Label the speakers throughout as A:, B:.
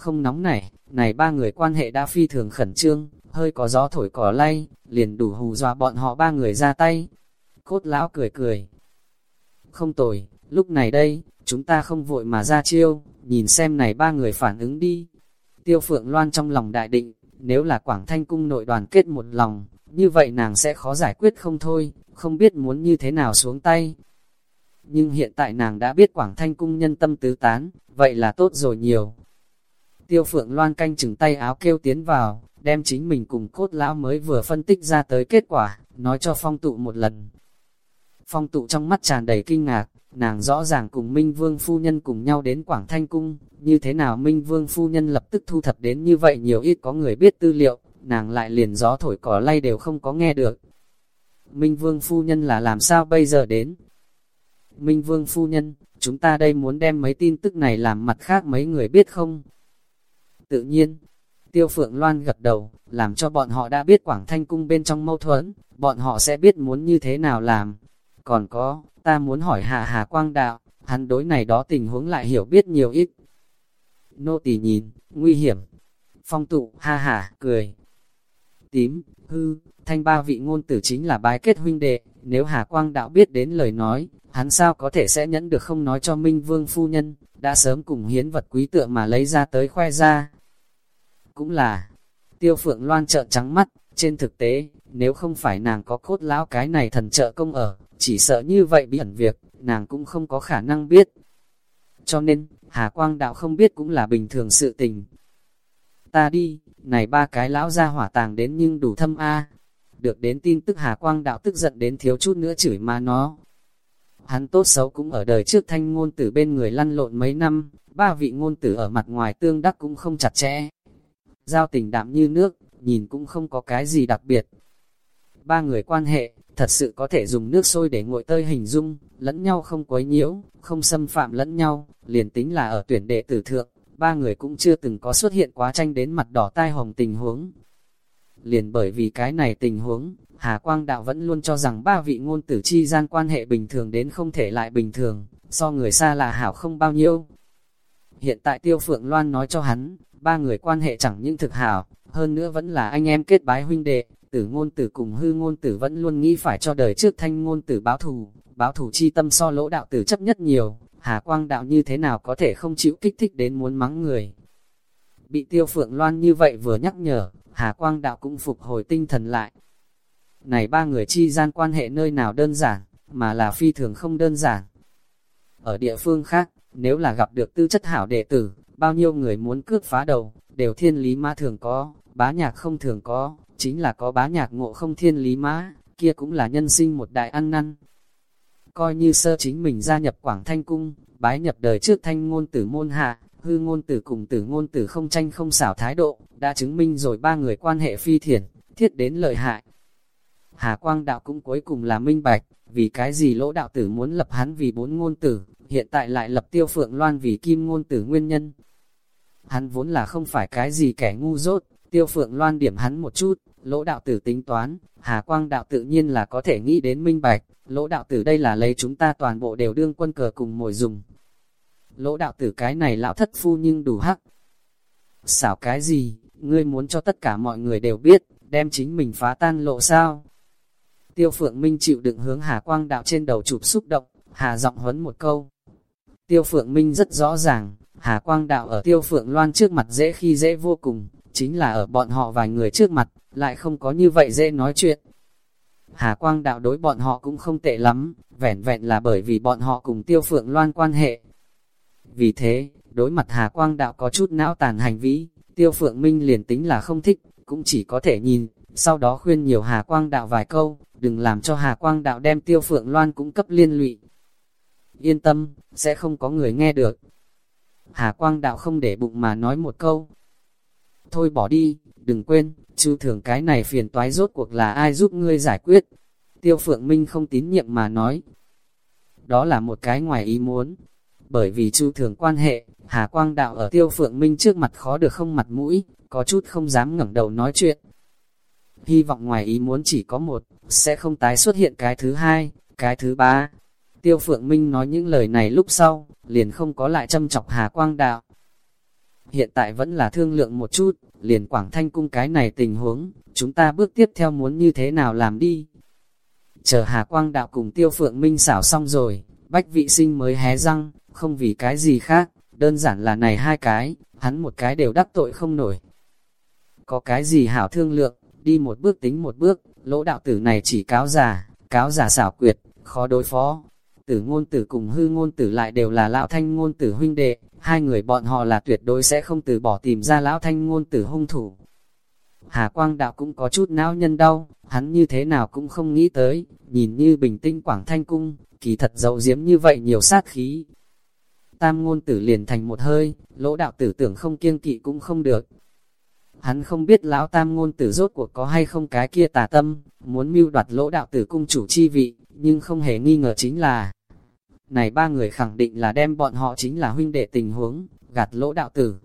A: không nóng nảy, này ba người quan hệ đã phi thường khẩn trương, hơi có gió thổi cỏ lay, liền đủ hù dọa bọn họ ba người ra tay. Cốt lão cười cười. Không tồi, lúc này đây, chúng ta không vội mà ra chiêu, nhìn xem này ba người phản ứng đi. Tiêu Phượng Loan trong lòng đại định, nếu là Quảng Thanh Cung nội đoàn kết một lòng, như vậy nàng sẽ khó giải quyết không thôi, không biết muốn như thế nào xuống tay. Nhưng hiện tại nàng đã biết Quảng Thanh Cung nhân tâm tứ tán, vậy là tốt rồi nhiều. Tiêu Phượng Loan canh chừng tay áo kêu tiến vào, đem chính mình cùng cốt lão mới vừa phân tích ra tới kết quả, nói cho phong tụ một lần. Phong tụ trong mắt tràn đầy kinh ngạc, nàng rõ ràng cùng Minh Vương Phu Nhân cùng nhau đến Quảng Thanh Cung, như thế nào Minh Vương Phu Nhân lập tức thu thập đến như vậy nhiều ít có người biết tư liệu, nàng lại liền gió thổi cỏ lay đều không có nghe được. Minh Vương Phu Nhân là làm sao bây giờ đến? Minh Vương Phu Nhân, chúng ta đây muốn đem mấy tin tức này làm mặt khác mấy người biết không? Tự nhiên, Tiêu Phượng Loan gật đầu, làm cho bọn họ đã biết Quảng Thanh Cung bên trong mâu thuẫn, bọn họ sẽ biết muốn như thế nào làm. Còn có, ta muốn hỏi Hạ Hà Quang Đạo, hắn đối này đó tình huống lại hiểu biết nhiều ít. Nô tỳ nhìn, nguy hiểm. Phong tụ, ha ha, cười. Tím, hư, thanh ba vị ngôn tử chính là bái kết huynh đệ, nếu Hà Quang Đạo biết đến lời nói, hắn sao có thể sẽ nhẫn được không nói cho Minh Vương Phu Nhân, đã sớm cùng hiến vật quý tượng mà lấy ra tới khoe ra. Cũng là, tiêu phượng loan trợn trắng mắt, trên thực tế, nếu không phải nàng có cốt lão cái này thần trợ công ở, chỉ sợ như vậy bí ẩn việc, nàng cũng không có khả năng biết. Cho nên, Hà Quang Đạo không biết cũng là bình thường sự tình. Ta đi, này ba cái lão ra hỏa tàng đến nhưng đủ thâm a Được đến tin tức Hà Quang Đạo tức giận đến thiếu chút nữa chửi mà nó. Hắn tốt xấu cũng ở đời trước thanh ngôn tử bên người lăn lộn mấy năm, ba vị ngôn tử ở mặt ngoài tương đắc cũng không chặt chẽ. Giao tình đạm như nước, nhìn cũng không có cái gì đặc biệt. Ba người quan hệ, thật sự có thể dùng nước sôi để nguội tơi hình dung, lẫn nhau không quấy nhiễu, không xâm phạm lẫn nhau, liền tính là ở tuyển đệ tử thượng, ba người cũng chưa từng có xuất hiện quá tranh đến mặt đỏ tai hồng tình huống. Liền bởi vì cái này tình huống, Hà Quang Đạo vẫn luôn cho rằng ba vị ngôn tử chi gian quan hệ bình thường đến không thể lại bình thường, so người xa là hảo không bao nhiêu. Hiện tại Tiêu Phượng Loan nói cho hắn, ba người quan hệ chẳng những thực hảo, hơn nữa vẫn là anh em kết bái huynh đệ, tử ngôn tử cùng hư ngôn tử vẫn luôn nghĩ phải cho đời trước thanh ngôn tử báo thù, báo thù chi tâm so lỗ đạo tử chấp nhất nhiều, Hà Quang đạo như thế nào có thể không chịu kích thích đến muốn mắng người. Bị tiêu phượng loan như vậy vừa nhắc nhở, Hà Quang đạo cũng phục hồi tinh thần lại. Này ba người chi gian quan hệ nơi nào đơn giản, mà là phi thường không đơn giản. Ở địa phương khác, nếu là gặp được tư chất hảo đệ tử, bao nhiêu người muốn cướp phá đầu, đều thiên lý ma thường có, bá nhạc không thường có, chính là có bá nhạc ngộ không thiên lý mã, kia cũng là nhân sinh một đại ăn năn. Coi như sơ chính mình gia nhập Quảng Thanh Cung, bái nhập đời trước thanh ngôn tử môn hạ, hư ngôn tử cùng tử ngôn tử không tranh không xảo thái độ, đã chứng minh rồi ba người quan hệ phi thiển, thiết đến lợi hại. Hà Quang Đạo cũng cuối cùng là minh bạch, vì cái gì lỗ đạo tử muốn lập hắn vì bốn ngôn tử, hiện tại lại lập tiêu phượng loan vì kim ngôn tử nguyên nhân. Hắn vốn là không phải cái gì kẻ ngu dốt, tiêu phượng loan điểm hắn một chút, lỗ đạo tử tính toán, Hà Quang đạo tự nhiên là có thể nghĩ đến minh bạch, lỗ đạo tử đây là lấy chúng ta toàn bộ đều đương quân cờ cùng mồi dùng. Lỗ đạo tử cái này lão thất phu nhưng đủ hắc. Xảo cái gì, ngươi muốn cho tất cả mọi người đều biết, đem chính mình phá tan lộ sao? Tiêu Phượng Minh chịu đựng hướng Hà Quang đạo trên đầu chụp xúc động, Hà giọng huấn một câu. Tiêu Phượng Minh rất rõ ràng, Hà Quang đạo ở Tiêu Phượng Loan trước mặt dễ khi dễ vô cùng, chính là ở bọn họ vài người trước mặt, lại không có như vậy dễ nói chuyện. Hà Quang đạo đối bọn họ cũng không tệ lắm, vẻn vẹn là bởi vì bọn họ cùng Tiêu Phượng Loan quan hệ. Vì thế, đối mặt Hà Quang đạo có chút não tàn hành vi, Tiêu Phượng Minh liền tính là không thích, cũng chỉ có thể nhìn, sau đó khuyên nhiều Hà Quang đạo vài câu, đừng làm cho Hà Quang đạo đem Tiêu Phượng Loan cũng cấp liên lụy. Yên tâm, sẽ không có người nghe được. Hà Quang đạo không để bụng mà nói một câu. Thôi bỏ đi, đừng quên, chu thường cái này phiền toái rốt cuộc là ai giúp ngươi giải quyết. Tiêu Phượng Minh không tín nhiệm mà nói. Đó là một cái ngoài ý muốn. Bởi vì chu thường quan hệ, Hà Quang Đạo ở Tiêu Phượng Minh trước mặt khó được không mặt mũi, có chút không dám ngẩng đầu nói chuyện. Hy vọng ngoài ý muốn chỉ có một, sẽ không tái xuất hiện cái thứ hai, cái thứ ba. Tiêu Phượng Minh nói những lời này lúc sau, liền không có lại châm chọc Hà Quang Đạo. hiện tại vẫn là thương lượng một chút, liền Quảng Thanh cung cái này tình huống, chúng ta bước tiếp theo muốn như thế nào làm đi. Chờ Hà Quang Đạo cùng Tiêu Phượng Minh xảo xong rồi, Bách Vị Sinh mới hé răng, không vì cái gì khác, đơn giản là này hai cái, hắn một cái đều đắc tội không nổi. Có cái gì hảo thương lượng, đi một bước tính một bước, lỗ đạo tử này chỉ cáo giả, cáo giả xảo quyệt, khó đối phó. Tử ngôn tử cùng hư ngôn tử lại đều là lão thanh ngôn tử huynh đệ, hai người bọn họ là tuyệt đối sẽ không từ bỏ tìm ra lão thanh ngôn tử hung thủ. Hà Quang Đạo cũng có chút não nhân đau, hắn như thế nào cũng không nghĩ tới, nhìn như bình tinh Quảng Thanh Cung, kỳ thật dậu diếm như vậy nhiều sát khí. Tam ngôn tử liền thành một hơi, lỗ đạo tử tưởng không kiêng kỵ cũng không được. Hắn không biết lão tam ngôn tử rốt cuộc có hay không cái kia tà tâm, muốn mưu đoạt lỗ đạo tử cung chủ chi vị, nhưng không hề nghi ngờ chính là này ba người khẳng định là đem bọn họ chính là huynh đệ tình huống, gạt lỗ đạo tử.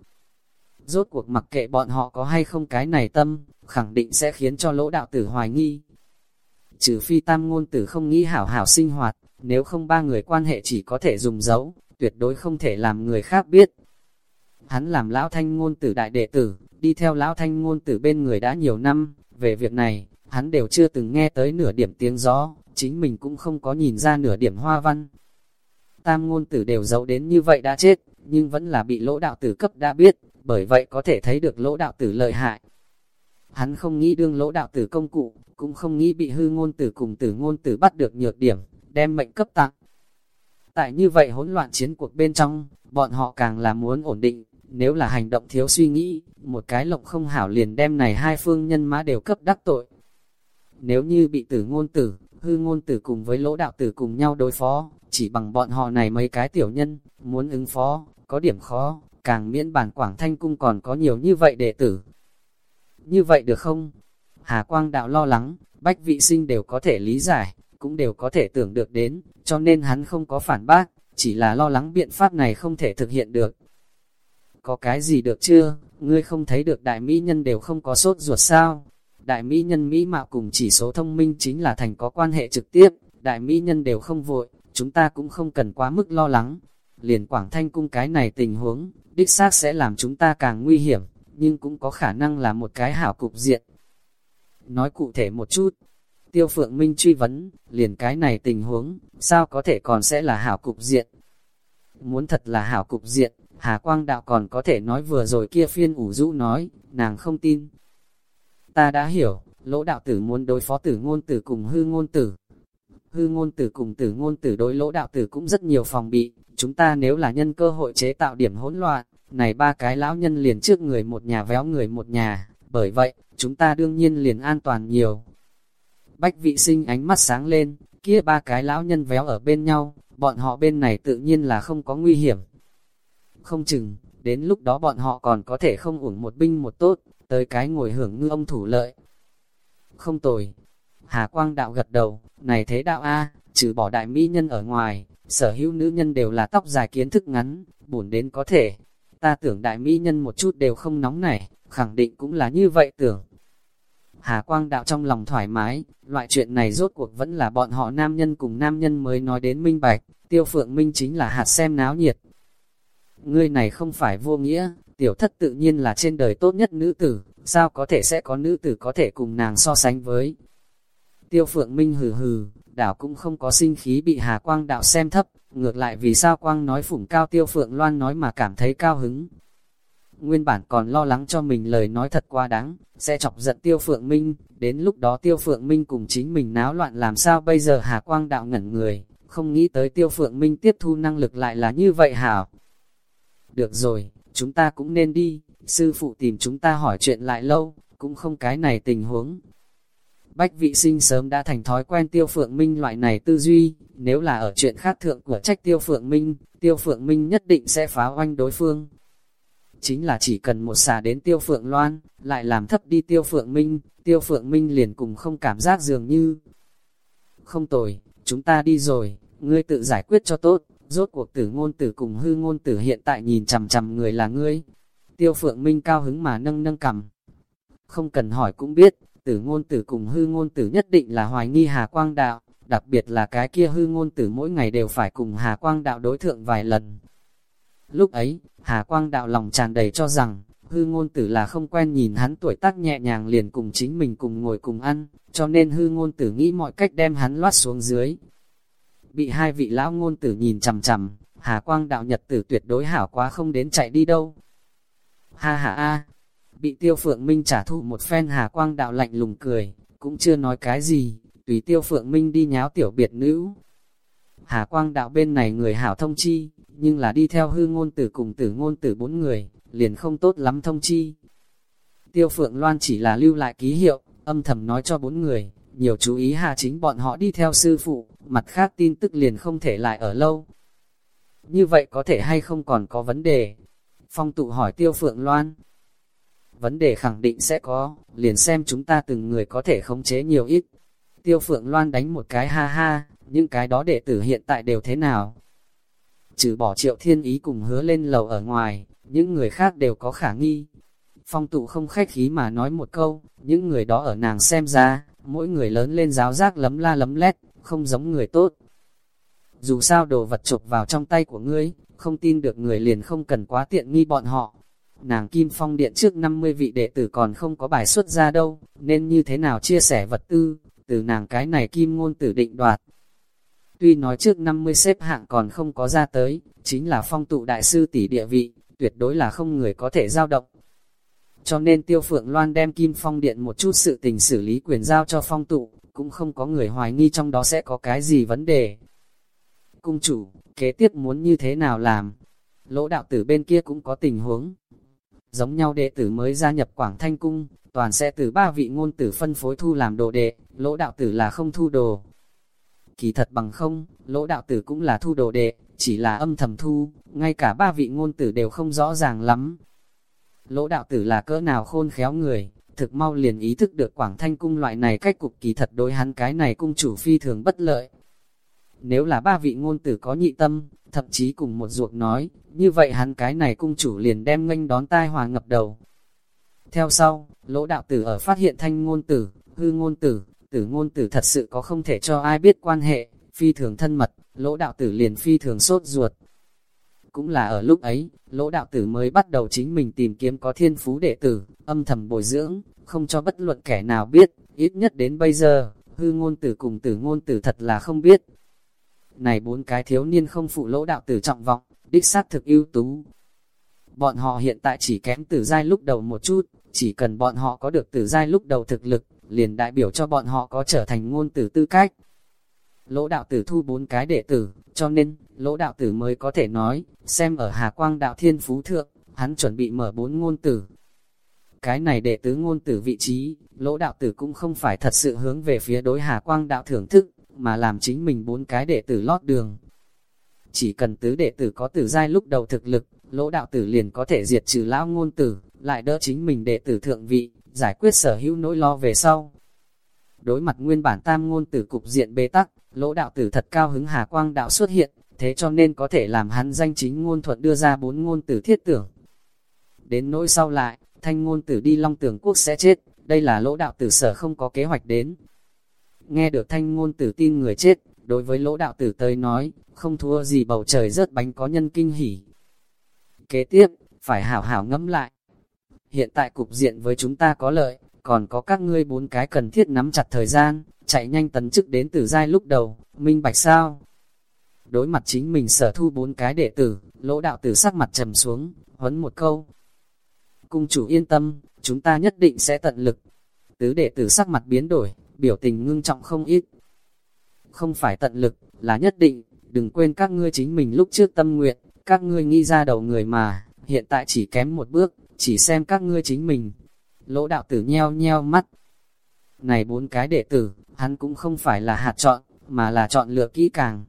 A: Rốt cuộc mặc kệ bọn họ có hay không cái này tâm, khẳng định sẽ khiến cho lỗ đạo tử hoài nghi. Trừ phi tam ngôn tử không nghĩ hảo hảo sinh hoạt, nếu không ba người quan hệ chỉ có thể dùng dấu, tuyệt đối không thể làm người khác biết. Hắn làm lão thanh ngôn tử đại đệ tử, đi theo lão thanh ngôn tử bên người đã nhiều năm, về việc này, hắn đều chưa từng nghe tới nửa điểm tiếng gió, chính mình cũng không có nhìn ra nửa điểm hoa văn. Tam ngôn tử đều giấu đến như vậy đã chết, nhưng vẫn là bị lỗ đạo tử cấp đã biết, bởi vậy có thể thấy được lỗ đạo tử lợi hại. Hắn không nghĩ đương lỗ đạo tử công cụ, cũng không nghĩ bị hư ngôn tử cùng tử ngôn tử bắt được nhược điểm, đem mệnh cấp tặng. Tại như vậy hỗn loạn chiến cuộc bên trong, bọn họ càng là muốn ổn định, nếu là hành động thiếu suy nghĩ, một cái lộng không hảo liền đem này hai phương nhân mã đều cấp đắc tội. Nếu như bị tử ngôn tử, hư ngôn tử cùng với lỗ đạo tử cùng nhau đối phó, chỉ bằng bọn họ này mấy cái tiểu nhân, muốn ứng phó, có điểm khó, càng miễn bản Quảng Thanh Cung còn có nhiều như vậy đệ tử. Như vậy được không? Hà Quang Đạo lo lắng, bách vị sinh đều có thể lý giải, cũng đều có thể tưởng được đến, cho nên hắn không có phản bác, chỉ là lo lắng biện pháp này không thể thực hiện được. Có cái gì được chưa? Ngươi không thấy được đại mỹ nhân đều không có sốt ruột sao? Đại mỹ nhân mỹ mạo cùng chỉ số thông minh chính là thành có quan hệ trực tiếp, đại mỹ nhân đều không vội, chúng ta cũng không cần quá mức lo lắng. Liền Quảng Thanh cung cái này tình huống, đích xác sẽ làm chúng ta càng nguy hiểm, nhưng cũng có khả năng là một cái hảo cục diện. Nói cụ thể một chút, Tiêu Phượng Minh truy vấn, liền cái này tình huống, sao có thể còn sẽ là hảo cục diện? Muốn thật là hảo cục diện, Hà Quang Đạo còn có thể nói vừa rồi kia phiên ủ rũ nói, nàng không tin. Ta đã hiểu, lỗ đạo tử muốn đối phó tử ngôn tử cùng hư ngôn tử. Hư ngôn tử cùng tử ngôn tử đối lỗ đạo tử cũng rất nhiều phòng bị, chúng ta nếu là nhân cơ hội chế tạo điểm hỗn loạn, này ba cái lão nhân liền trước người một nhà véo người một nhà, bởi vậy, chúng ta đương nhiên liền an toàn nhiều. Bách vị sinh ánh mắt sáng lên, kia ba cái lão nhân véo ở bên nhau, bọn họ bên này tự nhiên là không có nguy hiểm. Không chừng, đến lúc đó bọn họ còn có thể không uổng một binh một tốt, tới cái ngồi hưởng ngư ông thủ lợi. Không tồi. Hà Quang đạo gật đầu, này thế đạo A, trừ bỏ đại mỹ nhân ở ngoài, sở hữu nữ nhân đều là tóc dài kiến thức ngắn, buồn đến có thể. Ta tưởng đại mỹ nhân một chút đều không nóng này, khẳng định cũng là như vậy tưởng. Hà Quang đạo trong lòng thoải mái, loại chuyện này rốt cuộc vẫn là bọn họ nam nhân cùng nam nhân mới nói đến minh bạch, tiêu phượng minh chính là hạt xem náo nhiệt. Ngươi này không phải vô nghĩa, tiểu thất tự nhiên là trên đời tốt nhất nữ tử, sao có thể sẽ có nữ tử có thể cùng nàng so sánh với. Tiêu phượng minh hừ hừ, đảo cũng không có sinh khí bị Hà Quang đạo xem thấp, ngược lại vì sao Quang nói phủng cao tiêu phượng loan nói mà cảm thấy cao hứng. Nguyên bản còn lo lắng cho mình lời nói thật quá đáng, sẽ chọc giận tiêu phượng minh, đến lúc đó tiêu phượng minh cùng chính mình náo loạn làm sao bây giờ Hà Quang đạo ngẩn người, không nghĩ tới tiêu phượng minh tiếp thu năng lực lại là như vậy hảo. Được rồi, chúng ta cũng nên đi, sư phụ tìm chúng ta hỏi chuyện lại lâu, cũng không cái này tình huống. Bách vị sinh sớm đã thành thói quen tiêu phượng minh loại này tư duy, nếu là ở chuyện khác thượng của trách tiêu phượng minh, tiêu phượng minh nhất định sẽ phá oanh đối phương. Chính là chỉ cần một xà đến tiêu phượng loan, lại làm thấp đi tiêu phượng minh, tiêu phượng minh liền cùng không cảm giác dường như. Không tồi, chúng ta đi rồi, ngươi tự giải quyết cho tốt, rốt cuộc tử ngôn tử cùng hư ngôn tử hiện tại nhìn chằm chằm người là ngươi. Tiêu phượng minh cao hứng mà nâng nâng cầm. Không cần hỏi cũng biết, tử ngôn tử cùng hư ngôn tử nhất định là hoài nghi Hà Quang Đạo, đặc biệt là cái kia hư ngôn tử mỗi ngày đều phải cùng Hà Quang Đạo đối thượng vài lần. Lúc ấy, Hà Quang đạo lòng tràn đầy cho rằng, hư ngôn tử là không quen nhìn hắn tuổi tác nhẹ nhàng liền cùng chính mình cùng ngồi cùng ăn, cho nên hư ngôn tử nghĩ mọi cách đem hắn loát xuống dưới. Bị hai vị lão ngôn tử nhìn chằm chằm, Hà Quang đạo nhật tử tuyệt đối hảo quá không đến chạy đi đâu. Ha ha a, bị tiêu phượng minh trả thù một phen Hà Quang đạo lạnh lùng cười, cũng chưa nói cái gì, tùy tiêu phượng minh đi nháo tiểu biệt nữ. Hà Quang đạo bên này người hảo thông chi, nhưng là đi theo hư ngôn tử cùng tử ngôn tử bốn người, liền không tốt lắm thông chi. Tiêu Phượng Loan chỉ là lưu lại ký hiệu, âm thầm nói cho bốn người, nhiều chú ý hà chính bọn họ đi theo sư phụ, mặt khác tin tức liền không thể lại ở lâu. Như vậy có thể hay không còn có vấn đề? Phong tụ hỏi Tiêu Phượng Loan. Vấn đề khẳng định sẽ có, liền xem chúng ta từng người có thể khống chế nhiều ít. Tiêu Phượng Loan đánh một cái ha ha, những cái đó đệ tử hiện tại đều thế nào? Trừ bỏ triệu thiên ý cùng hứa lên lầu ở ngoài, những người khác đều có khả nghi. Phong tụ không khách khí mà nói một câu, những người đó ở nàng xem ra, mỗi người lớn lên giáo giác lấm la lấm lét, không giống người tốt. Dù sao đồ vật chụp vào trong tay của ngươi, không tin được người liền không cần quá tiện nghi bọn họ. Nàng Kim Phong Điện trước 50 vị đệ tử còn không có bài xuất ra đâu, nên như thế nào chia sẻ vật tư, từ nàng cái này Kim Ngôn tử định đoạt. Tuy nói trước 50 xếp hạng còn không có ra tới, chính là phong tụ đại sư tỷ địa vị, tuyệt đối là không người có thể giao động. Cho nên Tiêu Phượng Loan đem Kim Phong Điện một chút sự tình xử lý quyền giao cho phong tụ, cũng không có người hoài nghi trong đó sẽ có cái gì vấn đề. Cung chủ, kế tiếp muốn như thế nào làm? Lỗ đạo tử bên kia cũng có tình huống. Giống nhau đệ tử mới gia nhập Quảng Thanh Cung, toàn sẽ từ ba vị ngôn tử phân phối thu làm đồ đệ, lỗ đạo tử là không thu đồ. Kỳ thật bằng không, lỗ đạo tử cũng là thu đồ đệ, chỉ là âm thầm thu, ngay cả ba vị ngôn tử đều không rõ ràng lắm. Lỗ đạo tử là cỡ nào khôn khéo người, thực mau liền ý thức được Quảng Thanh cung loại này cách cục kỳ thật đối hắn cái này cung chủ phi thường bất lợi. Nếu là ba vị ngôn tử có nhị tâm, thậm chí cùng một ruột nói, như vậy hắn cái này cung chủ liền đem nghênh đón tai hòa ngập đầu. Theo sau, lỗ đạo tử ở phát hiện thanh ngôn tử, hư ngôn tử, tử ngôn tử thật sự có không thể cho ai biết quan hệ, phi thường thân mật, lỗ đạo tử liền phi thường sốt ruột. Cũng là ở lúc ấy, lỗ đạo tử mới bắt đầu chính mình tìm kiếm có thiên phú đệ tử, âm thầm bồi dưỡng, không cho bất luận kẻ nào biết, ít nhất đến bây giờ, hư ngôn tử cùng tử ngôn tử thật là không biết. Này bốn cái thiếu niên không phụ lỗ đạo tử trọng vọng, đích xác thực ưu tú. Bọn họ hiện tại chỉ kém tử giai lúc đầu một chút, chỉ cần bọn họ có được tử giai lúc đầu thực lực, liền đại biểu cho bọn họ có trở thành ngôn tử tư cách. Lỗ đạo tử thu bốn cái đệ tử, cho nên, lỗ đạo tử mới có thể nói, xem ở Hà Quang đạo thiên phú thượng, hắn chuẩn bị mở bốn ngôn tử. Cái này đệ tứ ngôn tử vị trí, lỗ đạo tử cũng không phải thật sự hướng về phía đối Hà Quang đạo thưởng thức, mà làm chính mình bốn cái đệ tử lót đường. Chỉ cần tứ đệ tử có tử giai lúc đầu thực lực, lỗ đạo tử liền có thể diệt trừ lão ngôn tử, lại đỡ chính mình đệ tử thượng vị, giải quyết sở hữu nỗi lo về sau. Đối mặt nguyên bản tam ngôn tử cục diện bế tắc, lỗ đạo tử thật cao hứng Hà Quang đạo xuất hiện, thế cho nên có thể làm hắn danh chính ngôn thuận đưa ra bốn ngôn tử thiết tưởng. Đến nỗi sau lại, thanh ngôn tử đi long tưởng quốc sẽ chết, đây là lỗ đạo tử sở không có kế hoạch đến. Nghe được thanh ngôn tử tin người chết, đối với lỗ đạo tử tới nói, không thua gì bầu trời rớt bánh có nhân kinh hỉ. Kế tiếp, phải hảo hảo ngẫm lại. Hiện tại cục diện với chúng ta có lợi, còn có các ngươi bốn cái cần thiết nắm chặt thời gian, chạy nhanh tấn chức đến từ giai lúc đầu, minh bạch sao? Đối mặt chính mình sở thu bốn cái đệ tử, lỗ đạo tử sắc mặt trầm xuống, huấn một câu. Cung chủ yên tâm, chúng ta nhất định sẽ tận lực. Tứ đệ tử sắc mặt biến đổi, biểu tình ngưng trọng không ít. Không phải tận lực, là nhất định, đừng quên các ngươi chính mình lúc trước tâm nguyện, các ngươi nghĩ ra đầu người mà, hiện tại chỉ kém một bước, chỉ xem các ngươi chính mình. Lỗ đạo tử nheo nheo mắt. Này bốn cái đệ tử, hắn cũng không phải là hạt chọn, mà là chọn lựa kỹ càng.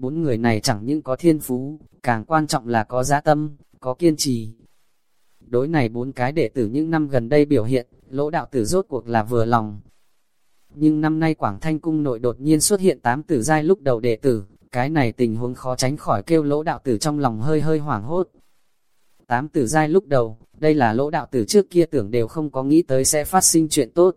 A: Bốn người này chẳng những có thiên phú, càng quan trọng là có giá tâm, có kiên trì. Đối này bốn cái đệ tử những năm gần đây biểu hiện, lỗ đạo tử rốt cuộc là vừa lòng. Nhưng năm nay Quảng Thanh Cung nội đột nhiên xuất hiện tám tử giai lúc đầu đệ tử, cái này tình huống khó tránh khỏi kêu lỗ đạo tử trong lòng hơi hơi hoảng hốt. Tám tử giai lúc đầu, đây là lỗ đạo tử trước kia tưởng đều không có nghĩ tới sẽ phát sinh chuyện tốt.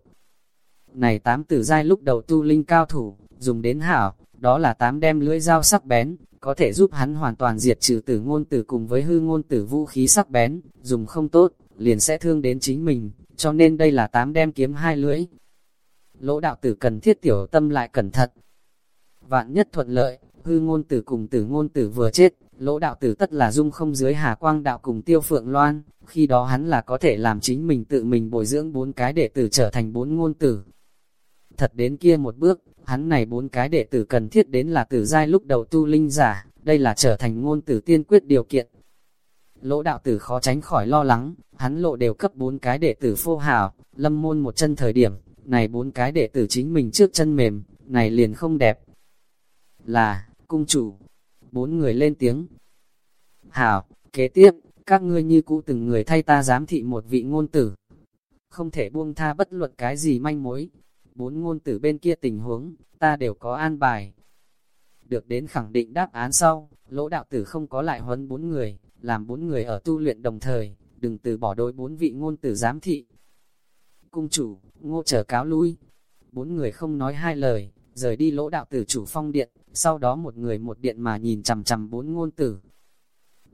A: Này tám tử giai lúc đầu tu linh cao thủ, dùng đến hảo, đó là tám đem lưỡi dao sắc bén, có thể giúp hắn hoàn toàn diệt trừ tử ngôn tử cùng với hư ngôn tử vũ khí sắc bén, dùng không tốt, liền sẽ thương đến chính mình, cho nên đây là tám đem kiếm hai lưỡi. Lỗ đạo tử cần thiết tiểu tâm lại cẩn thận. Vạn nhất thuận lợi, hư ngôn tử cùng tử ngôn tử vừa chết, lỗ đạo tử tất là dung không dưới hà quang đạo cùng tiêu phượng loan, khi đó hắn là có thể làm chính mình tự mình bồi dưỡng bốn cái đệ tử trở thành bốn ngôn tử. Thật đến kia một bước, hắn này bốn cái đệ tử cần thiết đến là tử giai lúc đầu tu linh giả, đây là trở thành ngôn tử tiên quyết điều kiện. Lỗ đạo tử khó tránh khỏi lo lắng, hắn lộ đều cấp bốn cái đệ tử phô hào, lâm môn một chân thời điểm, này bốn cái đệ tử chính mình trước chân mềm, này liền không đẹp. Là, cung chủ, bốn người lên tiếng. Hảo, kế tiếp, các ngươi như cũ từng người thay ta giám thị một vị ngôn tử. Không thể buông tha bất luận cái gì manh mối. Bốn ngôn tử bên kia tình huống, ta đều có an bài. Được đến khẳng định đáp án sau, lỗ đạo tử không có lại huấn bốn người, làm bốn người ở tu luyện đồng thời, đừng từ bỏ đối bốn vị ngôn tử giám thị. Cung chủ, ngô trở cáo lui. Bốn người không nói hai lời, rời đi lỗ đạo tử chủ phong điện, sau đó một người một điện mà nhìn chằm chằm bốn ngôn tử.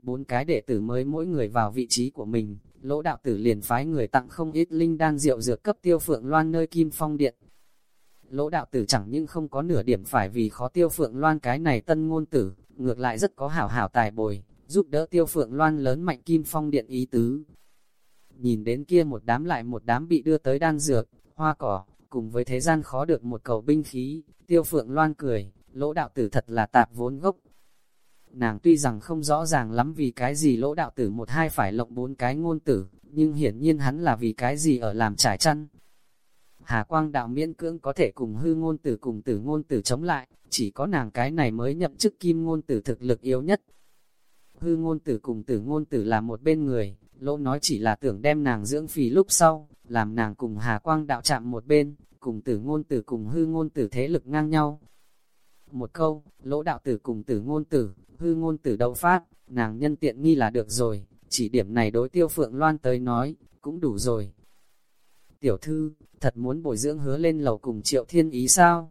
A: Bốn cái đệ tử mới mỗi người vào vị trí của mình, lỗ đạo tử liền phái người tặng không ít linh đan rượu dược cấp tiêu phượng loan nơi kim phong điện. Lỗ đạo tử chẳng nhưng không có nửa điểm phải vì khó tiêu phượng loan cái này tân ngôn tử, ngược lại rất có hảo hảo tài bồi, giúp đỡ tiêu phượng loan lớn mạnh kim phong điện ý tứ. Nhìn đến kia một đám lại một đám bị đưa tới đan dược, hoa cỏ, cùng với thế gian khó được một cầu binh khí, tiêu phượng loan cười, lỗ đạo tử thật là tạp vốn gốc. Nàng tuy rằng không rõ ràng lắm vì cái gì lỗ đạo tử một hai phải lộng bốn cái ngôn tử, nhưng hiển nhiên hắn là vì cái gì ở làm trải chăn. Hà quang đạo miễn cưỡng có thể cùng hư ngôn tử cùng tử ngôn tử chống lại, chỉ có nàng cái này mới nhậm chức kim ngôn tử thực lực yếu nhất. Hư ngôn tử cùng tử ngôn tử là một bên người, lỗ nói chỉ là tưởng đem nàng dưỡng phì lúc sau, làm nàng cùng hà quang đạo chạm một bên, cùng tử ngôn tử cùng hư ngôn tử thế lực ngang nhau, một câu, lỗ đạo tử cùng tử ngôn tử, hư ngôn tử đầu phát, nàng nhân tiện nghi là được rồi, chỉ điểm này đối tiêu phượng loan tới nói, cũng đủ rồi. Tiểu thư, thật muốn bồi dưỡng hứa lên lầu cùng triệu thiên ý sao?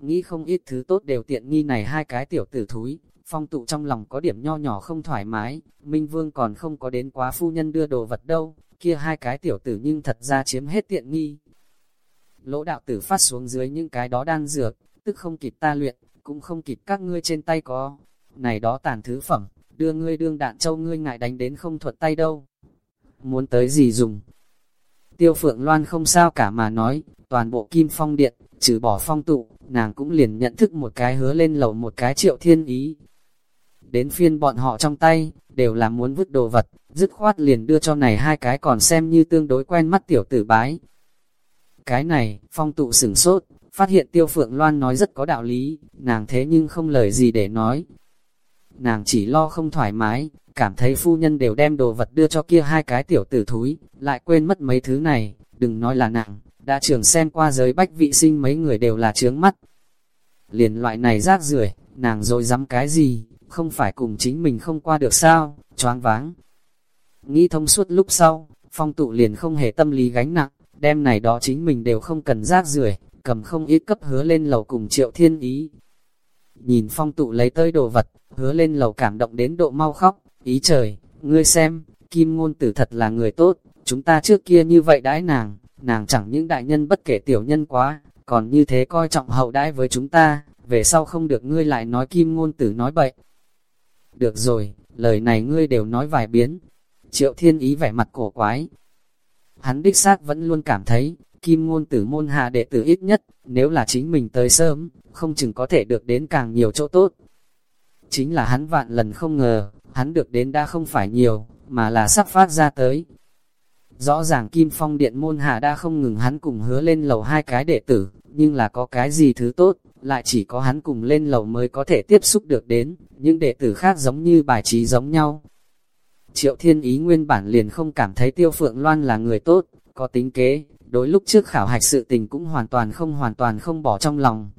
A: Nghĩ không ít thứ tốt đều tiện nghi này hai cái tiểu tử thúi, phong tụ trong lòng có điểm nho nhỏ không thoải mái, Minh Vương còn không có đến quá phu nhân đưa đồ vật đâu, kia hai cái tiểu tử nhưng thật ra chiếm hết tiện nghi. Lỗ đạo tử phát xuống dưới những cái đó đan dược, tức không kịp ta luyện, cũng không kịp các ngươi trên tay có. Này đó tàn thứ phẩm, đưa ngươi đương đạn châu ngươi ngại đánh đến không thuật tay đâu. Muốn tới gì dùng? Tiêu phượng loan không sao cả mà nói, toàn bộ kim phong điện, trừ bỏ phong tụ, nàng cũng liền nhận thức một cái hứa lên lầu một cái triệu thiên ý. Đến phiên bọn họ trong tay, đều là muốn vứt đồ vật, dứt khoát liền đưa cho này hai cái còn xem như tương đối quen mắt tiểu tử bái. Cái này, phong tụ sửng sốt, phát hiện tiêu phượng loan nói rất có đạo lý, nàng thế nhưng không lời gì để nói. Nàng chỉ lo không thoải mái, cảm thấy phu nhân đều đem đồ vật đưa cho kia hai cái tiểu tử thúi, lại quên mất mấy thứ này, đừng nói là nặng đã trưởng xem qua giới bách vị sinh mấy người đều là trướng mắt. Liền loại này rác rưởi nàng rồi dám cái gì, không phải cùng chính mình không qua được sao, choáng váng. Nghĩ thông suốt lúc sau, phong tụ liền không hề tâm lý gánh nặng, đem này đó chính mình đều không cần rác rưởi cầm không ít cấp hứa lên lầu cùng triệu thiên ý. Nhìn phong tụ lấy tơi đồ vật, hứa lên lầu cảm động đến độ mau khóc, ý trời, ngươi xem, kim ngôn tử thật là người tốt, chúng ta trước kia như vậy đãi nàng, nàng chẳng những đại nhân bất kể tiểu nhân quá, còn như thế coi trọng hậu đãi với chúng ta, về sau không được ngươi lại nói kim ngôn tử nói bậy. Được rồi, lời này ngươi đều nói vài biến. Triệu thiên ý vẻ mặt cổ quái. Hắn đích xác vẫn luôn cảm thấy, kim ngôn tử môn hạ đệ tử ít nhất, nếu là chính mình tới sớm, không chừng có thể được đến càng nhiều chỗ tốt. Chính là hắn vạn lần không ngờ, hắn được đến đã không phải nhiều, mà là sắp phát ra tới. Rõ ràng Kim Phong Điện môn hạ đã không ngừng hắn cùng hứa lên lầu hai cái đệ tử, nhưng là có cái gì thứ tốt, lại chỉ có hắn cùng lên lầu mới có thể tiếp xúc được đến, những đệ tử khác giống như bài trí giống nhau. Triệu Thiên Ý nguyên bản liền không cảm thấy Tiêu Phượng Loan là người tốt, có tính kế, đối lúc trước khảo hạch sự tình cũng hoàn toàn không hoàn toàn không bỏ trong lòng.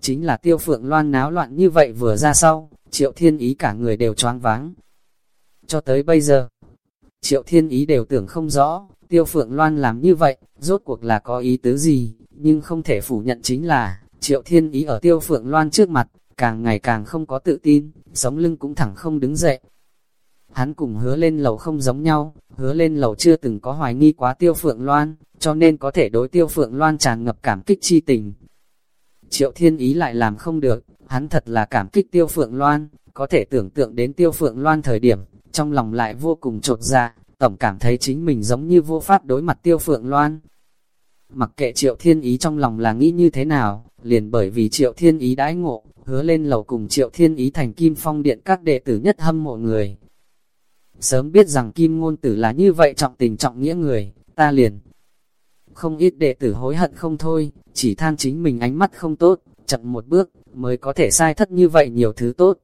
A: Chính là tiêu phượng loan náo loạn như vậy vừa ra sau, triệu thiên ý cả người đều choáng váng. Cho tới bây giờ, triệu thiên ý đều tưởng không rõ, tiêu phượng loan làm như vậy, rốt cuộc là có ý tứ gì, nhưng không thể phủ nhận chính là, triệu thiên ý ở tiêu phượng loan trước mặt, càng ngày càng không có tự tin, sống lưng cũng thẳng không đứng dậy. Hắn cùng hứa lên lầu không giống nhau, hứa lên lầu chưa từng có hoài nghi quá tiêu phượng loan, cho nên có thể đối tiêu phượng loan tràn ngập cảm kích chi tình. Triệu thiên ý lại làm không được, hắn thật là cảm kích tiêu phượng loan, có thể tưởng tượng đến tiêu phượng loan thời điểm, trong lòng lại vô cùng trột dạ, tổng cảm thấy chính mình giống như vô pháp đối mặt tiêu phượng loan. Mặc kệ triệu thiên ý trong lòng là nghĩ như thế nào, liền bởi vì triệu thiên ý đãi ngộ, hứa lên lầu cùng triệu thiên ý thành kim phong điện các đệ tử nhất hâm mộ người. Sớm biết rằng kim ngôn tử là như vậy trọng tình trọng nghĩa người, ta liền. Không ít đệ tử hối hận không thôi, chỉ than chính mình ánh mắt không tốt, chậm một bước, mới có thể sai thất như vậy nhiều thứ tốt.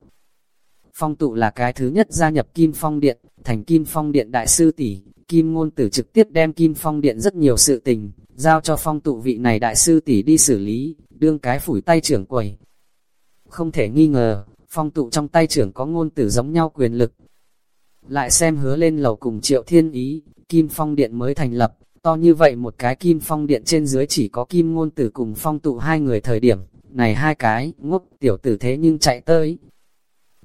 A: Phong tụ là cái thứ nhất gia nhập Kim Phong Điện, thành Kim Phong Điện đại sư tỷ Kim Ngôn Tử trực tiếp đem Kim Phong Điện rất nhiều sự tình, giao cho phong tụ vị này đại sư tỷ đi xử lý, đương cái phủi tay trưởng quầy. Không thể nghi ngờ, phong tụ trong tay trưởng có ngôn tử giống nhau quyền lực. Lại xem hứa lên lầu cùng triệu thiên ý, Kim Phong Điện mới thành lập, to như vậy một cái Kim Phong Điện trên dưới chỉ có Kim Ngôn Tử cùng phong tụ hai người thời điểm, này hai cái, ngốc tiểu tử thế nhưng chạy tới,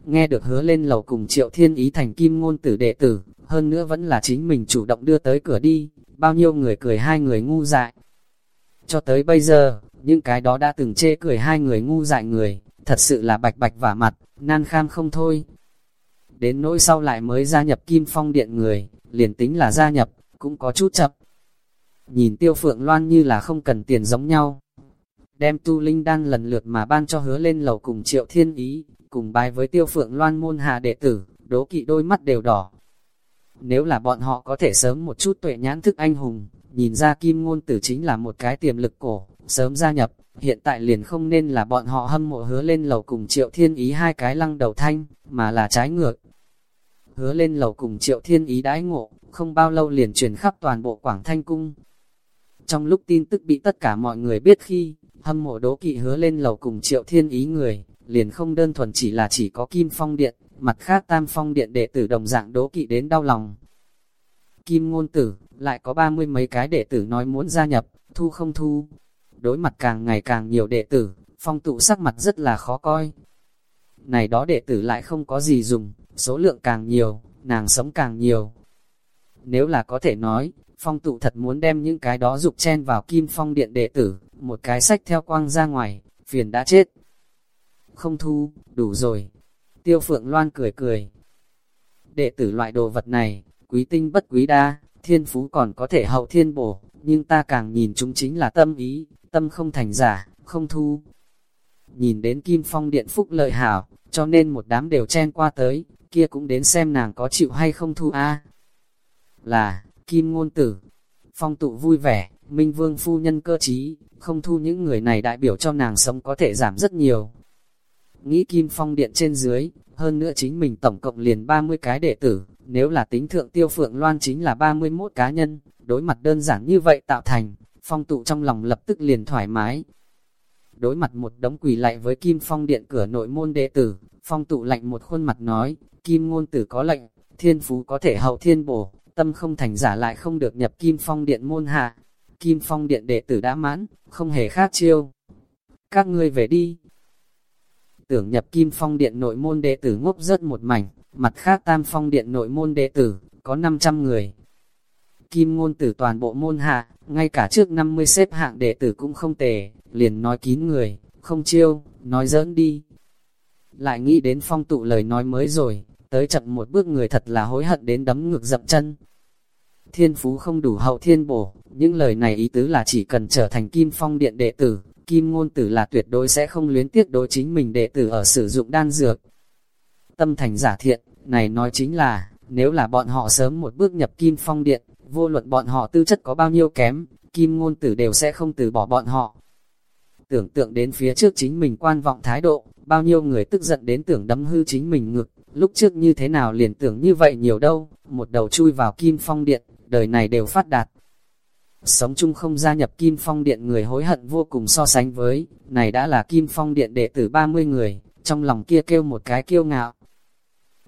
A: nghe được hứa lên lầu cùng triệu thiên ý thành kim ngôn tử đệ tử, hơn nữa vẫn là chính mình chủ động đưa tới cửa đi, bao nhiêu người cười hai người ngu dại. Cho tới bây giờ, những cái đó đã từng chê cười hai người ngu dại người, thật sự là bạch bạch vả mặt, nan kham không thôi. Đến nỗi sau lại mới gia nhập kim phong điện người, liền tính là gia nhập, cũng có chút chậm. Nhìn tiêu phượng loan như là không cần tiền giống nhau. Đem tu linh đan lần lượt mà ban cho hứa lên lầu cùng triệu thiên ý, cùng bài với tiêu phượng loan môn hạ đệ tử, đố kỵ đôi mắt đều đỏ. Nếu là bọn họ có thể sớm một chút tuệ nhãn thức anh hùng, nhìn ra kim ngôn tử chính là một cái tiềm lực cổ, sớm gia nhập, hiện tại liền không nên là bọn họ hâm mộ hứa lên lầu cùng triệu thiên ý hai cái lăng đầu thanh, mà là trái ngược. Hứa lên lầu cùng triệu thiên ý đãi ngộ, không bao lâu liền truyền khắp toàn bộ Quảng Thanh Cung. Trong lúc tin tức bị tất cả mọi người biết khi, hâm mộ đố kỵ hứa lên lầu cùng triệu thiên ý người, liền không đơn thuần chỉ là chỉ có Kim Phong Điện, mặt khác Tam Phong Điện đệ tử đồng dạng đố kỵ đến đau lòng. Kim Ngôn Tử, lại có ba mươi mấy cái đệ tử nói muốn gia nhập, thu không thu. Đối mặt càng ngày càng nhiều đệ tử, phong tụ sắc mặt rất là khó coi. Này đó đệ tử lại không có gì dùng, số lượng càng nhiều, nàng sống càng nhiều. Nếu là có thể nói, phong tụ thật muốn đem những cái đó dục chen vào kim phong điện đệ tử, một cái sách theo quang ra ngoài, phiền đã chết không thu, đủ rồi. Tiêu Phượng Loan cười cười. Đệ tử loại đồ vật này, quý tinh bất quý đa, thiên phú còn có thể hậu thiên bổ, nhưng ta càng nhìn chúng chính là tâm ý, tâm không thành giả, không thu. Nhìn đến Kim Phong Điện Phúc lợi hảo, cho nên một đám đều chen qua tới, kia cũng đến xem nàng có chịu hay không thu a Là, Kim Ngôn Tử, Phong tụ vui vẻ, Minh Vương Phu Nhân cơ trí, không thu những người này đại biểu cho nàng sống có thể giảm rất nhiều, nghĩ Kim Phong Điện trên dưới, hơn nữa chính mình tổng cộng liền 30 cái đệ tử, nếu là tính thượng tiêu phượng loan chính là 31 cá nhân, đối mặt đơn giản như vậy tạo thành, phong tụ trong lòng lập tức liền thoải mái. Đối mặt một đống quỳ lại với Kim Phong Điện cửa nội môn đệ tử, phong tụ lạnh một khuôn mặt nói, Kim ngôn tử có lệnh, thiên phú có thể hậu thiên bổ, tâm không thành giả lại không được nhập Kim Phong Điện môn hạ. Kim Phong Điện đệ tử đã mãn, không hề khác chiêu. Các ngươi về đi, tưởng nhập kim phong điện nội môn đệ tử ngốc rất một mảnh, mặt khác tam phong điện nội môn đệ tử, có 500 người. Kim ngôn tử toàn bộ môn hạ, ngay cả trước 50 xếp hạng đệ tử cũng không tề, liền nói kín người, không chiêu, nói giỡn đi. Lại nghĩ đến phong tụ lời nói mới rồi, tới chậm một bước người thật là hối hận đến đấm ngược dậm chân. Thiên phú không đủ hậu thiên bổ, những lời này ý tứ là chỉ cần trở thành kim phong điện đệ tử, Kim ngôn tử là tuyệt đối sẽ không luyến tiếc đối chính mình đệ tử ở sử dụng đan dược. Tâm thành giả thiện, này nói chính là, nếu là bọn họ sớm một bước nhập Kim Phong Điện, vô luận bọn họ tư chất có bao nhiêu kém, Kim ngôn tử đều sẽ không từ bỏ bọn họ. Tưởng tượng đến phía trước chính mình quan vọng thái độ, bao nhiêu người tức giận đến tưởng đấm hư chính mình ngực, lúc trước như thế nào liền tưởng như vậy nhiều đâu, một đầu chui vào Kim Phong Điện, đời này đều phát đạt, Sống chung không gia nhập Kim Phong Điện người hối hận vô cùng so sánh với, này đã là Kim Phong Điện đệ tử 30 người, trong lòng kia kêu một cái kiêu ngạo.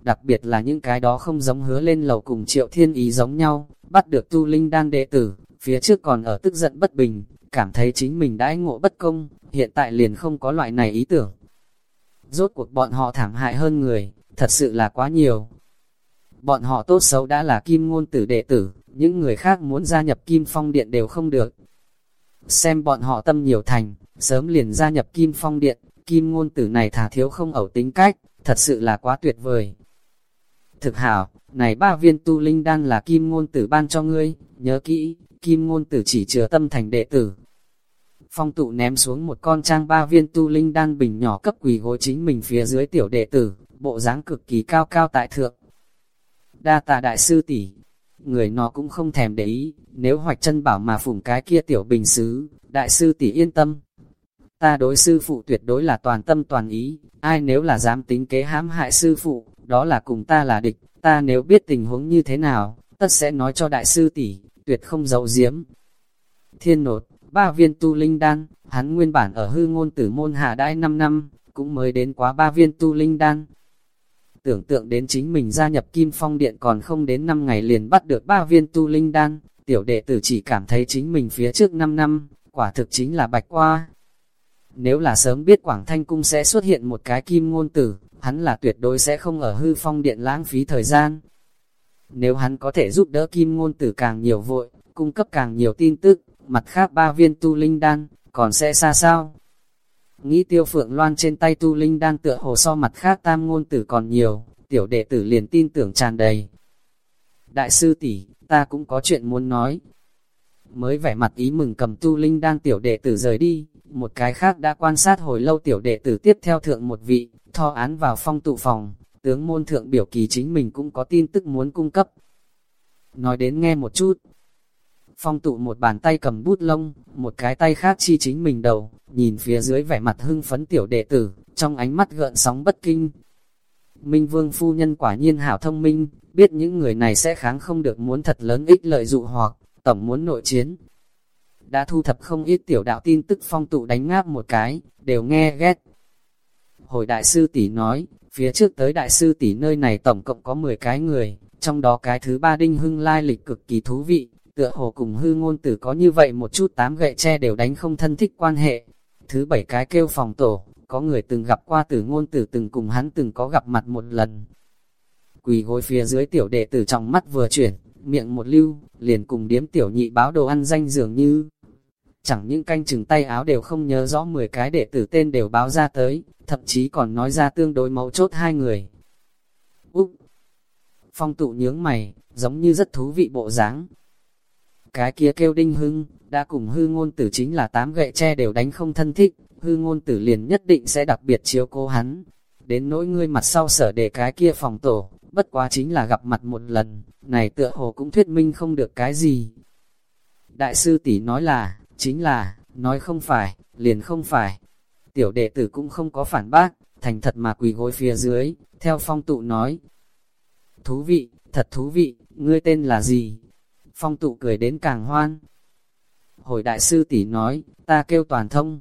A: Đặc biệt là những cái đó không giống hứa lên lầu cùng triệu thiên ý giống nhau, bắt được tu linh đan đệ tử, phía trước còn ở tức giận bất bình, cảm thấy chính mình đãi ngộ bất công, hiện tại liền không có loại này ý tưởng. rốt cuộc bọn họ thảm hại hơn người, thật sự là quá nhiều. Bọn họ tốt xấu đã là kim ngôn tử đệ tử, những người khác muốn gia nhập kim phong điện đều không được. Xem bọn họ tâm nhiều thành, sớm liền gia nhập kim phong điện, kim ngôn tử này thả thiếu không ẩu tính cách, thật sự là quá tuyệt vời. Thực hảo, này ba viên tu linh đan là kim ngôn tử ban cho ngươi, nhớ kỹ, kim ngôn tử chỉ chứa tâm thành đệ tử. Phong tụ ném xuống một con trang ba viên tu linh đan bình nhỏ cấp quỳ gối chính mình phía dưới tiểu đệ tử, bộ dáng cực kỳ cao cao tại thượng. Đa tạ đại sư tỷ người nó cũng không thèm để ý, nếu hoạch chân bảo mà phủng cái kia tiểu bình xứ, đại sư tỷ yên tâm. Ta đối sư phụ tuyệt đối là toàn tâm toàn ý, ai nếu là dám tính kế hãm hại sư phụ, đó là cùng ta là địch, ta nếu biết tình huống như thế nào, tất sẽ nói cho đại sư tỷ, tuyệt không giấu giếm. Thiên nột, ba viên tu linh đan, hắn nguyên bản ở hư ngôn tử môn hạ đãi 5 năm, cũng mới đến quá ba viên tu linh đan. Tưởng tượng đến chính mình gia nhập Kim Phong Điện còn không đến 5 ngày liền bắt được ba viên tu linh đan, tiểu đệ tử chỉ cảm thấy chính mình phía trước 5 năm, quả thực chính là bạch qua. Nếu là sớm biết Quảng Thanh Cung sẽ xuất hiện một cái kim ngôn tử, hắn là tuyệt đối sẽ không ở hư phong điện lãng phí thời gian. Nếu hắn có thể giúp đỡ kim ngôn tử càng nhiều vội, cung cấp càng nhiều tin tức, mặt khác ba viên tu linh đan, còn sẽ xa sao? Nghĩ tiêu phượng loan trên tay tu linh đan tựa hồ so mặt khác tam ngôn tử còn nhiều, tiểu đệ tử liền tin tưởng tràn đầy. Đại sư tỷ ta cũng có chuyện muốn nói. Mới vẻ mặt ý mừng cầm tu linh đan tiểu đệ tử rời đi, một cái khác đã quan sát hồi lâu tiểu đệ tử tiếp theo thượng một vị, tho án vào phong tụ phòng, tướng môn thượng biểu kỳ chính mình cũng có tin tức muốn cung cấp. Nói đến nghe một chút, phong tụ một bàn tay cầm bút lông, một cái tay khác chi chính mình đầu, nhìn phía dưới vẻ mặt hưng phấn tiểu đệ tử, trong ánh mắt gợn sóng bất kinh. Minh vương phu nhân quả nhiên hảo thông minh, biết những người này sẽ kháng không được muốn thật lớn ích lợi dụ hoặc, tổng muốn nội chiến. Đã thu thập không ít tiểu đạo tin tức phong tụ đánh ngáp một cái, đều nghe ghét. Hồi đại sư tỷ nói, phía trước tới đại sư tỷ nơi này tổng cộng có 10 cái người, trong đó cái thứ ba đinh hưng lai lịch cực kỳ thú vị, tựa hồ cùng hư ngôn tử có như vậy một chút tám gậy tre đều đánh không thân thích quan hệ. Thứ bảy cái kêu phòng tổ, có người từng gặp qua tử ngôn tử từng cùng hắn từng có gặp mặt một lần. Quỳ gối phía dưới tiểu đệ tử trong mắt vừa chuyển, miệng một lưu, liền cùng điếm tiểu nhị báo đồ ăn danh dường như. Chẳng những canh chừng tay áo đều không nhớ rõ 10 cái đệ tử tên đều báo ra tới, thậm chí còn nói ra tương đối mấu chốt hai người. Úc! Phong tụ nhướng mày, giống như rất thú vị bộ dáng. Cái kia kêu đinh hưng, đã cùng hư ngôn tử chính là tám gậy tre đều đánh không thân thích, hư ngôn tử liền nhất định sẽ đặc biệt chiếu cố hắn. Đến nỗi ngươi mặt sau sở để cái kia phòng tổ, bất quá chính là gặp mặt một lần, này tựa hồ cũng thuyết minh không được cái gì. Đại sư tỷ nói là, chính là, nói không phải, liền không phải. Tiểu đệ tử cũng không có phản bác, thành thật mà quỳ gối phía dưới, theo phong tụ nói. Thú vị, thật thú vị, ngươi tên là gì? Phong tụ cười đến càng hoan. Hồi đại sư tỷ nói, ta kêu toàn thông.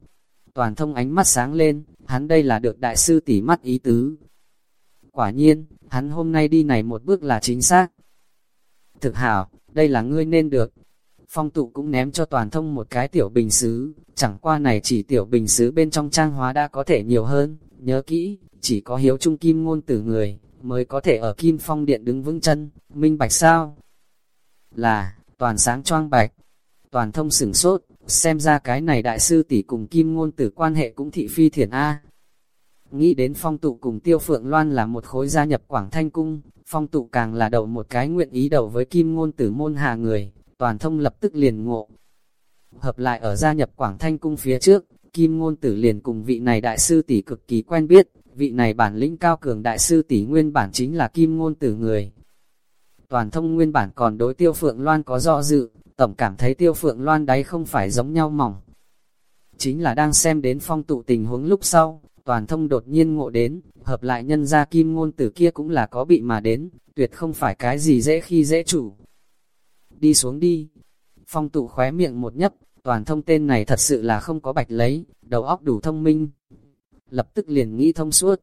A: Toàn thông ánh mắt sáng lên, hắn đây là được đại sư tỷ mắt ý tứ. Quả nhiên, hắn hôm nay đi này một bước là chính xác. Thực hảo, đây là ngươi nên được. Phong tụ cũng ném cho toàn thông một cái tiểu bình xứ, chẳng qua này chỉ tiểu bình xứ bên trong trang hóa đã có thể nhiều hơn, nhớ kỹ, chỉ có hiếu trung kim ngôn tử người, mới có thể ở kim phong điện đứng vững chân, minh bạch sao? Là, toàn sáng choang bạch, toàn thông sửng sốt, xem ra cái này đại sư tỷ cùng kim ngôn tử quan hệ cũng thị phi thiền A. Nghĩ đến phong tụ cùng tiêu phượng loan là một khối gia nhập Quảng Thanh Cung, phong tụ càng là đầu một cái nguyện ý đầu với kim ngôn tử môn hà người, toàn thông lập tức liền ngộ. Hợp lại ở gia nhập Quảng Thanh Cung phía trước, kim ngôn tử liền cùng vị này đại sư tỷ cực kỳ quen biết, vị này bản lĩnh cao cường đại sư tỷ nguyên bản chính là kim ngôn tử người. Toàn thông nguyên bản còn đối tiêu phượng loan có do dự, tổng cảm thấy tiêu phượng loan đáy không phải giống nhau mỏng. Chính là đang xem đến phong tụ tình huống lúc sau, toàn thông đột nhiên ngộ đến, hợp lại nhân ra kim ngôn tử kia cũng là có bị mà đến, tuyệt không phải cái gì dễ khi dễ chủ. Đi xuống đi. Phong tụ khóe miệng một nhấp, toàn thông tên này thật sự là không có bạch lấy, đầu óc đủ thông minh. Lập tức liền nghĩ thông suốt.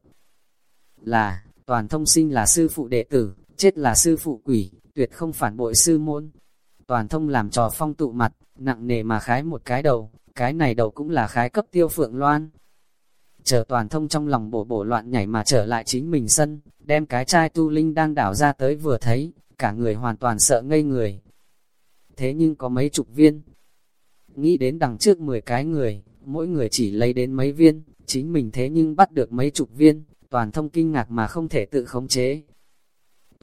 A: Là, toàn thông sinh là sư phụ đệ tử, chết là sư phụ quỷ, tuyệt không phản bội sư môn. Toàn thông làm trò phong tụ mặt, nặng nề mà khái một cái đầu, cái này đầu cũng là khái cấp tiêu phượng loan. chờ toàn thông trong lòng bổ bổ loạn nhảy mà trở lại chính mình sân, đem cái chai tu linh đang đảo ra tới vừa thấy, cả người hoàn toàn sợ ngây người. Thế nhưng có mấy chục viên, nghĩ đến đằng trước 10 cái người, mỗi người chỉ lấy đến mấy viên, chính mình thế nhưng bắt được mấy chục viên, toàn thông kinh ngạc mà không thể tự khống chế.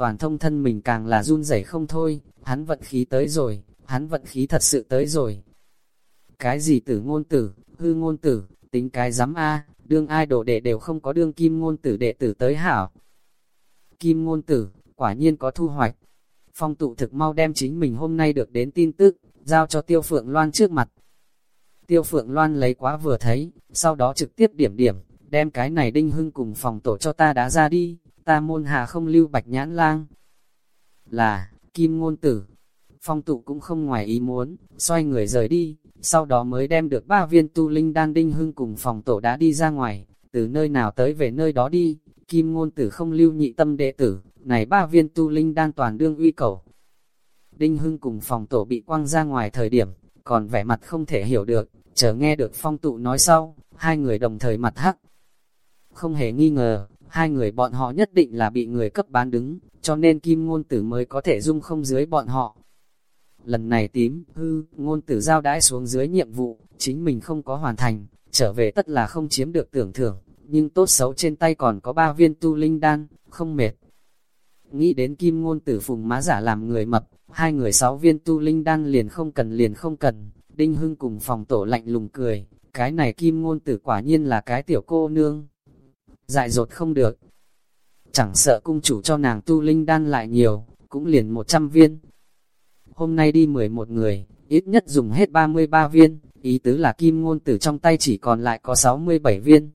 A: Toàn thông thân mình càng là run rẩy không thôi, hắn vận khí tới rồi, hắn vận khí thật sự tới rồi. Cái gì tử ngôn tử, hư ngôn tử, tính cái dám a đương ai đồ đệ đều không có đương kim ngôn tử đệ tử tới hảo. Kim ngôn tử, quả nhiên có thu hoạch. Phong tụ thực mau đem chính mình hôm nay được đến tin tức, giao cho Tiêu Phượng Loan trước mặt. Tiêu Phượng Loan lấy quá vừa thấy, sau đó trực tiếp điểm điểm, đem cái này đinh hưng cùng phòng tổ cho ta đá ra đi, ta môn hà không lưu bạch nhãn lang. Là, Kim Ngôn Tử. Phong tụ cũng không ngoài ý muốn, xoay người rời đi, sau đó mới đem được ba viên tu linh đan đinh hưng cùng phòng tổ đã đi ra ngoài, từ nơi nào tới về nơi đó đi, Kim Ngôn Tử không lưu nhị tâm đệ tử, này ba viên tu linh đan toàn đương uy cầu, Đinh Hưng cùng phòng tổ bị quăng ra ngoài thời điểm, còn vẻ mặt không thể hiểu được, chờ nghe được phong tụ nói sau, hai người đồng thời mặt hắc. Không hề nghi ngờ, hai người bọn họ nhất định là bị người cấp bán đứng, cho nên kim ngôn tử mới có thể dung không dưới bọn họ. Lần này tím, hư, ngôn tử giao đãi xuống dưới nhiệm vụ, chính mình không có hoàn thành, trở về tất là không chiếm được tưởng thưởng, nhưng tốt xấu trên tay còn có ba viên tu linh đan, không mệt. Nghĩ đến kim ngôn tử phùng má giả làm người mập, Hai người sáu viên tu linh đan liền không cần liền không cần, Đinh Hưng cùng phòng tổ lạnh lùng cười, cái này kim ngôn tử quả nhiên là cái tiểu cô nương. Dại dột không được. Chẳng sợ cung chủ cho nàng tu linh đan lại nhiều, cũng liền 100 viên. Hôm nay đi 11 người, ít nhất dùng hết 33 viên, ý tứ là kim ngôn tử trong tay chỉ còn lại có 67 viên.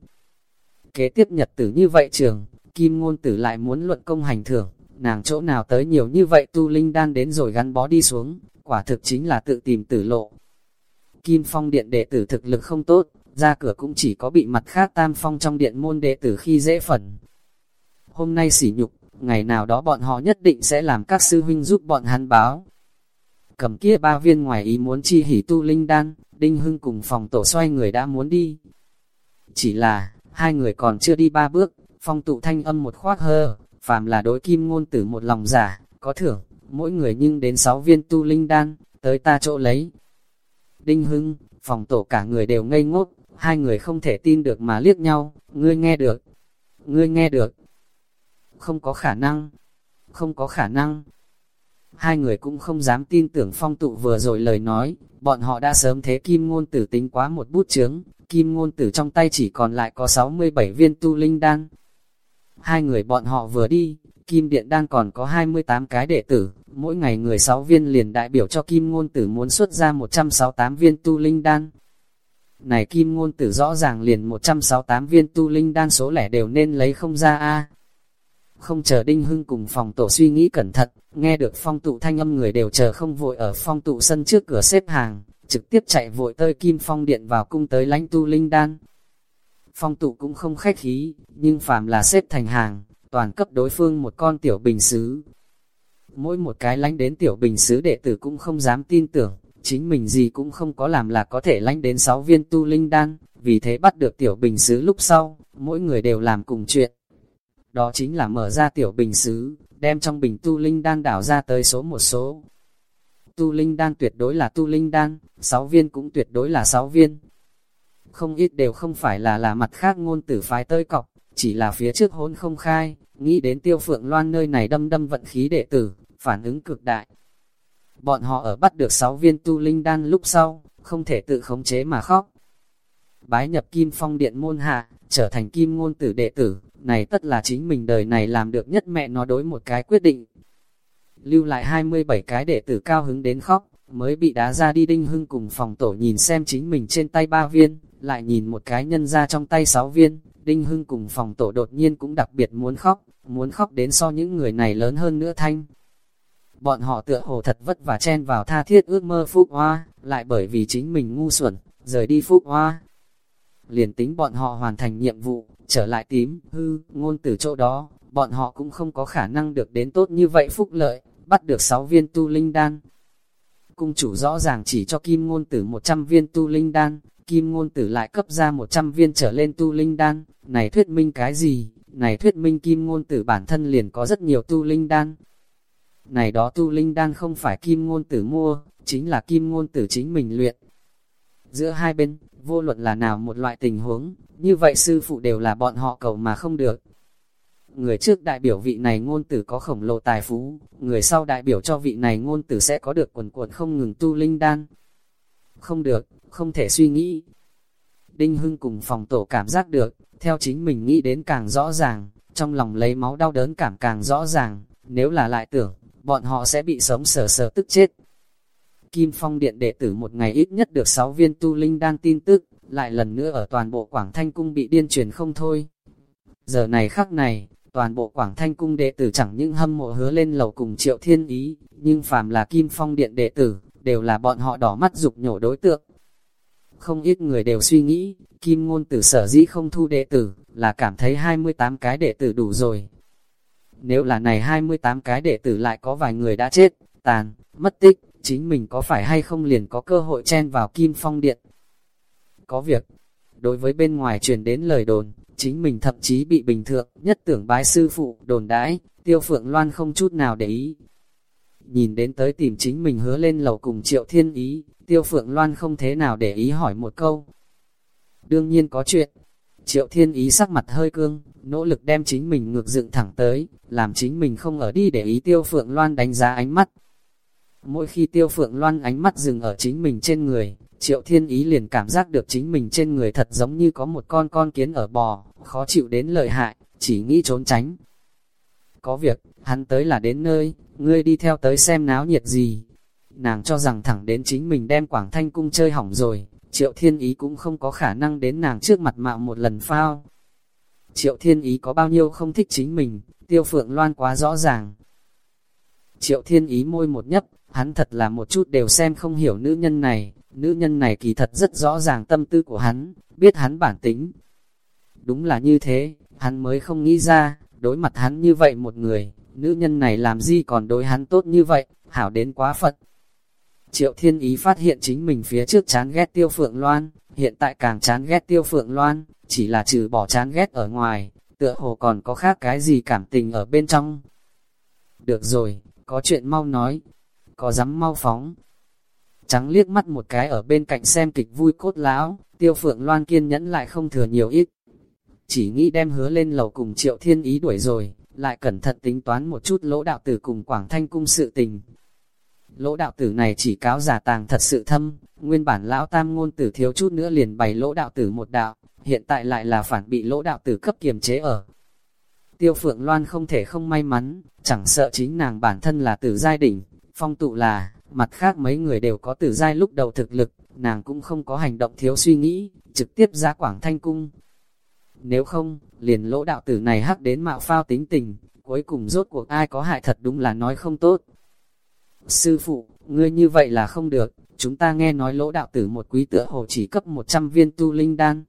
A: Kế tiếp nhật tử như vậy trường, kim ngôn tử lại muốn luận công hành thưởng, nàng chỗ nào tới nhiều như vậy tu linh đan đến rồi gắn bó đi xuống, quả thực chính là tự tìm tử lộ. Kim Phong điện đệ tử thực lực không tốt, ra cửa cũng chỉ có bị mặt khác tam phong trong điện môn đệ tử khi dễ phần. Hôm nay sỉ nhục, ngày nào đó bọn họ nhất định sẽ làm các sư huynh giúp bọn hắn báo. Cầm kia ba viên ngoài ý muốn chi hỉ tu linh đan, Đinh Hưng cùng phòng tổ xoay người đã muốn đi. Chỉ là, hai người còn chưa đi ba bước, phong tụ thanh âm một khoát hơ, phàm là đối kim ngôn tử một lòng giả, có thưởng, mỗi người nhưng đến sáu viên tu linh đan, tới ta chỗ lấy. Đinh Hưng, phòng tổ cả người đều ngây ngốc, hai người không thể tin được mà liếc nhau, ngươi nghe được, ngươi nghe được. Không có khả năng, không có khả năng. Hai người cũng không dám tin tưởng phong tụ vừa rồi lời nói, bọn họ đã sớm thế kim ngôn tử tính quá một bút chướng, kim ngôn tử trong tay chỉ còn lại có 67 viên tu linh đan, Hai người bọn họ vừa đi, Kim Điện đang còn có 28 cái đệ tử, mỗi ngày người 6 viên liền đại biểu cho Kim Ngôn Tử muốn xuất ra 168 viên tu linh đan. Này Kim Ngôn Tử rõ ràng liền 168 viên tu linh đan số lẻ đều nên lấy không ra a. Không chờ Đinh Hưng cùng phòng tổ suy nghĩ cẩn thận, nghe được phong tụ thanh âm người đều chờ không vội ở phong tụ sân trước cửa xếp hàng, trực tiếp chạy vội tới Kim Phong Điện vào cung tới lãnh tu linh đan phong tụ cũng không khách khí, nhưng phàm là xếp thành hàng, toàn cấp đối phương một con tiểu bình xứ. Mỗi một cái lánh đến tiểu bình xứ đệ tử cũng không dám tin tưởng, chính mình gì cũng không có làm là có thể lánh đến 6 viên tu linh đan, vì thế bắt được tiểu bình xứ lúc sau, mỗi người đều làm cùng chuyện. Đó chính là mở ra tiểu bình xứ, đem trong bình tu linh đan đảo ra tới số một số. Tu linh đan tuyệt đối là tu linh đan, 6 viên cũng tuyệt đối là 6 viên, không ít đều không phải là là mặt khác ngôn tử phái tơi cọc, chỉ là phía trước hôn không khai, nghĩ đến tiêu phượng loan nơi này đâm đâm vận khí đệ tử, phản ứng cực đại. Bọn họ ở bắt được 6 viên tu linh đan lúc sau, không thể tự khống chế mà khóc. Bái nhập kim phong điện môn hạ, trở thành kim ngôn tử đệ tử, này tất là chính mình đời này làm được nhất mẹ nó đối một cái quyết định. Lưu lại 27 cái đệ tử cao hứng đến khóc, mới bị đá ra đi đinh hưng cùng phòng tổ nhìn xem chính mình trên tay ba viên, lại nhìn một cái nhân ra trong tay sáu viên, đinh hưng cùng phòng tổ đột nhiên cũng đặc biệt muốn khóc, muốn khóc đến so những người này lớn hơn nữa thanh. Bọn họ tựa hồ thật vất và chen vào tha thiết ước mơ phúc hoa, lại bởi vì chính mình ngu xuẩn, rời đi phúc hoa. Liền tính bọn họ hoàn thành nhiệm vụ, trở lại tím, hư, ngôn từ chỗ đó, bọn họ cũng không có khả năng được đến tốt như vậy phúc lợi, bắt được 6 viên tu linh đan, cung chủ rõ ràng chỉ cho kim ngôn tử 100 viên tu linh đan, kim ngôn tử lại cấp ra 100 viên trở lên tu linh đan, này thuyết minh cái gì? Này thuyết minh kim ngôn tử bản thân liền có rất nhiều tu linh đan. Này đó tu linh đan không phải kim ngôn tử mua, chính là kim ngôn tử chính mình luyện. Giữa hai bên, vô luận là nào một loại tình huống, như vậy sư phụ đều là bọn họ cầu mà không được. Người trước đại biểu vị này ngôn tử có khổng lồ tài phú, người sau đại biểu cho vị này ngôn tử sẽ có được quần cuộn không ngừng tu linh đan. Không được, không thể suy nghĩ. Đinh Hưng cùng phòng tổ cảm giác được, theo chính mình nghĩ đến càng rõ ràng, trong lòng lấy máu đau đớn cảm càng rõ ràng, nếu là lại tưởng, bọn họ sẽ bị sống sờ sờ tức chết. Kim Phong Điện đệ tử một ngày ít nhất được 6 viên tu linh đan tin tức, lại lần nữa ở toàn bộ Quảng Thanh Cung bị điên truyền không thôi. Giờ này khắc này, toàn bộ Quảng Thanh Cung đệ tử chẳng những hâm mộ hứa lên lầu cùng triệu thiên ý, nhưng phàm là Kim Phong Điện đệ tử, đều là bọn họ đỏ mắt dục nhổ đối tượng. Không ít người đều suy nghĩ, Kim Ngôn Tử sở dĩ không thu đệ tử, là cảm thấy 28 cái đệ tử đủ rồi. Nếu là này 28 cái đệ tử lại có vài người đã chết, tàn, mất tích, chính mình có phải hay không liền có cơ hội chen vào Kim Phong Điện. Có việc, đối với bên ngoài truyền đến lời đồn, chính mình thậm chí bị bình thượng, nhất tưởng bái sư phụ, đồn đãi, tiêu phượng loan không chút nào để ý. Nhìn đến tới tìm chính mình hứa lên lầu cùng triệu thiên ý, tiêu phượng loan không thế nào để ý hỏi một câu. Đương nhiên có chuyện, triệu thiên ý sắc mặt hơi cương, nỗ lực đem chính mình ngược dựng thẳng tới, làm chính mình không ở đi để ý tiêu phượng loan đánh giá ánh mắt. Mỗi khi tiêu phượng loan ánh mắt dừng ở chính mình trên người, triệu thiên ý liền cảm giác được chính mình trên người thật giống như có một con con kiến ở bò, khó chịu đến lợi hại, chỉ nghĩ trốn tránh. Có việc, hắn tới là đến nơi, ngươi đi theo tới xem náo nhiệt gì. Nàng cho rằng thẳng đến chính mình đem Quảng Thanh Cung chơi hỏng rồi, Triệu Thiên Ý cũng không có khả năng đến nàng trước mặt mạo một lần phao. Triệu Thiên Ý có bao nhiêu không thích chính mình, Tiêu Phượng Loan quá rõ ràng. Triệu Thiên Ý môi một nhấp, hắn thật là một chút đều xem không hiểu nữ nhân này, nữ nhân này kỳ thật rất rõ ràng tâm tư của hắn, biết hắn bản tính. Đúng là như thế, hắn mới không nghĩ ra, đối mặt hắn như vậy một người, nữ nhân này làm gì còn đối hắn tốt như vậy, hảo đến quá Phật. Triệu Thiên Ý phát hiện chính mình phía trước chán ghét Tiêu Phượng Loan, hiện tại càng chán ghét Tiêu Phượng Loan, chỉ là trừ bỏ chán ghét ở ngoài, tựa hồ còn có khác cái gì cảm tình ở bên trong. Được rồi, có chuyện mau nói, có dám mau phóng. Trắng liếc mắt một cái ở bên cạnh xem kịch vui cốt lão, Tiêu Phượng Loan kiên nhẫn lại không thừa nhiều ít. Chỉ nghĩ đem hứa lên lầu cùng Triệu Thiên Ý đuổi rồi, lại cẩn thận tính toán một chút lỗ đạo tử cùng Quảng Thanh Cung sự tình, Lỗ đạo tử này chỉ cáo giả tàng thật sự thâm, nguyên bản lão tam ngôn tử thiếu chút nữa liền bày lỗ đạo tử một đạo, hiện tại lại là phản bị lỗ đạo tử cấp kiềm chế ở. Tiêu Phượng Loan không thể không may mắn, chẳng sợ chính nàng bản thân là tử giai đỉnh, phong tụ là, mặt khác mấy người đều có tử giai lúc đầu thực lực, nàng cũng không có hành động thiếu suy nghĩ, trực tiếp ra quảng thanh cung. Nếu không, liền lỗ đạo tử này hắc đến mạo phao tính tình, cuối cùng rốt cuộc ai có hại thật đúng là nói không tốt. Sư phụ, ngươi như vậy là không được, chúng ta nghe nói lỗ đạo tử một quý tựa hồ chỉ cấp 100 viên tu linh đan.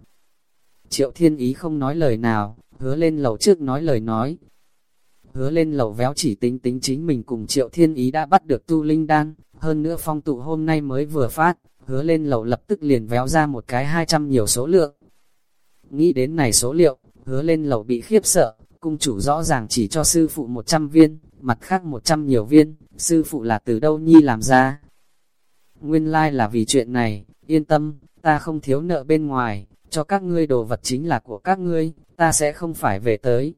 A: Triệu thiên ý không nói lời nào, hứa lên lầu trước nói lời nói. Hứa lên lầu véo chỉ tính tính chính mình cùng triệu thiên ý đã bắt được tu linh đan, hơn nữa phong tụ hôm nay mới vừa phát, hứa lên lầu lập tức liền véo ra một cái 200 nhiều số lượng. Nghĩ đến này số liệu, hứa lên lầu bị khiếp sợ, cung chủ rõ ràng chỉ cho sư phụ 100 viên, mặt khác 100 nhiều viên, sư phụ là từ đâu nhi làm ra. Nguyên lai like là vì chuyện này, yên tâm, ta không thiếu nợ bên ngoài, cho các ngươi đồ vật chính là của các ngươi, ta sẽ không phải về tới.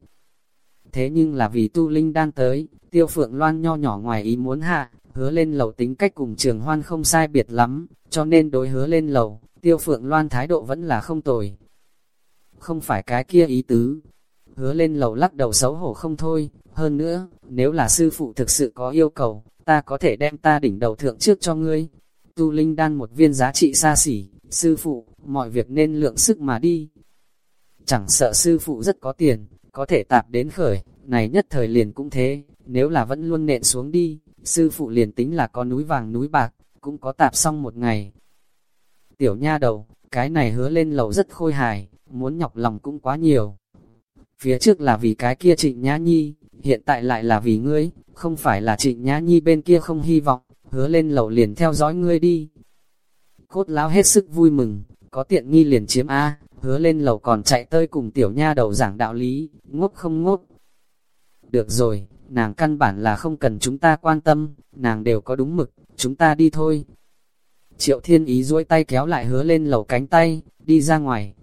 A: Thế nhưng là vì tu linh đang tới, tiêu phượng loan nho nhỏ ngoài ý muốn hạ, hứa lên lầu tính cách cùng trường hoan không sai biệt lắm, cho nên đối hứa lên lầu, tiêu phượng loan thái độ vẫn là không tồi. Không phải cái kia ý tứ, hứa lên lầu lắc đầu xấu hổ không thôi, hơn nữa, nếu là sư phụ thực sự có yêu cầu, ta có thể đem ta đỉnh đầu thượng trước cho ngươi. Tu linh đan một viên giá trị xa xỉ, sư phụ, mọi việc nên lượng sức mà đi. Chẳng sợ sư phụ rất có tiền, có thể tạp đến khởi, này nhất thời liền cũng thế, nếu là vẫn luôn nện xuống đi, sư phụ liền tính là có núi vàng núi bạc, cũng có tạp xong một ngày. Tiểu nha đầu, cái này hứa lên lầu rất khôi hài, muốn nhọc lòng cũng quá nhiều. Phía trước là vì cái kia trịnh nhã nhi, hiện tại lại là vì ngươi, không phải là trịnh nhã nhi bên kia không hy vọng, hứa lên lầu liền theo dõi ngươi đi. Cốt lão hết sức vui mừng, có tiện nghi liền chiếm A, hứa lên lầu còn chạy tới cùng tiểu nha đầu giảng đạo lý, ngốc không ngốc. Được rồi, nàng căn bản là không cần chúng ta quan tâm, nàng đều có đúng mực, chúng ta đi thôi. Triệu thiên ý duỗi tay kéo lại hứa lên lầu cánh tay, đi ra ngoài.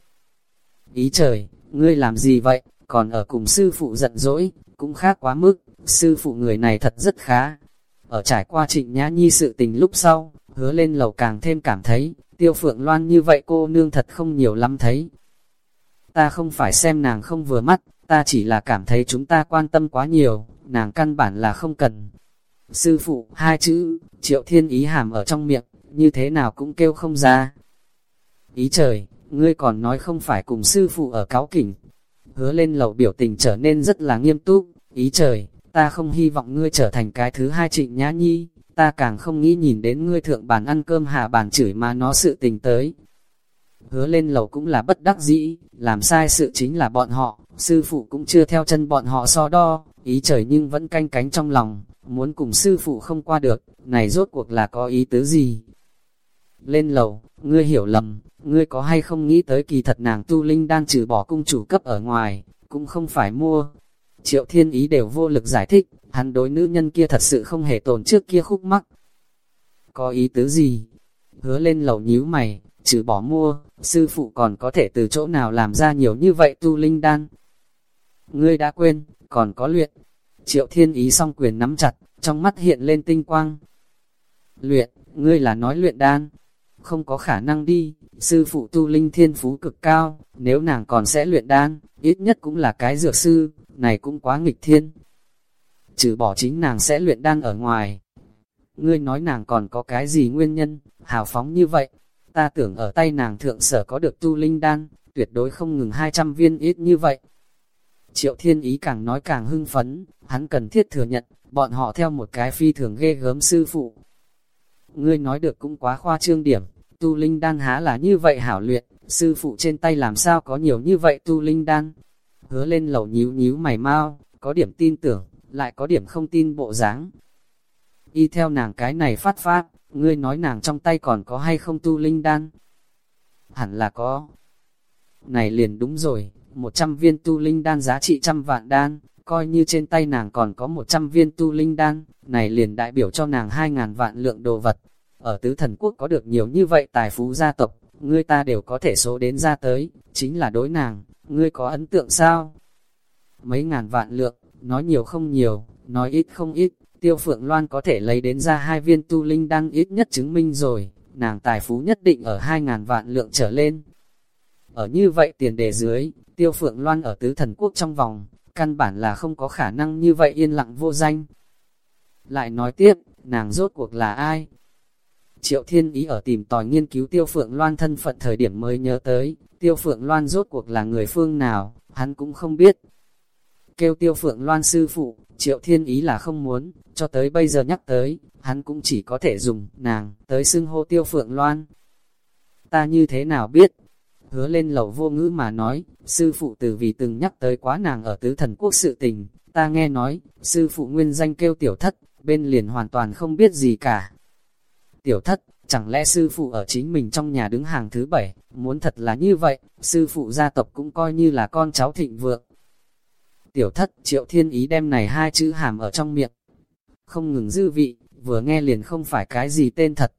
A: Ý trời, ngươi làm gì vậy, còn ở cùng sư phụ giận dỗi, cũng khác quá mức, sư phụ người này thật rất khá. Ở trải qua trịnh nhã nhi sự tình lúc sau, hứa lên lầu càng thêm cảm thấy, tiêu phượng loan như vậy cô nương thật không nhiều lắm thấy. Ta không phải xem nàng không vừa mắt, ta chỉ là cảm thấy chúng ta quan tâm quá nhiều, nàng căn bản là không cần. Sư phụ, hai chữ, triệu thiên ý hàm ở trong miệng, như thế nào cũng kêu không ra. Ý trời, ngươi còn nói không phải cùng sư phụ ở cáo kỉnh. Hứa lên lầu biểu tình trở nên rất là nghiêm túc, ý trời, ta không hy vọng ngươi trở thành cái thứ hai trịnh nhã nhi, ta càng không nghĩ nhìn đến ngươi thượng bàn ăn cơm hạ bàn chửi mà nó sự tình tới. Hứa lên lầu cũng là bất đắc dĩ, làm sai sự chính là bọn họ, sư phụ cũng chưa theo chân bọn họ so đo, ý trời nhưng vẫn canh cánh trong lòng, muốn cùng sư phụ không qua được, này rốt cuộc là có ý tứ gì? Lên lầu, ngươi hiểu lầm, ngươi có hay không nghĩ tới kỳ thật nàng tu linh đang trừ bỏ cung chủ cấp ở ngoài, cũng không phải mua. Triệu thiên ý đều vô lực giải thích, hắn đối nữ nhân kia thật sự không hề tồn trước kia khúc mắc. Có ý tứ gì? Hứa lên lầu nhíu mày, trừ bỏ mua, sư phụ còn có thể từ chỗ nào làm ra nhiều như vậy tu linh đan. Ngươi đã quên, còn có luyện. Triệu thiên ý song quyền nắm chặt, trong mắt hiện lên tinh quang. Luyện, ngươi là nói luyện đan. Không có khả năng đi, sư phụ tu linh thiên phú cực cao, nếu nàng còn sẽ luyện đan, ít nhất cũng là cái dược sư, này cũng quá nghịch thiên. Trừ bỏ chính nàng sẽ luyện đan ở ngoài. Ngươi nói nàng còn có cái gì nguyên nhân, hào phóng như vậy, ta tưởng ở tay nàng thượng sở có được tu linh đan, tuyệt đối không ngừng 200 viên ít như vậy. Triệu thiên ý càng nói càng hưng phấn, hắn cần thiết thừa nhận, bọn họ theo một cái phi thường ghê gớm sư phụ. Ngươi nói được cũng quá khoa trương điểm, tu linh đan há là như vậy hảo luyện, sư phụ trên tay làm sao có nhiều như vậy tu linh đan. Hứa lên lầu nhíu nhíu mày mau, có điểm tin tưởng, lại có điểm không tin bộ dáng. Y theo nàng cái này phát phát, ngươi nói nàng trong tay còn có hay không tu linh đan? Hẳn là có. Này liền đúng rồi, 100 viên tu linh đan giá trị trăm vạn đan, coi như trên tay nàng còn có 100 viên tu linh đan, này liền đại biểu cho nàng 2.000 vạn lượng đồ vật. Ở tứ thần quốc có được nhiều như vậy tài phú gia tộc, ngươi ta đều có thể số đến ra tới, chính là đối nàng, ngươi có ấn tượng sao? Mấy ngàn vạn lượng, nói nhiều không nhiều, nói ít không ít, tiêu phượng loan có thể lấy đến ra hai viên tu linh đăng ít nhất chứng minh rồi, nàng tài phú nhất định ở hai ngàn vạn lượng trở lên. Ở như vậy tiền đề dưới, tiêu phượng loan ở tứ thần quốc trong vòng, căn bản là không có khả năng như vậy yên lặng vô danh. Lại nói tiếp, nàng rốt cuộc là ai? Triệu Thiên Ý ở tìm tòi nghiên cứu Tiêu Phượng Loan thân phận thời điểm mới nhớ tới, Tiêu Phượng Loan rốt cuộc là người phương nào, hắn cũng không biết. Kêu Tiêu Phượng Loan sư phụ, Triệu Thiên Ý là không muốn, cho tới bây giờ nhắc tới, hắn cũng chỉ có thể dùng nàng tới xưng hô Tiêu Phượng Loan. Ta như thế nào biết? Hứa lên lầu vô ngữ mà nói, sư phụ từ vì từng nhắc tới quá nàng ở tứ thần quốc sự tình, ta nghe nói, sư phụ nguyên danh kêu tiểu thất, bên liền hoàn toàn không biết gì cả. Tiểu thất, chẳng lẽ sư phụ ở chính mình trong nhà đứng hàng thứ bảy, muốn thật là như vậy, sư phụ gia tộc cũng coi như là con cháu thịnh vượng. Tiểu thất, triệu thiên ý đem này hai chữ hàm ở trong miệng. Không ngừng dư vị, vừa nghe liền không phải cái gì tên thật.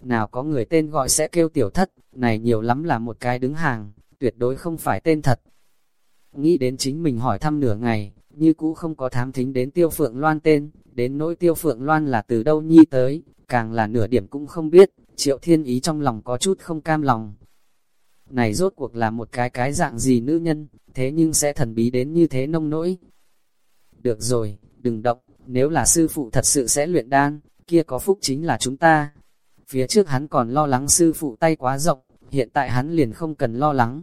A: Nào có người tên gọi sẽ kêu tiểu thất, này nhiều lắm là một cái đứng hàng, tuyệt đối không phải tên thật. Nghĩ đến chính mình hỏi thăm nửa ngày, như cũ không có thám thính đến tiêu phượng loan tên, đến nỗi tiêu phượng loan là từ đâu nhi tới, càng là nửa điểm cũng không biết, triệu thiên ý trong lòng có chút không cam lòng. Này rốt cuộc là một cái cái dạng gì nữ nhân, thế nhưng sẽ thần bí đến như thế nông nỗi. Được rồi, đừng động, nếu là sư phụ thật sự sẽ luyện đan, kia có phúc chính là chúng ta. Phía trước hắn còn lo lắng sư phụ tay quá rộng, hiện tại hắn liền không cần lo lắng.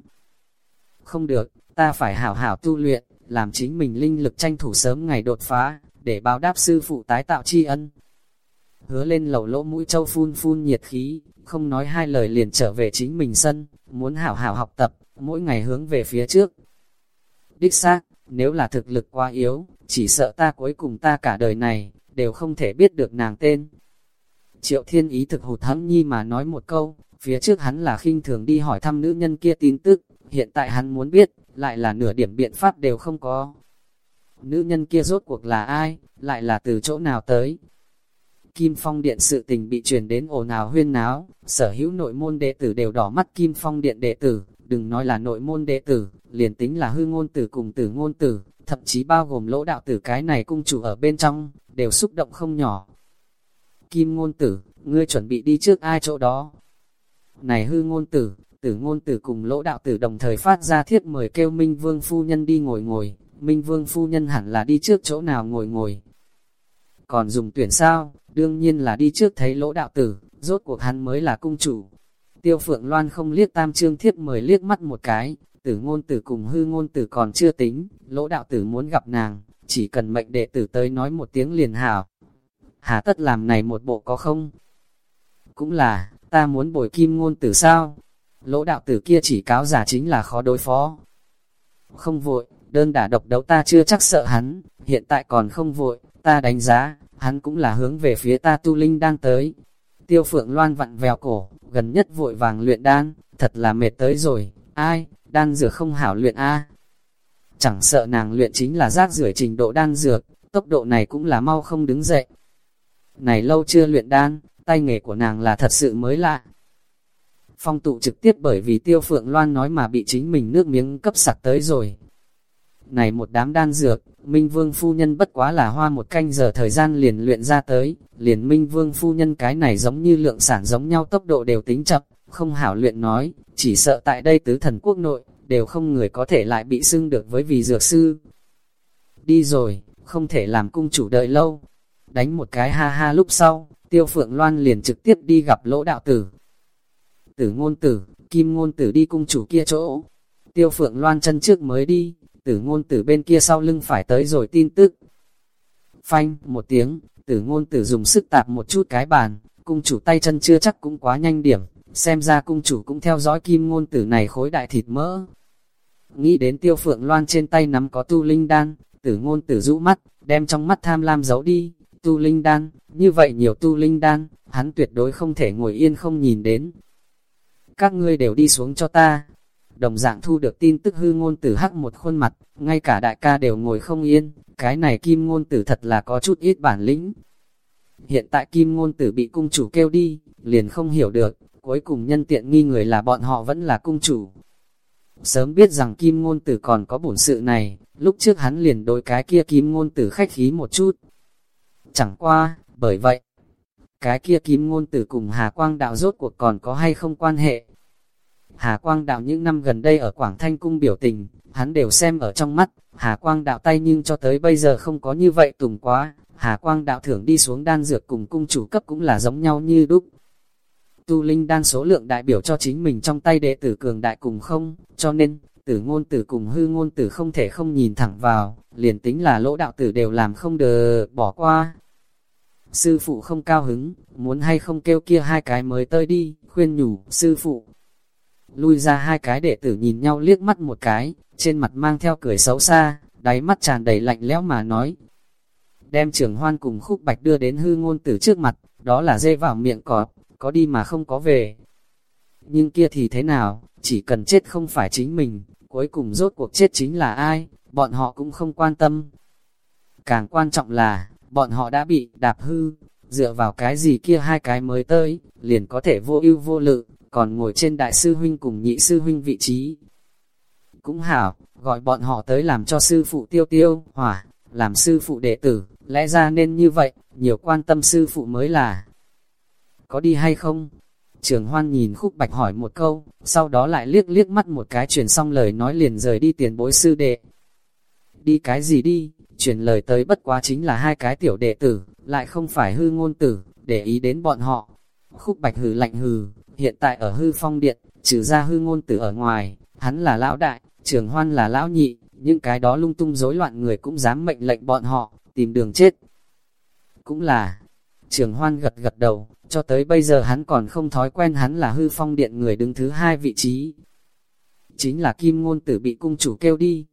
A: Không được, ta phải hảo hảo tu luyện, làm chính mình linh lực tranh thủ sớm ngày đột phá, để báo đáp sư phụ tái tạo tri ân. Hứa lên lầu lỗ mũi châu phun phun nhiệt khí, không nói hai lời liền trở về chính mình sân, muốn hảo hảo học tập, mỗi ngày hướng về phía trước. Đích xác, nếu là thực lực quá yếu, chỉ sợ ta cuối cùng ta cả đời này, đều không thể biết được nàng tên. Triệu Thiên Ý thực hụt hẫng nhi mà nói một câu, phía trước hắn là khinh thường đi hỏi thăm nữ nhân kia tin tức, hiện tại hắn muốn biết, lại là nửa điểm biện pháp đều không có. Nữ nhân kia rốt cuộc là ai, lại là từ chỗ nào tới? Kim Phong Điện sự tình bị truyền đến ồn ào huyên náo, sở hữu nội môn đệ tử đều đỏ mắt Kim Phong Điện đệ tử, đừng nói là nội môn đệ tử, liền tính là hư ngôn tử cùng tử ngôn tử, thậm chí bao gồm lỗ đạo tử cái này cung chủ ở bên trong, đều xúc động không nhỏ. Kim ngôn tử, ngươi chuẩn bị đi trước ai chỗ đó? Này hư ngôn tử, tử ngôn tử cùng lỗ đạo tử đồng thời phát ra thiết mời kêu Minh Vương Phu Nhân đi ngồi ngồi, Minh Vương Phu Nhân hẳn là đi trước chỗ nào ngồi ngồi. Còn dùng tuyển sao, đương nhiên là đi trước thấy lỗ đạo tử, rốt cuộc hắn mới là cung chủ. Tiêu Phượng Loan không liếc tam trương thiếp mời liếc mắt một cái, tử ngôn tử cùng hư ngôn tử còn chưa tính, lỗ đạo tử muốn gặp nàng, chỉ cần mệnh đệ tử tới nói một tiếng liền hảo. Hà tất làm này một bộ có không? Cũng là, ta muốn bồi kim ngôn tử sao? Lỗ đạo tử kia chỉ cáo giả chính là khó đối phó. Không vội, đơn đả độc đấu ta chưa chắc sợ hắn, hiện tại còn không vội, ta đánh giá, hắn cũng là hướng về phía ta tu linh đang tới. Tiêu phượng loan vặn vèo cổ, gần nhất vội vàng luyện đan, thật là mệt tới rồi, ai, đan dược không hảo luyện a Chẳng sợ nàng luyện chính là rác rưởi trình độ đan dược, tốc độ này cũng là mau không đứng dậy. Này lâu chưa luyện đan, tay nghề của nàng là thật sự mới lạ. Phong tụ trực tiếp bởi vì tiêu phượng loan nói mà bị chính mình nước miếng cấp sặc tới rồi. Này một đám đan dược, Minh Vương Phu Nhân bất quá là hoa một canh giờ thời gian liền luyện ra tới, liền Minh Vương Phu Nhân cái này giống như lượng sản giống nhau tốc độ đều tính chậm, không hảo luyện nói, chỉ sợ tại đây tứ thần quốc nội, đều không người có thể lại bị xưng được với vì dược sư. Đi rồi, không thể làm cung chủ đợi lâu. Đánh một cái ha ha lúc sau, tiêu phượng loan liền trực tiếp đi gặp lỗ đạo tử. Tử ngôn tử, kim ngôn tử đi cung chủ kia chỗ. Tiêu phượng loan chân trước mới đi, tử ngôn tử bên kia sau lưng phải tới rồi tin tức. Phanh, một tiếng, tử ngôn tử dùng sức tạp một chút cái bàn, cung chủ tay chân chưa chắc cũng quá nhanh điểm, xem ra cung chủ cũng theo dõi kim ngôn tử này khối đại thịt mỡ. Nghĩ đến tiêu phượng loan trên tay nắm có tu linh đan, tử ngôn tử rũ mắt, đem trong mắt tham lam giấu đi, tu linh đan, như vậy nhiều tu linh đan, hắn tuyệt đối không thể ngồi yên không nhìn đến. Các ngươi đều đi xuống cho ta. Đồng dạng thu được tin tức hư ngôn tử hắc một khuôn mặt, ngay cả đại ca đều ngồi không yên, cái này kim ngôn tử thật là có chút ít bản lĩnh. Hiện tại kim ngôn tử bị cung chủ kêu đi, liền không hiểu được, cuối cùng nhân tiện nghi người là bọn họ vẫn là cung chủ. Sớm biết rằng kim ngôn tử còn có bổn sự này, lúc trước hắn liền đối cái kia kim ngôn tử khách khí một chút. Chẳng qua, bởi vậy, cái kia kim ngôn tử cùng Hà Quang Đạo rốt cuộc còn có hay không quan hệ. Hà Quang Đạo những năm gần đây ở Quảng Thanh Cung biểu tình, hắn đều xem ở trong mắt, Hà Quang Đạo tay nhưng cho tới bây giờ không có như vậy tùng quá, Hà Quang Đạo thưởng đi xuống đan dược cùng cung chủ cấp cũng là giống nhau như đúc, tu linh đan số lượng đại biểu cho chính mình trong tay đệ tử cường đại cùng không, cho nên, tử ngôn tử cùng hư ngôn tử không thể không nhìn thẳng vào, liền tính là lỗ đạo tử đều làm không đờ bỏ qua. Sư phụ không cao hứng, muốn hay không kêu kia hai cái mới tơi đi, khuyên nhủ, sư phụ. Lui ra hai cái đệ tử nhìn nhau liếc mắt một cái, trên mặt mang theo cười xấu xa, đáy mắt tràn đầy lạnh lẽo mà nói. Đem trưởng hoan cùng khúc bạch đưa đến hư ngôn tử trước mặt, đó là dê vào miệng cọp, có đi mà không có về. Nhưng kia thì thế nào, chỉ cần chết không phải chính mình, cuối cùng rốt cuộc chết chính là ai, bọn họ cũng không quan tâm. Càng quan trọng là, bọn họ đã bị đạp hư, dựa vào cái gì kia hai cái mới tới, liền có thể vô ưu vô lự, còn ngồi trên đại sư huynh cùng nhị sư huynh vị trí. Cũng hảo, gọi bọn họ tới làm cho sư phụ tiêu tiêu, hỏa, làm sư phụ đệ tử, lẽ ra nên như vậy, nhiều quan tâm sư phụ mới là có đi hay không? Trường hoan nhìn khúc bạch hỏi một câu, sau đó lại liếc liếc mắt một cái truyền xong lời nói liền rời đi tiền bối sư đệ. Đi cái gì đi, truyền lời tới bất quá chính là hai cái tiểu đệ tử, lại không phải hư ngôn tử, để ý đến bọn họ. Khúc bạch hừ lạnh hừ, hiện tại ở hư phong điện, trừ ra hư ngôn tử ở ngoài, hắn là lão đại, trường hoan là lão nhị, những cái đó lung tung rối loạn người cũng dám mệnh lệnh bọn họ, tìm đường chết. Cũng là, trường hoan gật gật đầu, cho tới bây giờ hắn còn không thói quen hắn là hư phong điện người đứng thứ hai vị trí. Chính là kim ngôn tử bị cung chủ kêu đi.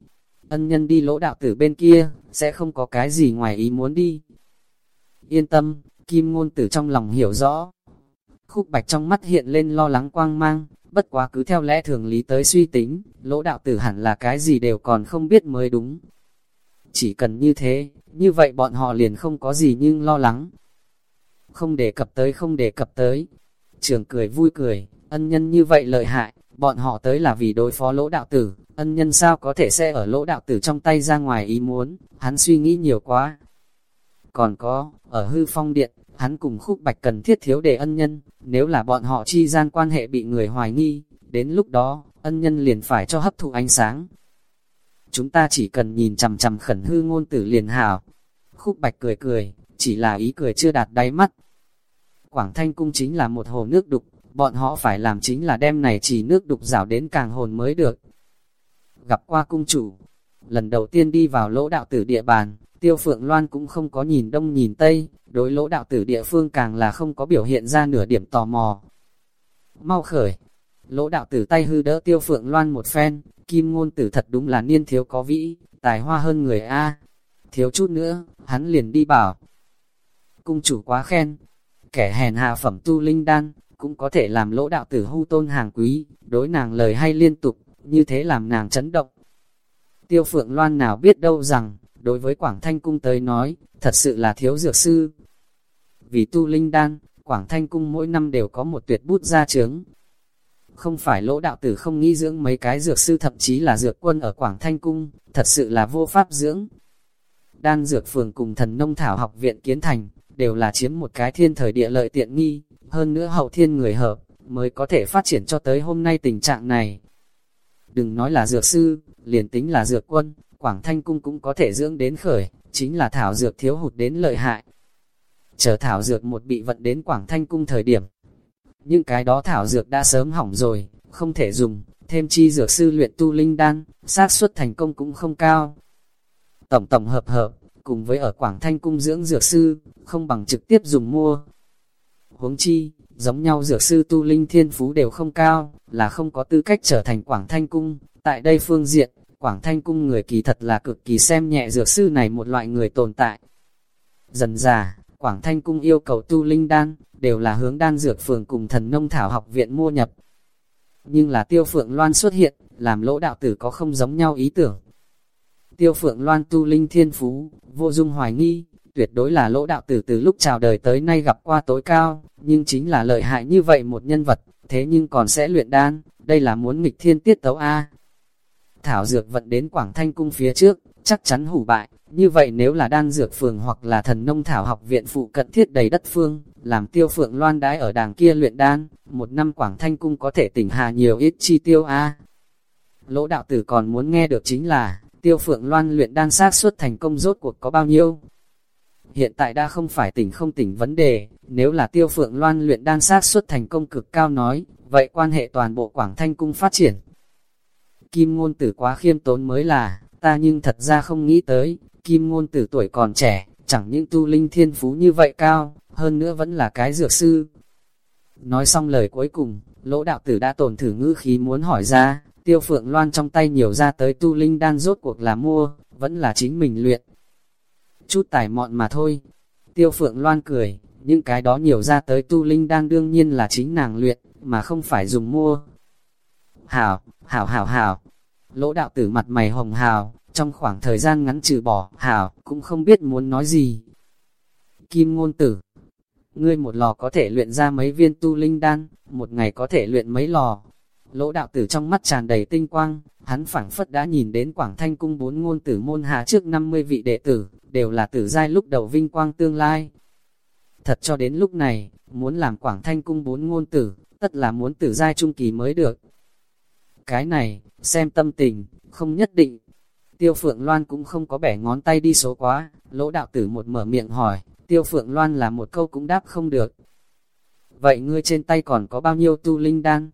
A: Ân nhân đi lỗ đạo tử bên kia, sẽ không có cái gì ngoài ý muốn đi. Yên tâm, Kim ngôn tử trong lòng hiểu rõ. Khúc bạch trong mắt hiện lên lo lắng quang mang, bất quá cứ theo lẽ thường lý tới suy tính, lỗ đạo tử hẳn là cái gì đều còn không biết mới đúng. Chỉ cần như thế, như vậy bọn họ liền không có gì nhưng lo lắng. Không đề cập tới không đề cập tới. Trường cười vui cười, ân nhân như vậy lợi hại, bọn họ tới là vì đối phó lỗ đạo tử, ân nhân sao có thể sẽ ở lỗ đạo tử trong tay ra ngoài ý muốn, hắn suy nghĩ nhiều quá. Còn có, ở hư phong điện, hắn cùng khúc bạch cần thiết thiếu để ân nhân, nếu là bọn họ chi gian quan hệ bị người hoài nghi, đến lúc đó, ân nhân liền phải cho hấp thụ ánh sáng. Chúng ta chỉ cần nhìn chằm chằm khẩn hư ngôn tử liền hảo. Khúc bạch cười cười, chỉ là ý cười chưa đạt đáy mắt. Quảng Thanh Cung chính là một hồ nước đục, bọn họ phải làm chính là đem này chỉ nước đục rảo đến càng hồn mới được. Gặp qua cung chủ, lần đầu tiên đi vào lỗ đạo tử địa bàn, tiêu phượng loan cũng không có nhìn đông nhìn tây, đối lỗ đạo tử địa phương càng là không có biểu hiện ra nửa điểm tò mò. Mau khởi, lỗ đạo tử tay hư đỡ tiêu phượng loan một phen, kim ngôn tử thật đúng là niên thiếu có vĩ, tài hoa hơn người A. Thiếu chút nữa, hắn liền đi bảo. Cung chủ quá khen, kẻ hèn hạ phẩm tu linh đan, cũng có thể làm lỗ đạo tử hưu tôn hàng quý, đối nàng lời hay liên tục, như thế làm nàng chấn động. Tiêu phượng loan nào biết đâu rằng, đối với Quảng Thanh Cung tới nói, thật sự là thiếu dược sư. Vì tu linh đan, Quảng Thanh Cung mỗi năm đều có một tuyệt bút ra trướng. Không phải lỗ đạo tử không nghĩ dưỡng mấy cái dược sư thậm chí là dược quân ở Quảng Thanh Cung, thật sự là vô pháp dưỡng. Đan dược phường cùng thần nông thảo học viện kiến thành, đều là chiếm một cái thiên thời địa lợi tiện nghi, hơn nữa hậu thiên người hợp, mới có thể phát triển cho tới hôm nay tình trạng này. Đừng nói là dược sư, liền tính là dược quân, Quảng Thanh Cung cũng có thể dưỡng đến khởi, chính là thảo dược thiếu hụt đến lợi hại. Chờ thảo dược một bị vận đến Quảng Thanh Cung thời điểm. những cái đó thảo dược đã sớm hỏng rồi, không thể dùng, thêm chi dược sư luyện tu linh đan, xác suất thành công cũng không cao. Tổng tổng hợp hợp, cùng với ở Quảng Thanh Cung dưỡng dược sư, không bằng trực tiếp dùng mua. Huống chi, giống nhau dược sư tu linh thiên phú đều không cao, là không có tư cách trở thành Quảng Thanh Cung. Tại đây phương diện, Quảng Thanh Cung người kỳ thật là cực kỳ xem nhẹ dược sư này một loại người tồn tại. Dần già, Quảng Thanh Cung yêu cầu tu linh đan, đều là hướng đan dược phường cùng thần nông thảo học viện mua nhập. Nhưng là tiêu phượng loan xuất hiện, làm lỗ đạo tử có không giống nhau ý tưởng. Tiêu phượng loan tu linh thiên phú, vô dung hoài nghi, tuyệt đối là lỗ đạo tử từ lúc chào đời tới nay gặp qua tối cao, nhưng chính là lợi hại như vậy một nhân vật, thế nhưng còn sẽ luyện đan, đây là muốn nghịch thiên tiết tấu A. Thảo dược vận đến Quảng Thanh Cung phía trước, chắc chắn hủ bại, như vậy nếu là đan dược phường hoặc là thần nông thảo học viện phụ cận thiết đầy đất phương, làm tiêu phượng loan đái ở đàng kia luyện đan, một năm Quảng Thanh Cung có thể tỉnh hà nhiều ít chi tiêu A. Lỗ đạo tử còn muốn nghe được chính là, tiêu phượng loan luyện đan xác suất thành công rốt cuộc có bao nhiêu. Hiện tại đã không phải tỉnh không tỉnh vấn đề, nếu là tiêu phượng loan luyện đan xác suất thành công cực cao nói, vậy quan hệ toàn bộ Quảng Thanh Cung phát triển. Kim ngôn tử quá khiêm tốn mới là, ta nhưng thật ra không nghĩ tới, kim ngôn tử tuổi còn trẻ, chẳng những tu linh thiên phú như vậy cao, hơn nữa vẫn là cái dược sư. Nói xong lời cuối cùng, lỗ đạo tử đã tổn thử ngữ khí muốn hỏi ra, tiêu phượng loan trong tay nhiều ra tới tu linh đan rốt cuộc là mua, vẫn là chính mình luyện. Chút tài mọn mà thôi. Tiêu phượng loan cười, những cái đó nhiều ra tới tu linh đan đương nhiên là chính nàng luyện, mà không phải dùng mua. Hảo, hảo hảo hảo. Lỗ đạo tử mặt mày hồng hào, trong khoảng thời gian ngắn trừ bỏ, hào cũng không biết muốn nói gì. Kim ngôn tử, ngươi một lò có thể luyện ra mấy viên tu linh đan, một ngày có thể luyện mấy lò, Lỗ đạo tử trong mắt tràn đầy tinh quang, hắn phảng phất đã nhìn đến Quảng Thanh cung bốn ngôn tử môn hạ trước 50 vị đệ tử, đều là tử giai lúc đầu vinh quang tương lai. Thật cho đến lúc này, muốn làm Quảng Thanh cung bốn ngôn tử, tất là muốn tử giai trung kỳ mới được. Cái này, xem tâm tình, không nhất định. Tiêu Phượng Loan cũng không có bẻ ngón tay đi số quá, lỗ đạo tử một mở miệng hỏi, Tiêu Phượng Loan là một câu cũng đáp không được. Vậy ngươi trên tay còn có bao nhiêu tu linh đan?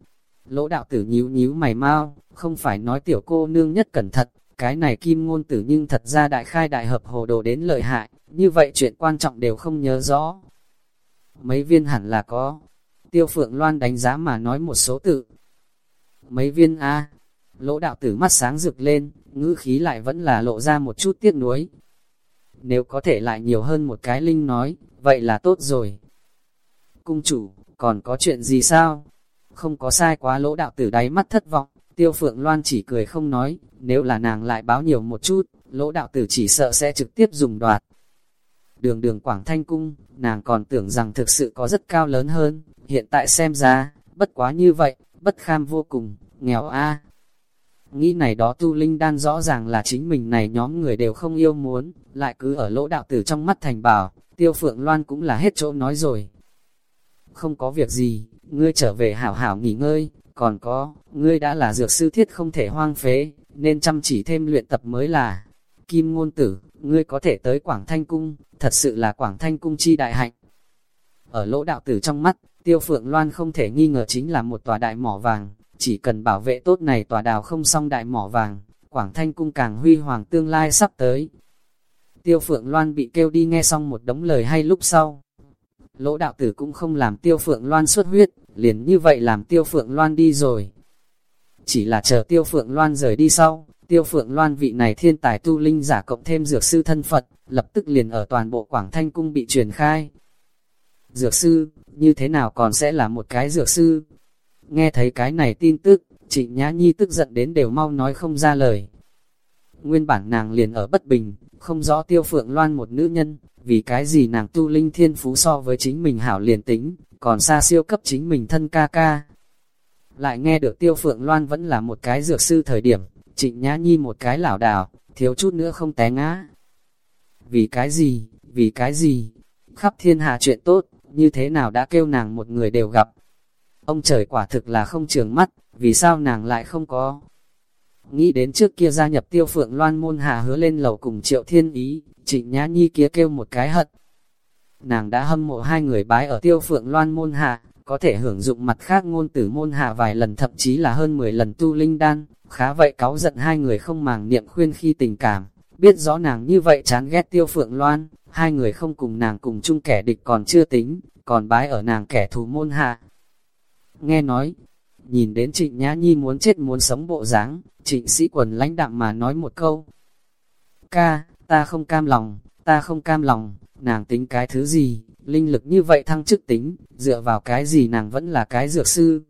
A: Lỗ đạo tử nhíu nhíu mày mau, không phải nói tiểu cô nương nhất cẩn thận, cái này kim ngôn tử nhưng thật ra đại khai đại hợp hồ đồ đến lợi hại, như vậy chuyện quan trọng đều không nhớ rõ. Mấy viên hẳn là có, tiêu phượng loan đánh giá mà nói một số tự. Mấy viên A, lỗ đạo tử mắt sáng rực lên, ngữ khí lại vẫn là lộ ra một chút tiếc nuối. nếu có thể lại nhiều hơn một cái linh nói, vậy là tốt rồi. Cung chủ, còn có chuyện gì sao? Không có sai quá lỗ đạo tử đáy mắt thất vọng, tiêu phượng loan chỉ cười không nói, nếu là nàng lại báo nhiều một chút, lỗ đạo tử chỉ sợ sẽ trực tiếp dùng đoạt. Đường đường Quảng Thanh Cung, nàng còn tưởng rằng thực sự có rất cao lớn hơn, hiện tại xem ra, bất quá như vậy, bất kham vô cùng, nghèo a Nghĩ này đó tu linh đan rõ ràng là chính mình này nhóm người đều không yêu muốn, lại cứ ở lỗ đạo tử trong mắt thành bảo, tiêu phượng loan cũng là hết chỗ nói rồi. Không có việc gì, ngươi trở về hảo hảo nghỉ ngơi, còn có, ngươi đã là dược sư thiết không thể hoang phế, nên chăm chỉ thêm luyện tập mới là. Kim ngôn tử, ngươi có thể tới Quảng Thanh Cung, thật sự là Quảng Thanh Cung chi đại hạnh. Ở lỗ đạo tử trong mắt, tiêu phượng loan không thể nghi ngờ chính là một tòa đại mỏ vàng, chỉ cần bảo vệ tốt này tòa đào không xong đại mỏ vàng, Quảng Thanh Cung càng huy hoàng tương lai sắp tới. Tiêu Phượng Loan bị kêu đi nghe xong một đống lời hay lúc sau. Lỗ đạo tử cũng không làm Tiêu Phượng Loan xuất huyết, liền như vậy làm Tiêu Phượng Loan đi rồi. Chỉ là chờ Tiêu Phượng Loan rời đi sau, Tiêu Phượng Loan vị này thiên tài tu linh giả cộng thêm dược sư thân Phật, lập tức liền ở toàn bộ Quảng Thanh Cung bị truyền khai. Dược sư, như thế nào còn sẽ là một cái dược sư? Nghe thấy cái này tin tức, trịnh Nhã Nhi tức giận đến đều mau nói không ra lời. Nguyên bản nàng liền ở bất bình, không rõ tiêu phượng loan một nữ nhân, vì cái gì nàng tu linh thiên phú so với chính mình hảo liền tính, còn xa siêu cấp chính mình thân ca ca. Lại nghe được tiêu phượng loan vẫn là một cái dược sư thời điểm, trịnh Nhã Nhi một cái lảo đảo, thiếu chút nữa không té ngã. Vì cái gì, vì cái gì, khắp thiên hạ chuyện tốt, như thế nào đã kêu nàng một người đều gặp, Ông trời quả thực là không trường mắt, vì sao nàng lại không có. Nghĩ đến trước kia gia nhập tiêu phượng loan môn hạ hứa lên lầu cùng triệu thiên ý, trịnh nhã nhi kia kêu một cái hận. Nàng đã hâm mộ hai người bái ở tiêu phượng loan môn hạ, có thể hưởng dụng mặt khác ngôn tử môn hạ vài lần thậm chí là hơn 10 lần tu linh đan, khá vậy cáu giận hai người không màng niệm khuyên khi tình cảm, biết rõ nàng như vậy chán ghét tiêu phượng loan, hai người không cùng nàng cùng chung kẻ địch còn chưa tính, còn bái ở nàng kẻ thù môn hạ, nghe nói, nhìn đến trịnh Nhã Nhi muốn chết muốn sống bộ dáng, trịnh sĩ quần lãnh đạm mà nói một câu. Ca, ta không cam lòng, ta không cam lòng, nàng tính cái thứ gì, linh lực như vậy thăng chức tính, dựa vào cái gì nàng vẫn là cái dược sư.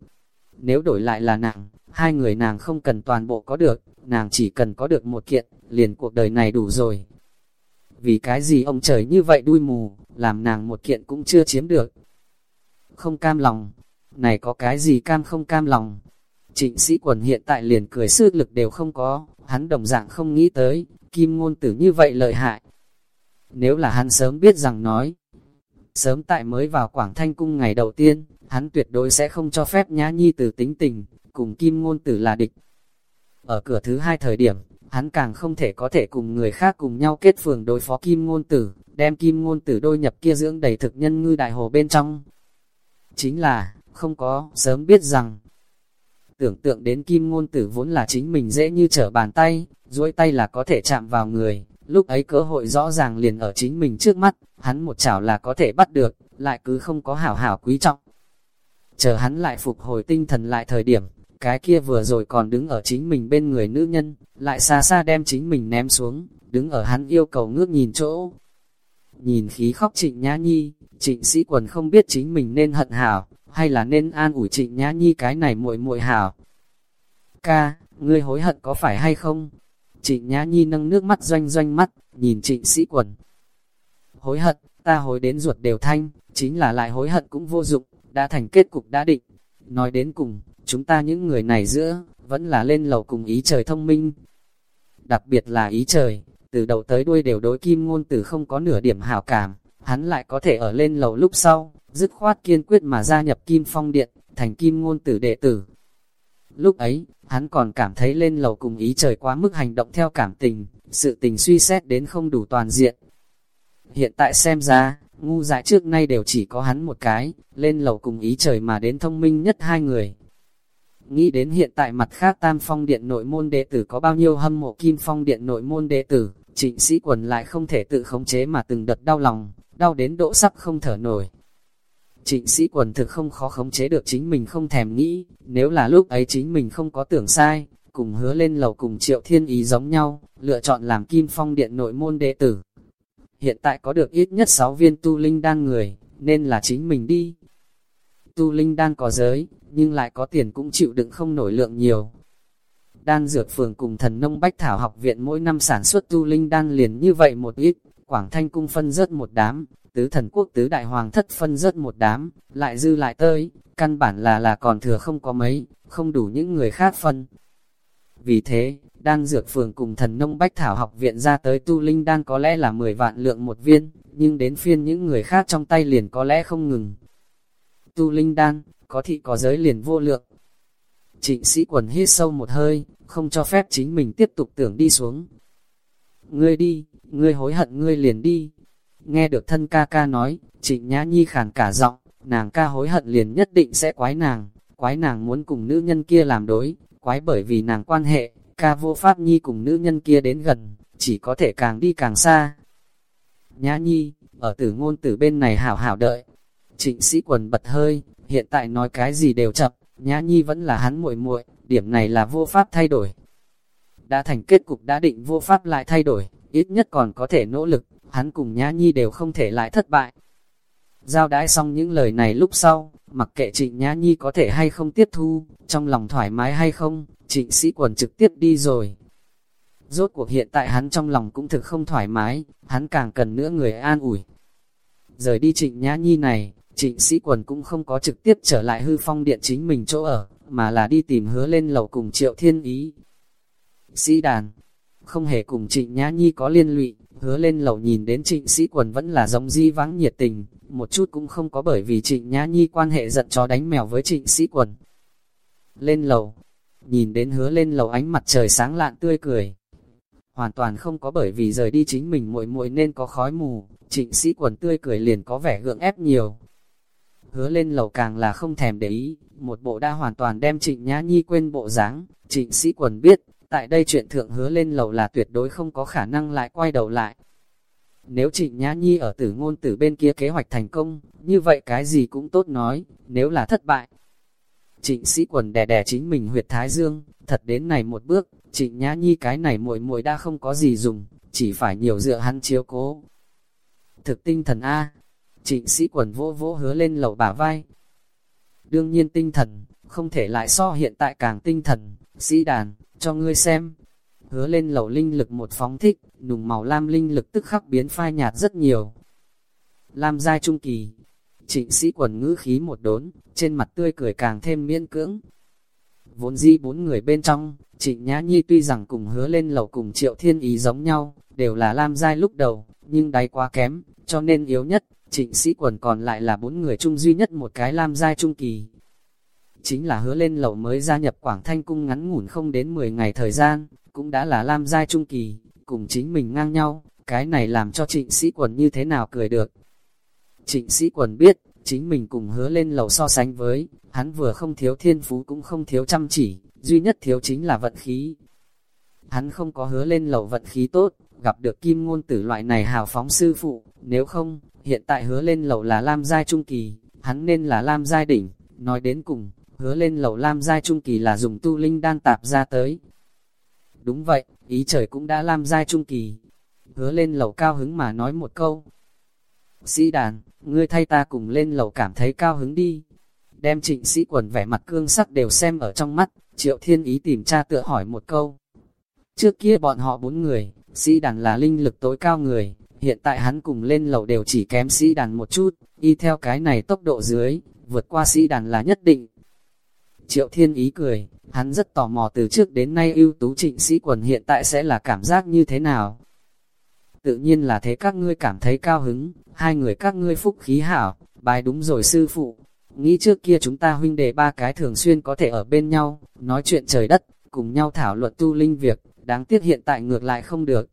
A: Nếu đổi lại là nàng, hai người nàng không cần toàn bộ có được, nàng chỉ cần có được một kiện, liền cuộc đời này đủ rồi. Vì cái gì ông trời như vậy đuôi mù, làm nàng một kiện cũng chưa chiếm được. Không cam lòng, này có cái gì cam không cam lòng. Trịnh sĩ quần hiện tại liền cười sư lực đều không có, hắn đồng dạng không nghĩ tới, kim ngôn tử như vậy lợi hại. Nếu là hắn sớm biết rằng nói, sớm tại mới vào Quảng Thanh Cung ngày đầu tiên, hắn tuyệt đối sẽ không cho phép nhã nhi từ tính tình, cùng kim ngôn tử là địch. Ở cửa thứ hai thời điểm, hắn càng không thể có thể cùng người khác cùng nhau kết phường đối phó kim ngôn tử, đem kim ngôn tử đôi nhập kia dưỡng đầy thực nhân ngư đại hồ bên trong. Chính là, không có, sớm biết rằng, tưởng tượng đến kim ngôn tử vốn là chính mình dễ như trở bàn tay, duỗi tay là có thể chạm vào người, lúc ấy cơ hội rõ ràng liền ở chính mình trước mắt, hắn một chảo là có thể bắt được, lại cứ không có hảo hảo quý trọng. Chờ hắn lại phục hồi tinh thần lại thời điểm, cái kia vừa rồi còn đứng ở chính mình bên người nữ nhân, lại xa xa đem chính mình ném xuống, đứng ở hắn yêu cầu ngước nhìn chỗ. Nhìn khí khóc trịnh nhã nhi, trịnh sĩ quần không biết chính mình nên hận hảo, hay là nên an ủi trịnh nhã nhi cái này muội muội hảo. Ca, ngươi hối hận có phải hay không? Trịnh nhã nhi nâng nước mắt doanh doanh mắt, nhìn trịnh sĩ quần. Hối hận, ta hối đến ruột đều thanh, chính là lại hối hận cũng vô dụng, đã thành kết cục đã định. Nói đến cùng, chúng ta những người này giữa, vẫn là lên lầu cùng ý trời thông minh. Đặc biệt là ý trời, từ đầu tới đuôi đều đối kim ngôn tử không có nửa điểm hảo cảm, hắn lại có thể ở lên lầu lúc sau, dứt khoát kiên quyết mà gia nhập Kim Phong Điện, thành Kim Ngôn Tử đệ tử. Lúc ấy, hắn còn cảm thấy lên lầu cùng ý trời quá mức hành động theo cảm tình, sự tình suy xét đến không đủ toàn diện. Hiện tại xem ra, ngu dại trước nay đều chỉ có hắn một cái, lên lầu cùng ý trời mà đến thông minh nhất hai người. Nghĩ đến hiện tại mặt khác tam phong điện nội môn đệ tử có bao nhiêu hâm mộ kim phong điện nội môn đệ tử, trịnh sĩ quần lại không thể tự khống chế mà từng đợt đau lòng, đau đến đỗ sắp không thở nổi. Trịnh sĩ quần thực không khó khống chế được chính mình không thèm nghĩ, nếu là lúc ấy chính mình không có tưởng sai, cùng hứa lên lầu cùng triệu thiên ý giống nhau, lựa chọn làm kim phong điện nội môn đệ tử. hiện tại có được ít nhất 6 viên tu linh đan người, nên là chính mình đi. Tu linh đan có giới, nhưng lại có tiền cũng chịu đựng không nổi lượng nhiều. Đan dược phường cùng thần nông bách thảo học viện mỗi năm sản xuất tu linh đan liền như vậy một ít, Quảng Thanh cung phân rớt một đám, tứ thần quốc tứ đại hoàng thất phân rớt một đám, lại dư lại tới, căn bản là là còn thừa không có mấy, không đủ những người khác phân. Vì thế, đan dược phường cùng thần nông bách thảo học viện ra tới tu linh đan có lẽ là 10 vạn lượng một viên, nhưng đến phiên những người khác trong tay liền có lẽ không ngừng. Tu linh đan, có thị có giới liền vô lượng. Trịnh sĩ quần hít sâu một hơi, không cho phép chính mình tiếp tục tưởng đi xuống. Ngươi đi, ngươi hối hận ngươi liền đi. Nghe được thân ca ca nói, trịnh nhã nhi khàn cả giọng, nàng ca hối hận liền nhất định sẽ quái nàng, quái nàng muốn cùng nữ nhân kia làm đối, quái bởi vì nàng quan hệ, ca vô pháp nhi cùng nữ nhân kia đến gần, chỉ có thể càng đi càng xa. Nhã nhi, ở tử ngôn tử bên này hảo hảo đợi. Trịnh sĩ quần bật hơi, hiện tại nói cái gì đều chậm, nhã nhi vẫn là hắn muội muội điểm này là vô pháp thay đổi. Đã thành kết cục đã định vô pháp lại thay đổi, ít nhất còn có thể nỗ lực, hắn cùng nhã nhi đều không thể lại thất bại. Giao đãi xong những lời này lúc sau, mặc kệ trịnh nhã nhi có thể hay không tiếp thu, trong lòng thoải mái hay không, trịnh sĩ quần trực tiếp đi rồi. Rốt cuộc hiện tại hắn trong lòng cũng thực không thoải mái, hắn càng cần nữa người an ủi. Rời đi trịnh nhã nhi này, trịnh sĩ quần cũng không có trực tiếp trở lại hư phong điện chính mình chỗ ở, mà là đi tìm hứa lên lầu cùng triệu thiên ý. Sĩ đàn, không hề cùng trịnh nhã nhi có liên lụy, hứa lên lầu nhìn đến trịnh sĩ quần vẫn là giống di vắng nhiệt tình, một chút cũng không có bởi vì trịnh nhã nhi quan hệ giận chó đánh mèo với trịnh sĩ quần. Lên lầu, nhìn đến hứa lên lầu ánh mặt trời sáng lạn tươi cười. Hoàn toàn không có bởi vì rời đi chính mình muội muội nên có khói mù, trịnh sĩ quần tươi cười liền có vẻ gượng ép nhiều. Hứa lên lầu càng là không thèm để ý, một bộ đa hoàn toàn đem trịnh nhã nhi quên bộ dáng trịnh sĩ quần biết, tại đây chuyện thượng hứa lên lầu là tuyệt đối không có khả năng lại quay đầu lại. Nếu trịnh nhã nhi ở tử ngôn tử bên kia kế hoạch thành công, như vậy cái gì cũng tốt nói, nếu là thất bại, Trịnh sĩ quần đè đè chính mình huyệt thái dương, thật đến này một bước, trịnh nhã nhi cái này muội muội đã không có gì dùng, chỉ phải nhiều dựa hắn chiếu cố. Thực tinh thần A, trịnh sĩ quần vô vỗ hứa lên lầu bả vai. Đương nhiên tinh thần, không thể lại so hiện tại càng tinh thần, sĩ đàn, cho ngươi xem. Hứa lên lầu linh lực một phóng thích, nùng màu lam linh lực tức khắc biến phai nhạt rất nhiều. Lam giai trung kỳ, Trịnh sĩ quần ngữ khí một đốn, trên mặt tươi cười càng thêm miễn cưỡng. Vốn di bốn người bên trong, trịnh nhã nhi tuy rằng cùng hứa lên lầu cùng triệu thiên ý giống nhau, đều là lam giai lúc đầu, nhưng đáy quá kém, cho nên yếu nhất, trịnh sĩ quần còn lại là bốn người chung duy nhất một cái lam giai trung kỳ. Chính là hứa lên lầu mới gia nhập Quảng Thanh Cung ngắn ngủn không đến 10 ngày thời gian, cũng đã là lam giai trung kỳ, cùng chính mình ngang nhau, cái này làm cho trịnh sĩ quần như thế nào cười được. Trịnh sĩ quần biết, chính mình cùng hứa lên lầu so sánh với, hắn vừa không thiếu thiên phú cũng không thiếu chăm chỉ, duy nhất thiếu chính là vận khí. Hắn không có hứa lên lầu vận khí tốt, gặp được kim ngôn tử loại này hào phóng sư phụ, nếu không, hiện tại hứa lên lầu là Lam Giai Trung Kỳ, hắn nên là Lam Giai Đỉnh, nói đến cùng, hứa lên lầu Lam Giai Trung Kỳ là dùng tu linh đan tạp ra tới. Đúng vậy, ý trời cũng đã Lam Giai Trung Kỳ. Hứa lên lầu cao hứng mà nói một câu, Sĩ đàn, ngươi thay ta cùng lên lầu cảm thấy cao hứng đi. Đem trịnh sĩ quần vẻ mặt cương sắc đều xem ở trong mắt, triệu thiên ý tìm cha tựa hỏi một câu. Trước kia bọn họ bốn người, sĩ đàn là linh lực tối cao người, hiện tại hắn cùng lên lầu đều chỉ kém sĩ đàn một chút, y theo cái này tốc độ dưới, vượt qua sĩ đàn là nhất định. Triệu thiên ý cười, hắn rất tò mò từ trước đến nay ưu tú trịnh sĩ quần hiện tại sẽ là cảm giác như thế nào tự nhiên là thế các ngươi cảm thấy cao hứng, hai người các ngươi phúc khí hảo, bài đúng rồi sư phụ. Nghĩ trước kia chúng ta huynh đệ ba cái thường xuyên có thể ở bên nhau, nói chuyện trời đất, cùng nhau thảo luận tu linh việc, đáng tiếc hiện tại ngược lại không được.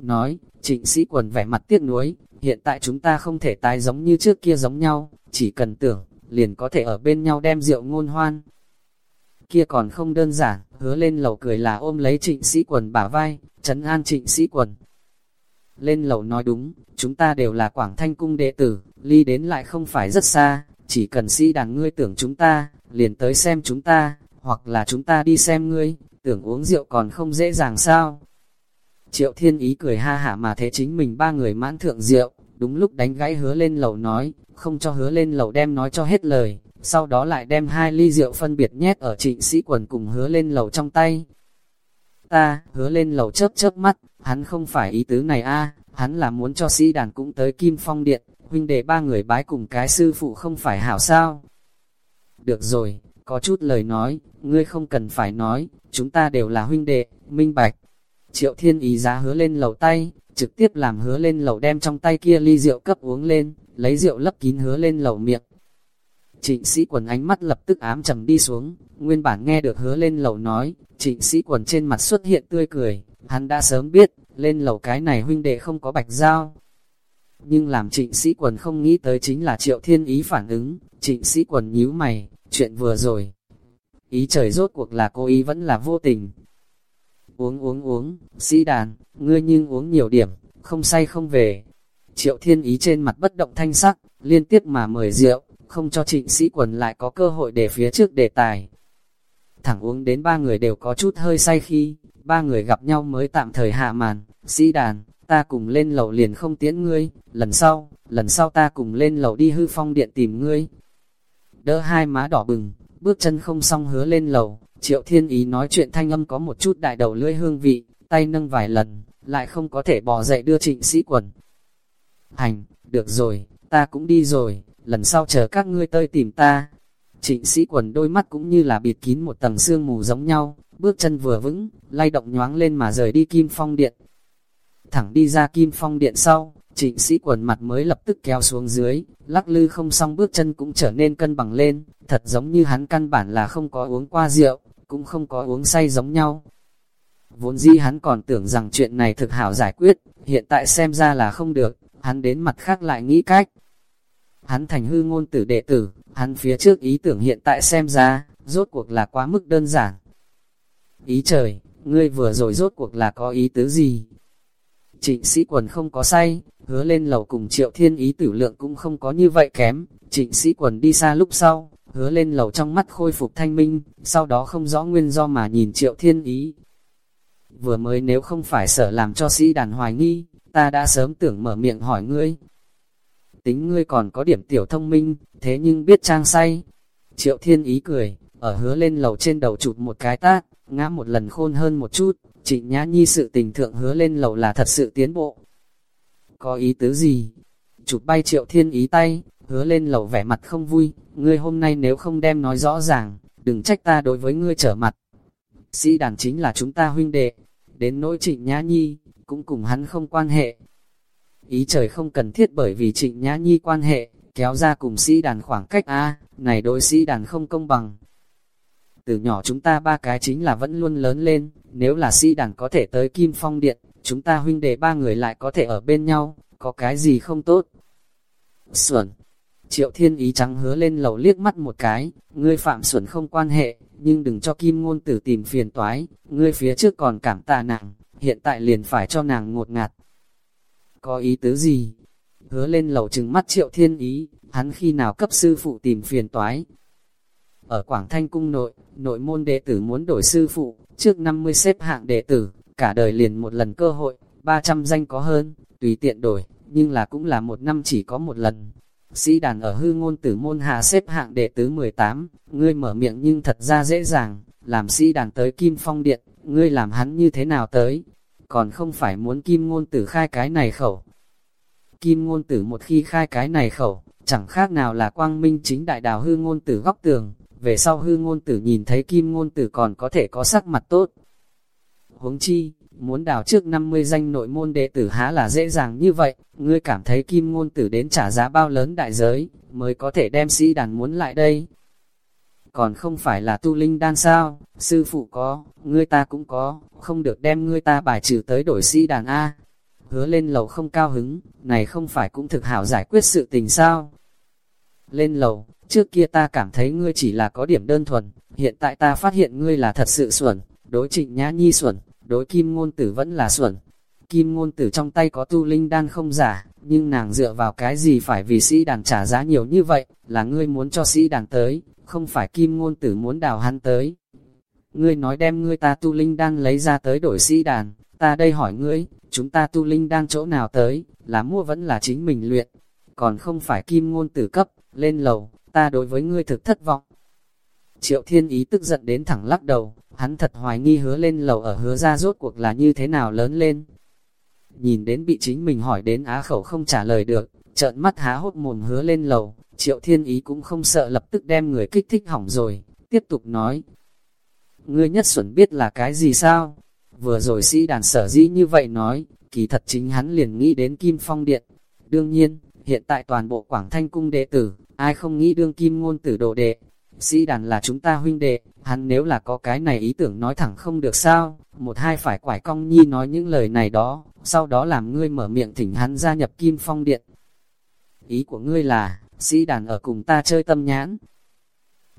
A: Nói, trịnh sĩ quần vẻ mặt tiếc nuối, hiện tại chúng ta không thể tái giống như trước kia giống nhau, chỉ cần tưởng, liền có thể ở bên nhau đem rượu ngôn hoan. Kia còn không đơn giản, hứa lên lầu cười là ôm lấy trịnh sĩ quần bả vai, chấn an trịnh sĩ quần, lên lầu nói đúng, chúng ta đều là Quảng Thanh Cung đệ tử, ly đến lại không phải rất xa, chỉ cần sĩ đàn ngươi tưởng chúng ta, liền tới xem chúng ta, hoặc là chúng ta đi xem ngươi, tưởng uống rượu còn không dễ dàng sao. Triệu thiên ý cười ha hả mà thế chính mình ba người mãn thượng rượu, đúng lúc đánh gãy hứa lên lầu nói, không cho hứa lên lầu đem nói cho hết lời, sau đó lại đem hai ly rượu phân biệt nhét ở trịnh sĩ quần cùng hứa lên lầu trong tay. Ta, hứa lên lầu chớp chớp mắt, hắn không phải ý tứ này a hắn là muốn cho sĩ đàn cũng tới Kim Phong Điện, huynh đệ ba người bái cùng cái sư phụ không phải hảo sao. Được rồi, có chút lời nói, ngươi không cần phải nói, chúng ta đều là huynh đệ, minh bạch. Triệu thiên ý giá hứa lên lầu tay, trực tiếp làm hứa lên lầu đem trong tay kia ly rượu cấp uống lên, lấy rượu lấp kín hứa lên lầu miệng. Trịnh sĩ quần ánh mắt lập tức ám trầm đi xuống, nguyên bản nghe được hứa lên lầu nói, trịnh sĩ quần trên mặt xuất hiện tươi cười, hắn đã sớm biết, lên lầu cái này huynh đệ không có bạch giao. Nhưng làm trịnh sĩ quần không nghĩ tới chính là triệu thiên ý phản ứng, trịnh sĩ quần nhíu mày, chuyện vừa rồi. Ý trời rốt cuộc là cô ý vẫn là vô tình. Uống uống uống, sĩ đàn, ngươi nhưng uống nhiều điểm, không say không về. Triệu thiên ý trên mặt bất động thanh sắc, liên tiếp mà mời rượu, không cho trịnh sĩ quần lại có cơ hội để phía trước đề tài. Thẳng uống đến ba người đều có chút hơi say khi, ba người gặp nhau mới tạm thời hạ màn, sĩ đàn, ta cùng lên lầu liền không tiễn ngươi, lần sau, lần sau ta cùng lên lầu đi hư phong điện tìm ngươi. Đỡ hai má đỏ bừng, bước chân không xong hứa lên lầu, triệu thiên ý nói chuyện thanh âm có một chút đại đầu lưỡi hương vị, tay nâng vài lần, lại không có thể bỏ dậy đưa trịnh sĩ quần. Hành, được rồi, ta cũng đi rồi, lần sau chờ các ngươi tơi tìm ta. Trịnh sĩ quần đôi mắt cũng như là bịt kín một tầng sương mù giống nhau, bước chân vừa vững, lay động nhoáng lên mà rời đi kim phong điện. Thẳng đi ra kim phong điện sau, trịnh sĩ quần mặt mới lập tức kéo xuống dưới, lắc lư không xong bước chân cũng trở nên cân bằng lên, thật giống như hắn căn bản là không có uống qua rượu, cũng không có uống say giống nhau. Vốn dĩ hắn còn tưởng rằng chuyện này thực hảo giải quyết, hiện tại xem ra là không được, hắn đến mặt khác lại nghĩ cách. Hắn thành hư ngôn tử đệ tử, hắn phía trước ý tưởng hiện tại xem ra, rốt cuộc là quá mức đơn giản. Ý trời, ngươi vừa rồi rốt cuộc là có ý tứ gì? Trịnh sĩ quần không có say, hứa lên lầu cùng triệu thiên ý tử lượng cũng không có như vậy kém. Trịnh sĩ quần đi xa lúc sau, hứa lên lầu trong mắt khôi phục thanh minh, sau đó không rõ nguyên do mà nhìn triệu thiên ý. Vừa mới nếu không phải sợ làm cho sĩ đàn hoài nghi, ta đã sớm tưởng mở miệng hỏi ngươi. Tính ngươi còn có điểm tiểu thông minh, thế nhưng biết trang say. Triệu thiên ý cười, ở hứa lên lầu trên đầu chụp một cái tát, ngã một lần khôn hơn một chút, trịnh nhã nhi sự tình thượng hứa lên lầu là thật sự tiến bộ. Có ý tứ gì? Chụp bay triệu thiên ý tay, hứa lên lầu vẻ mặt không vui, ngươi hôm nay nếu không đem nói rõ ràng, đừng trách ta đối với ngươi trở mặt. Sĩ đàn chính là chúng ta huynh đệ, đến nỗi trịnh nhã nhi, cũng cùng hắn không quan hệ. Ý trời không cần thiết bởi vì trịnh nhã nhi quan hệ, kéo ra cùng sĩ đàn khoảng cách A, này đối sĩ đàn không công bằng. Từ nhỏ chúng ta ba cái chính là vẫn luôn lớn lên, nếu là sĩ đàn có thể tới Kim Phong Điện, chúng ta huynh đệ ba người lại có thể ở bên nhau, có cái gì không tốt. Xuẩn, triệu thiên ý trắng hứa lên lầu liếc mắt một cái, ngươi phạm xuẩn không quan hệ, nhưng đừng cho kim ngôn tử tìm phiền toái, ngươi phía trước còn cảm tạ nàng, hiện tại liền phải cho nàng ngột ngạt. Có ý tứ gì? Hứa lên lầu trừng mắt triệu thiên ý, hắn khi nào cấp sư phụ tìm phiền toái. Ở Quảng Thanh Cung nội, nội môn đệ tử muốn đổi sư phụ, trước 50 xếp hạng đệ tử, cả đời liền một lần cơ hội, 300 danh có hơn, tùy tiện đổi, nhưng là cũng là một năm chỉ có một lần. Sĩ đàn ở hư ngôn tử môn hạ xếp hạng đệ tứ 18, ngươi mở miệng nhưng thật ra dễ dàng, làm sĩ đàn tới Kim Phong Điện, ngươi làm hắn như thế nào tới, còn không phải muốn Kim Ngôn Tử khai cái này khẩu. Kim Ngôn Tử một khi khai cái này khẩu, chẳng khác nào là quang minh chính đại đào hư ngôn tử góc tường, về sau hư ngôn tử nhìn thấy Kim Ngôn Tử còn có thể có sắc mặt tốt. Huống chi, muốn đào trước 50 danh nội môn đệ tử há là dễ dàng như vậy, ngươi cảm thấy Kim Ngôn Tử đến trả giá bao lớn đại giới, mới có thể đem sĩ đàn muốn lại đây còn không phải là tu linh đan sao, sư phụ có, ngươi ta cũng có, không được đem ngươi ta bài trừ tới đổi sĩ đàn A. Hứa lên lầu không cao hứng, này không phải cũng thực hảo giải quyết sự tình sao. Lên lầu, trước kia ta cảm thấy ngươi chỉ là có điểm đơn thuần, hiện tại ta phát hiện ngươi là thật sự xuẩn, đối trịnh nhã nhi xuẩn, đối kim ngôn tử vẫn là xuẩn. Kim ngôn tử trong tay có tu linh đan không giả, nhưng nàng dựa vào cái gì phải vì sĩ đàn trả giá nhiều như vậy, là ngươi muốn cho sĩ đàn tới, không phải kim ngôn tử muốn đào hắn tới. Ngươi nói đem ngươi ta tu linh đan lấy ra tới đổi sĩ đàn, ta đây hỏi ngươi, chúng ta tu linh đan chỗ nào tới, là mua vẫn là chính mình luyện, còn không phải kim ngôn tử cấp, lên lầu, ta đối với ngươi thực thất vọng. Triệu thiên ý tức giận đến thẳng lắc đầu, hắn thật hoài nghi hứa lên lầu ở hứa ra rốt cuộc là như thế nào lớn lên. Nhìn đến bị chính mình hỏi đến á khẩu không trả lời được, trợn mắt há hốt mồm hứa lên lầu, triệu thiên ý cũng không sợ lập tức đem người kích thích hỏng rồi, tiếp tục nói. Ngươi nhất xuẩn biết là cái gì sao? Vừa rồi sĩ đàn sở dĩ như vậy nói, kỳ thật chính hắn liền nghĩ đến Kim Phong Điện. Đương nhiên, hiện tại toàn bộ Quảng Thanh Cung đệ tử, ai không nghĩ đương Kim Ngôn tử đồ đệ. Sĩ đàn là chúng ta huynh đệ, hắn nếu là có cái này ý tưởng nói thẳng không được sao, một hai phải quải cong nhi nói những lời này đó, sau đó làm ngươi mở miệng thỉnh hắn gia nhập Kim Phong Điện. Ý của ngươi là, sĩ đàn ở cùng ta chơi tâm nhãn.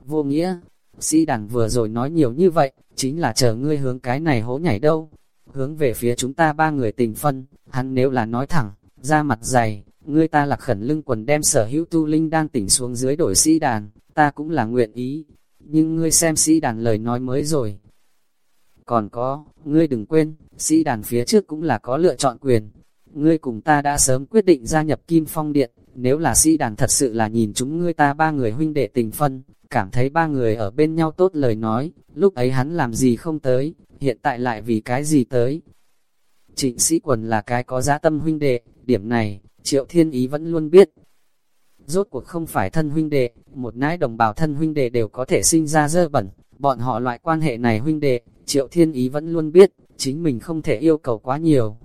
A: Vô nghĩa, sĩ đàn vừa rồi nói nhiều như vậy, chính là chờ ngươi hướng cái này hố nhảy đâu. Hướng về phía chúng ta ba người tình phân, hắn nếu là nói thẳng, ra mặt dày, ngươi ta lạc khẩn lưng quần đem sở hữu tu linh đang tỉnh xuống dưới đổi sĩ đàn, ta cũng là nguyện ý. Nhưng ngươi xem sĩ đàn lời nói mới rồi. Còn có, ngươi đừng quên, sĩ đàn phía trước cũng là có lựa chọn quyền. Ngươi cùng ta đã sớm quyết định gia nhập Kim Phong Điện, nếu là sĩ đàn thật sự là nhìn chúng ngươi ta ba người huynh đệ tình phân, cảm thấy ba người ở bên nhau tốt lời nói, lúc ấy hắn làm gì không tới, hiện tại lại vì cái gì tới. Trịnh sĩ quần là cái có giá tâm huynh đệ, điểm này, triệu thiên ý vẫn luôn biết. Rốt cuộc không phải thân huynh đệ, một nãi đồng bào thân huynh đệ đều có thể sinh ra dơ bẩn, bọn họ loại quan hệ này huynh đệ, triệu thiên ý vẫn luôn biết, chính mình không thể yêu cầu quá nhiều.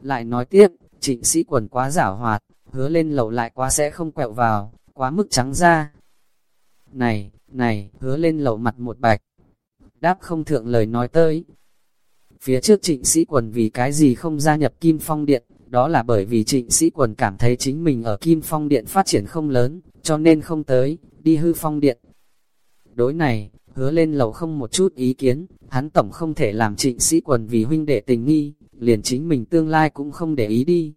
A: Lại nói tiếp, trịnh sĩ quần quá giả hoạt, hứa lên lầu lại quá sẽ không quẹo vào, quá mức trắng ra, này, này, hứa lên lầu mặt một bạch. Đáp không thượng lời nói tới. Phía trước trịnh sĩ quần vì cái gì không gia nhập Kim Phong Điện, đó là bởi vì trịnh sĩ quần cảm thấy chính mình ở Kim Phong Điện phát triển không lớn, cho nên không tới, đi hư Phong Điện. Đối này, hứa lên lầu không một chút ý kiến, hắn tổng không thể làm trịnh sĩ quần vì huynh đệ tình nghi, liền chính mình tương lai cũng không để ý đi.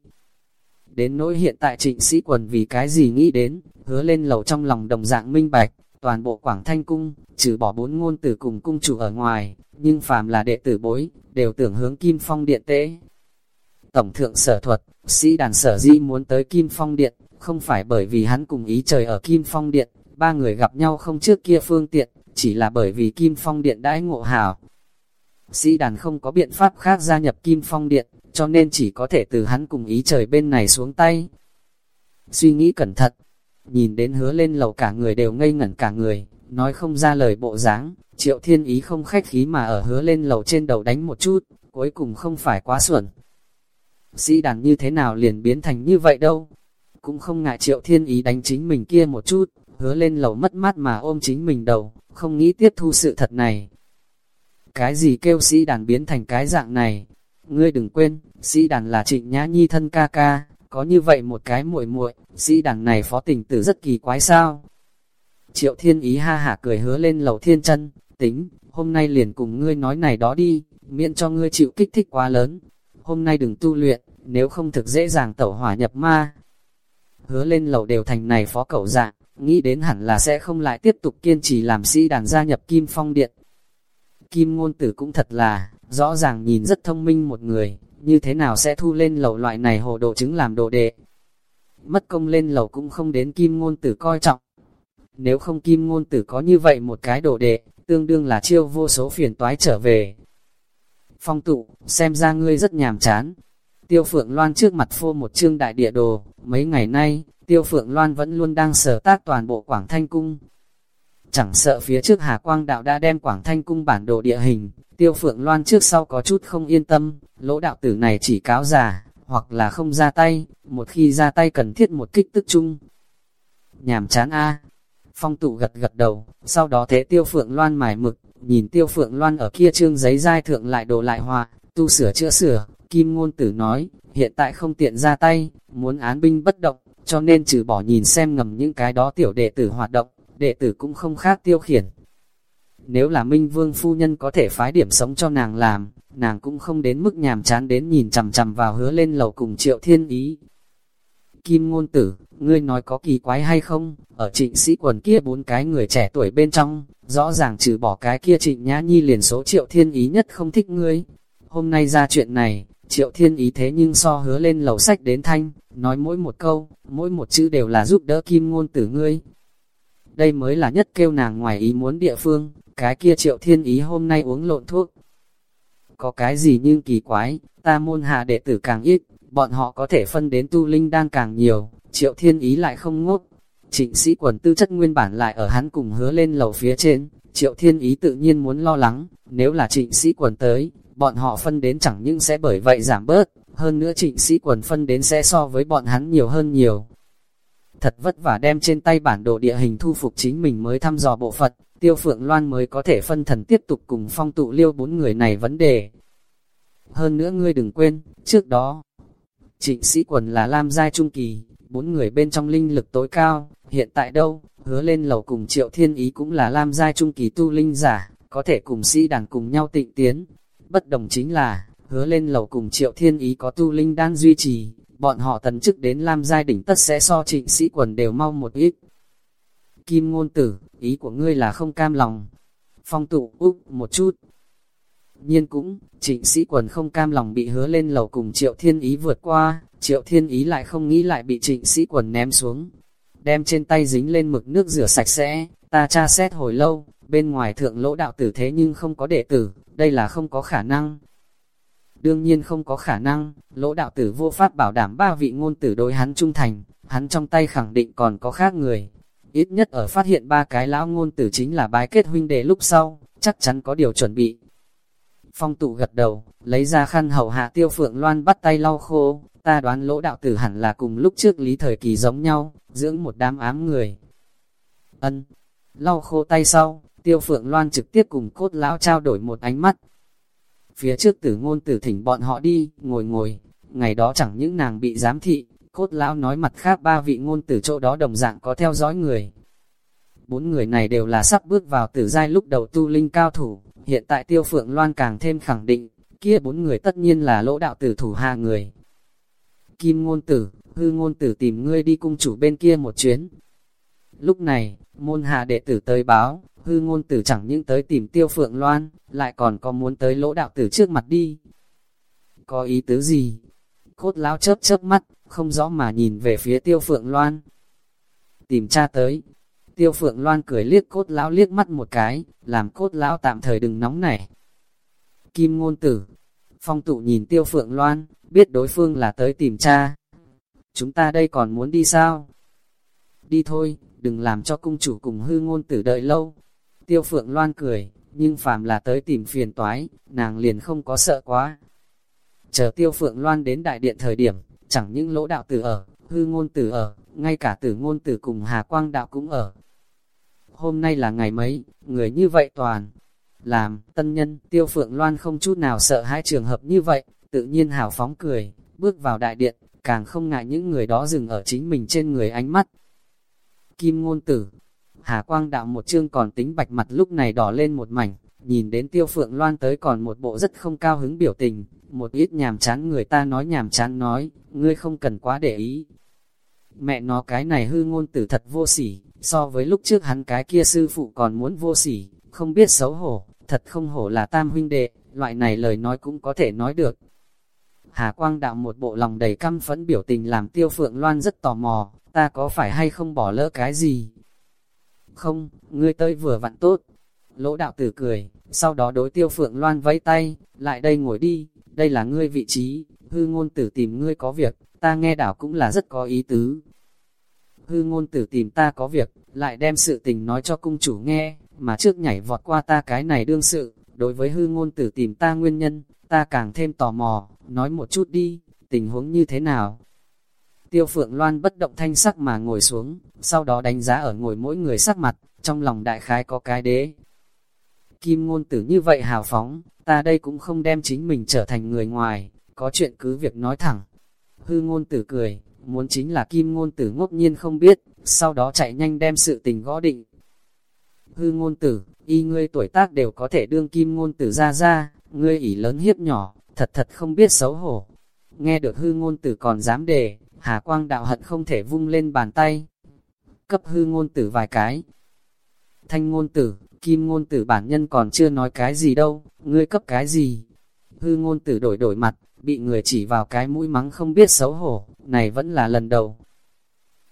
A: Đến nỗi hiện tại trịnh sĩ quần vì cái gì nghĩ đến, hứa lên lầu trong lòng đồng dạng minh bạch, toàn bộ Quảng Thanh Cung, trừ bỏ bốn ngôn tử cùng cung chủ ở ngoài, nhưng phàm là đệ tử bối, đều tưởng hướng Kim Phong Điện tế. Tổng thượng sở thuật, sĩ đàn sở di muốn tới Kim Phong Điện, không phải bởi vì hắn cùng ý trời ở Kim Phong Điện, ba người gặp nhau không trước kia phương tiện, chỉ là bởi vì Kim Phong Điện đãi ngộ hào. Sĩ đàn không có biện pháp khác gia nhập Kim Phong Điện, cho nên chỉ có thể từ hắn cùng ý trời bên này xuống tay. Suy nghĩ cẩn thận, nhìn đến hứa lên lầu cả người đều ngây ngẩn cả người, nói không ra lời bộ dáng, triệu thiên ý không khách khí mà ở hứa lên lầu trên đầu đánh một chút, cuối cùng không phải quá xuẩn. Sĩ đàn như thế nào liền biến thành như vậy đâu, cũng không ngại triệu thiên ý đánh chính mình kia một chút, hứa lên lầu mất mát mà ôm chính mình đầu, không nghĩ tiếp thu sự thật này. Cái gì kêu sĩ đàn biến thành cái dạng này? Ngươi đừng quên, sĩ đàn là trịnh nhã nhi thân ca ca, có như vậy một cái muội muội, sĩ đàn này phó tình tử rất kỳ quái sao. Triệu thiên ý ha hả cười hứa lên lầu thiên chân, tính, hôm nay liền cùng ngươi nói này đó đi, miễn cho ngươi chịu kích thích quá lớn. Hôm nay đừng tu luyện, nếu không thực dễ dàng tẩu hỏa nhập ma. Hứa lên lầu đều thành này phó cẩu dạng, nghĩ đến hẳn là sẽ không lại tiếp tục kiên trì làm sĩ đàn gia nhập Kim Phong Điện. Kim ngôn tử cũng thật là, rõ ràng nhìn rất thông minh một người, như thế nào sẽ thu lên lầu loại này hồ đồ chứng làm đồ đệ. Mất công lên lầu cũng không đến kim ngôn tử coi trọng. Nếu không kim ngôn tử có như vậy một cái đồ đệ, tương đương là chiêu vô số phiền toái trở về. Phong tụ, xem ra ngươi rất nhàm chán. Tiêu Phượng Loan trước mặt phô một chương đại địa đồ, mấy ngày nay, Tiêu Phượng Loan vẫn luôn đang sở tác toàn bộ Quảng Thanh Cung. Chẳng sợ phía trước Hà Quang Đạo đã đem Quảng Thanh Cung bản đồ địa hình, Tiêu Phượng Loan trước sau có chút không yên tâm, lỗ đạo tử này chỉ cáo già, hoặc là không ra tay, một khi ra tay cần thiết một kích tức chung. Nhàm chán a. Phong tụ gật gật đầu, sau đó thế Tiêu Phượng Loan mải mực, nhìn Tiêu Phượng Loan ở kia trương giấy dai thượng lại đồ lại hòa, tu sửa chữa sửa, Kim Ngôn Tử nói, hiện tại không tiện ra tay, muốn án binh bất động, cho nên trừ bỏ nhìn xem ngầm những cái đó tiểu đệ tử hoạt động, đệ tử cũng không khác tiêu khiển, nếu là Minh Vương phu nhân có thể phái điểm sống cho nàng làm, nàng cũng không đến mức nhàm chán đến nhìn chằm chằm vào hứa lên lầu cùng triệu thiên ý. Kim ngôn tử, ngươi nói có kỳ quái hay không, ở trịnh sĩ quần kia bốn cái người trẻ tuổi bên trong, rõ ràng trừ bỏ cái kia trịnh nhã nhi liền số triệu thiên ý nhất không thích ngươi hôm nay ra chuyện này, triệu thiên ý thế nhưng so hứa lên lầu sách đến thanh, nói mỗi một câu, mỗi một chữ đều là giúp đỡ kim ngôn tử ngươi. Đây mới là nhất kêu nàng ngoài ý muốn địa phương, cái kia triệu thiên ý hôm nay uống lộn thuốc. Có cái gì nhưng kỳ quái, ta môn hạ đệ tử càng ít, bọn họ có thể phân đến tu linh đang càng nhiều, triệu thiên ý lại không ngốc. Trịnh sĩ quần tư chất nguyên bản lại ở hắn cùng hứa lên lầu phía trên, triệu thiên ý tự nhiên muốn lo lắng, nếu là trịnh sĩ quần tới, bọn họ phân đến chẳng những sẽ bởi vậy giảm bớt, hơn nữa trịnh sĩ quần phân đến sẽ so với bọn hắn nhiều hơn nhiều. Thật vất vả đem trên tay bản đồ địa hình thu phục chính mình mới thăm dò bộ Phật, tiêu phượng loan mới có thể phân thần tiếp tục cùng phong tụ liêu bốn người này vấn đề. Hơn nữa ngươi đừng quên, trước đó, trịnh sĩ quần là Lam Giai Trung Kỳ, bốn người bên trong linh lực tối cao, hiện tại đâu, hứa lên lầu cùng triệu thiên ý cũng là Lam Giai Trung Kỳ tu linh giả, có thể cùng sĩ đàn cùng nhau tịnh tiến. Bất đồng chính là, hứa lên lầu cùng triệu thiên ý có tu linh đan duy trì, bọn họ tấn chức đến Lam Giai đỉnh tất sẽ so trịnh sĩ quần đều mau một ít. Kim ngôn tử, ý của ngươi là không cam lòng. Phong tụ úc một chút. Nhiên cũng, trịnh sĩ quần không cam lòng bị hứa lên lầu cùng triệu thiên ý vượt qua, triệu thiên ý lại không nghĩ lại bị trịnh sĩ quần ném xuống. Đem trên tay dính lên mực nước rửa sạch sẽ, ta tra xét hồi lâu, bên ngoài thượng lỗ đạo tử thế nhưng không có đệ tử, đây là không có khả năng. Đương nhiên không có khả năng, lỗ đạo tử vô pháp bảo đảm ba vị ngôn tử đối hắn trung thành, hắn trong tay khẳng định còn có khác người. Ít nhất ở phát hiện ba cái lão ngôn tử chính là bái kết huynh đệ lúc sau, chắc chắn có điều chuẩn bị. Phong tụ gật đầu, lấy ra khăn hậu hạ tiêu phượng loan bắt tay lau khô, ta đoán lỗ đạo tử hẳn là cùng lúc trước lý thời kỳ giống nhau, dưỡng một đám ám người. Ân, lau khô tay sau, tiêu phượng loan trực tiếp cùng cốt lão trao đổi một ánh mắt. Phía trước tử ngôn tử thỉnh bọn họ đi, ngồi ngồi, ngày đó chẳng những nàng bị giám thị, cốt lão nói mặt khác ba vị ngôn tử chỗ đó đồng dạng có theo dõi người. Bốn người này đều là sắp bước vào tử giai lúc đầu tu linh cao thủ, hiện tại tiêu phượng loan càng thêm khẳng định, kia bốn người tất nhiên là lỗ đạo tử thủ hạ người. Kim ngôn tử, hư ngôn tử tìm ngươi đi cung chủ bên kia một chuyến. Lúc này, môn hạ đệ tử tới báo, hư ngôn tử chẳng những tới tìm tiêu phượng loan, lại còn có muốn tới lỗ đạo tử trước mặt đi. Có ý tứ gì? Cốt lão chớp chớp mắt, không rõ mà nhìn về phía tiêu phượng loan. Tìm cha tới. Tiêu phượng loan cười liếc cốt lão liếc mắt một cái, làm cốt lão tạm thời đừng nóng nảy. Kim ngôn tử. Phong tụ nhìn tiêu phượng loan, biết đối phương là tới tìm cha. Chúng ta đây còn muốn đi sao? Đi thôi, đừng làm cho cung chủ cùng hư ngôn tử đợi lâu. Tiêu phượng loan cười, nhưng phàm là tới tìm phiền toái, nàng liền không có sợ quá. Chờ tiêu phượng loan đến đại điện thời điểm, chẳng những lỗ đạo tử ở, hư ngôn tử ở, ngay cả tử ngôn tử cùng Hà Quang đạo cũng ở. Hôm nay là ngày mấy, người như vậy toàn. Làm, tân nhân, tiêu phượng loan không chút nào sợ hai trường hợp như vậy, tự nhiên hào phóng cười, bước vào đại điện, càng không ngại những người đó dừng ở chính mình trên người ánh mắt. Kim ngôn tử, Hà Quang đạo một chương còn tính bạch mặt lúc này đỏ lên một mảnh, nhìn đến tiêu phượng loan tới còn một bộ rất không cao hứng biểu tình, một ít nhàm chán người ta nói nhàm chán nói, ngươi không cần quá để ý. Mẹ nó cái này hư ngôn tử thật vô sỉ, so với lúc trước hắn cái kia sư phụ còn muốn vô sỉ, không biết xấu hổ, thật không hổ là tam huynh đệ, loại này lời nói cũng có thể nói được. Hà Quang đạo một bộ lòng đầy căm phẫn biểu tình làm tiêu phượng loan rất tò mò, ta có phải hay không bỏ lỡ cái gì? Không, ngươi tới vừa vặn tốt. Lỗ đạo tử cười, sau đó đối tiêu phượng loan vẫy tay, lại đây ngồi đi, đây là ngươi vị trí, hư ngôn tử tìm ngươi có việc, ta nghe đảo cũng là rất có ý tứ. Hư ngôn tử tìm ta có việc, lại đem sự tình nói cho cung chủ nghe, mà trước nhảy vọt qua ta cái này đương sự, đối với hư ngôn tử tìm ta nguyên nhân, ta càng thêm tò mò, nói một chút đi, tình huống như thế nào. Tiêu phượng loan bất động thanh sắc mà ngồi xuống, sau đó đánh giá ở ngồi mỗi người sắc mặt, trong lòng đại khái có cái đế. Kim ngôn tử như vậy hào phóng, ta đây cũng không đem chính mình trở thành người ngoài, có chuyện cứ việc nói thẳng. Hư ngôn tử cười, muốn chính là kim ngôn tử ngốc nhiên không biết, sau đó chạy nhanh đem sự tình gõ định. Hư ngôn tử, y ngươi tuổi tác đều có thể đương kim ngôn tử ra ra, ngươi ỷ lớn hiếp nhỏ, thật thật không biết xấu hổ. Nghe được hư ngôn tử còn dám đề, Hà Quang đạo hận không thể vung lên bàn tay. Cấp hư ngôn tử vài cái. Thanh ngôn tử, kim ngôn tử bản nhân còn chưa nói cái gì đâu, ngươi cấp cái gì? hư ngôn tử đổi đổi mặt, bị người chỉ vào cái mũi mắng không biết xấu hổ, này vẫn là lần đầu.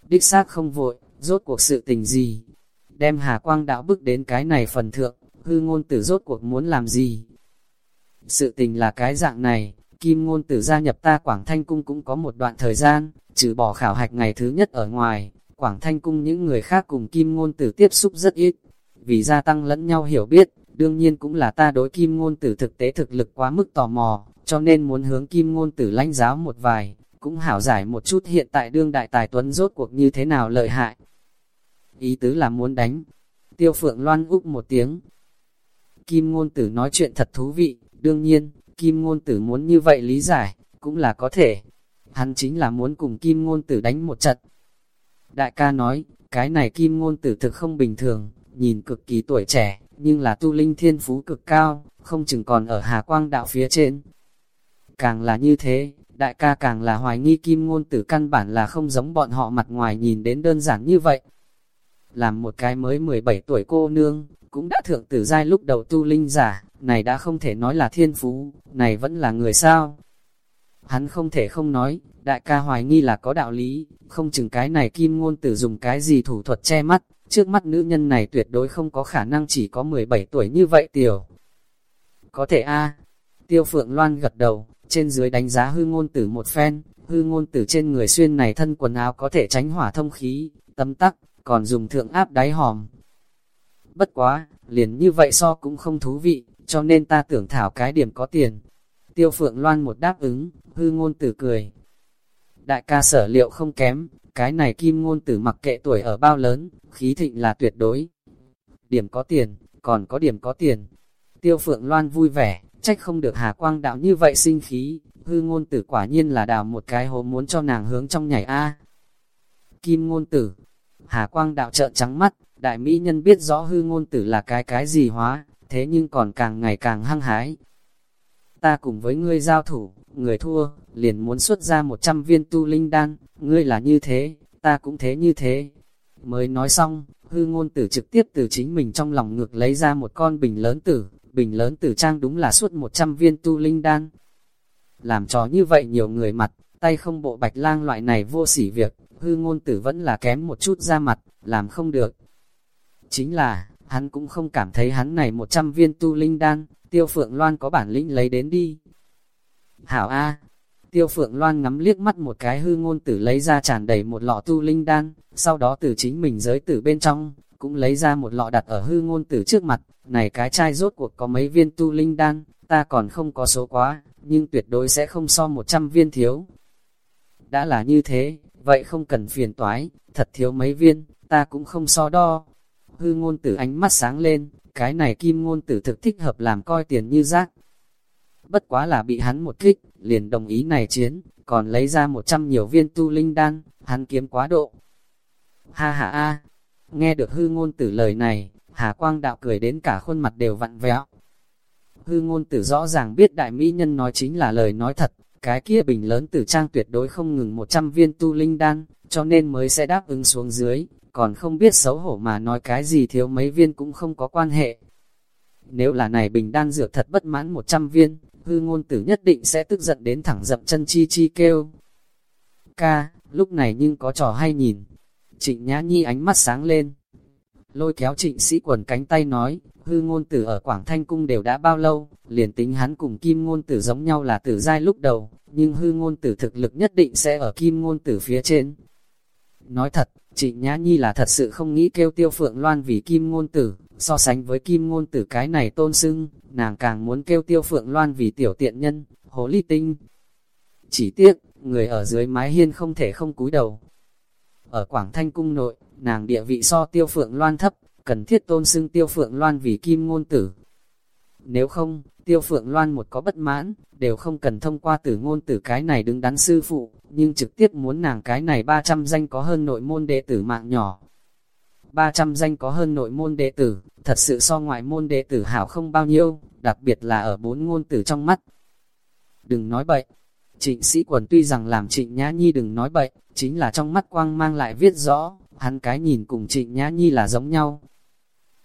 A: Đích xác không vội, rốt cuộc sự tình gì? Đem Hà Quang đạo bức đến cái này phần thượng, hư ngôn tử rốt cuộc muốn làm gì? Sự tình là cái dạng này, Kim ngôn tử gia nhập ta Quảng Thanh Cung cũng có một đoạn thời gian, trừ bỏ khảo hạch ngày thứ nhất ở ngoài, Quảng Thanh Cung những người khác cùng Kim ngôn tử tiếp xúc rất ít. Vì gia tăng lẫn nhau hiểu biết, đương nhiên cũng là ta đối Kim ngôn tử thực tế thực lực quá mức tò mò, cho nên muốn hướng Kim ngôn tử lãnh giáo một vài, cũng hảo giải một chút hiện tại đương đại tài tuấn rốt cuộc như thế nào lợi hại. Ý tứ là muốn đánh. Tiêu Phượng Loan úc một tiếng. Kim ngôn tử nói chuyện thật thú vị, đương nhiên, Kim ngôn tử muốn như vậy lý giải, cũng là có thể. Hắn chính là muốn cùng Kim ngôn tử đánh một trận. Đại ca nói, cái này Kim ngôn tử thực không bình thường, nhìn cực kỳ tuổi trẻ, nhưng là tu linh thiên phú cực cao, không chừng còn ở Hà Quang đạo phía trên. Càng là như thế, đại ca càng là hoài nghi Kim ngôn tử căn bản là không giống bọn họ mặt ngoài nhìn đến đơn giản như vậy. Làm một cái mới 17 tuổi cô nương, cũng đã thượng tử giai lúc đầu tu linh giả, này đã không thể nói là thiên phú, này vẫn là người sao. Hắn không thể không nói, đại ca hoài nghi là có đạo lý, không chừng cái này kim ngôn tử dùng cái gì thủ thuật che mắt, trước mắt nữ nhân này tuyệt đối không có khả năng chỉ có 17 tuổi như vậy tiểu. Có thể a Tiêu Phượng Loan gật đầu, trên dưới đánh giá hư ngôn tử một phen, hư ngôn tử trên người xuyên này thân quần áo có thể tránh hỏa thông khí, tâm tắc, còn dùng thượng áp đáy hòm. Bất quá, liền như vậy so cũng không thú vị, cho nên ta tưởng thảo cái điểm có tiền. Tiêu Phượng Loan một đáp ứng, hư ngôn tử cười. Đại ca sở liệu không kém, cái này kim ngôn tử mặc kệ tuổi ở bao lớn, khí thịnh là tuyệt đối. Điểm có tiền, còn có điểm có tiền. Tiêu Phượng Loan vui vẻ, trách không được Hà Quang đạo như vậy sinh khí, hư ngôn tử quả nhiên là đào một cái hố muốn cho nàng hướng trong nhảy A. Kim ngôn tử, Hà Quang đạo trợn trắng mắt, đại mỹ nhân biết rõ hư ngôn tử là cái cái gì hóa, thế nhưng còn càng ngày càng hăng hái. Ta cùng với ngươi giao thủ, người thua, liền muốn xuất ra 100 viên tu linh đan, ngươi là như thế, ta cũng thế như thế. Mới nói xong, hư ngôn tử trực tiếp từ chính mình trong lòng ngược lấy ra một con bình lớn tử, bình lớn tử trang đúng là suốt 100 viên tu linh đan. Làm trò như vậy nhiều người mặt, tay không bộ bạch lang loại này vô sỉ việc, hư ngôn tử vẫn là kém một chút ra mặt, làm không được. Chính là, hắn cũng không cảm thấy hắn này 100 viên tu linh đan, tiêu phượng loan có bản lĩnh lấy đến đi. Hảo A, tiêu phượng loan ngắm liếc mắt một cái hư ngôn tử lấy ra tràn đầy một lọ tu linh đan, sau đó từ chính mình giới tử bên trong, cũng lấy ra một lọ đặt ở hư ngôn tử trước mặt, này cái chai rốt cuộc có mấy viên tu linh đan, ta còn không có số quá, nhưng tuyệt đối sẽ không so 100 viên thiếu. Đã là như thế, vậy không cần phiền toái, thật thiếu mấy viên, ta cũng không so đo, hư ngôn tử ánh mắt sáng lên, cái này kim ngôn tử thực thích hợp làm coi tiền như rác. Bất quá là bị hắn một kích, liền đồng ý này chiến, còn lấy ra một trăm nhiều viên tu linh đan, hắn kiếm quá độ. Ha ha a, nghe được hư ngôn tử lời này, Hà Quang đạo cười đến cả khuôn mặt đều vặn vẹo. Hư ngôn tử rõ ràng biết đại mỹ nhân nói chính là lời nói thật, cái kia bình lớn tử trang tuyệt đối không ngừng 100 viên tu linh đan, cho nên mới sẽ đáp ứng xuống dưới, còn không biết xấu hổ mà nói cái gì thiếu mấy viên cũng không có quan hệ. Nếu là này bình đan dược thật bất mãn 100 viên, hư ngôn tử nhất định sẽ tức giận đến thẳng dậm chân chi chi kêu. Ca, lúc này nhưng có trò hay nhìn. Trịnh Nhã Nhi ánh mắt sáng lên. Lôi kéo trịnh sĩ quần cánh tay nói, hư ngôn tử ở Quảng Thanh Cung đều đã bao lâu, liền tính hắn cùng kim ngôn tử giống nhau là tử giai lúc đầu, nhưng hư ngôn tử thực lực nhất định sẽ ở kim ngôn tử phía trên. Nói thật, Trịnh Nhã Nhi là thật sự không nghĩ kêu tiêu phượng loan vì kim ngôn tử, so sánh với kim ngôn tử cái này tôn sưng, nàng càng muốn kêu tiêu phượng loan vì tiểu tiện nhân, hồ ly tinh. Chỉ tiếc, người ở dưới mái hiên không thể không cúi đầu. Ở Quảng Thanh Cung nội, nàng địa vị so tiêu phượng loan thấp, cần thiết tôn sưng tiêu phượng loan vì kim ngôn tử. Nếu không, tiêu phượng loan một có bất mãn, đều không cần thông qua tử ngôn tử cái này đứng đắn sư phụ, nhưng trực tiếp muốn nàng cái này 300 danh có hơn nội môn đệ tử mạng nhỏ. 300 danh có hơn nội môn đệ tử, thật sự so ngoại môn đệ tử hảo không bao nhiêu, đặc biệt là ở bốn ngôn tử trong mắt. Đừng nói bậy, trịnh sĩ quần tuy rằng làm trịnh nhã nhi đừng nói bậy, chính là trong mắt quang mang lại viết rõ, hắn cái nhìn cùng trịnh nhã nhi là giống nhau.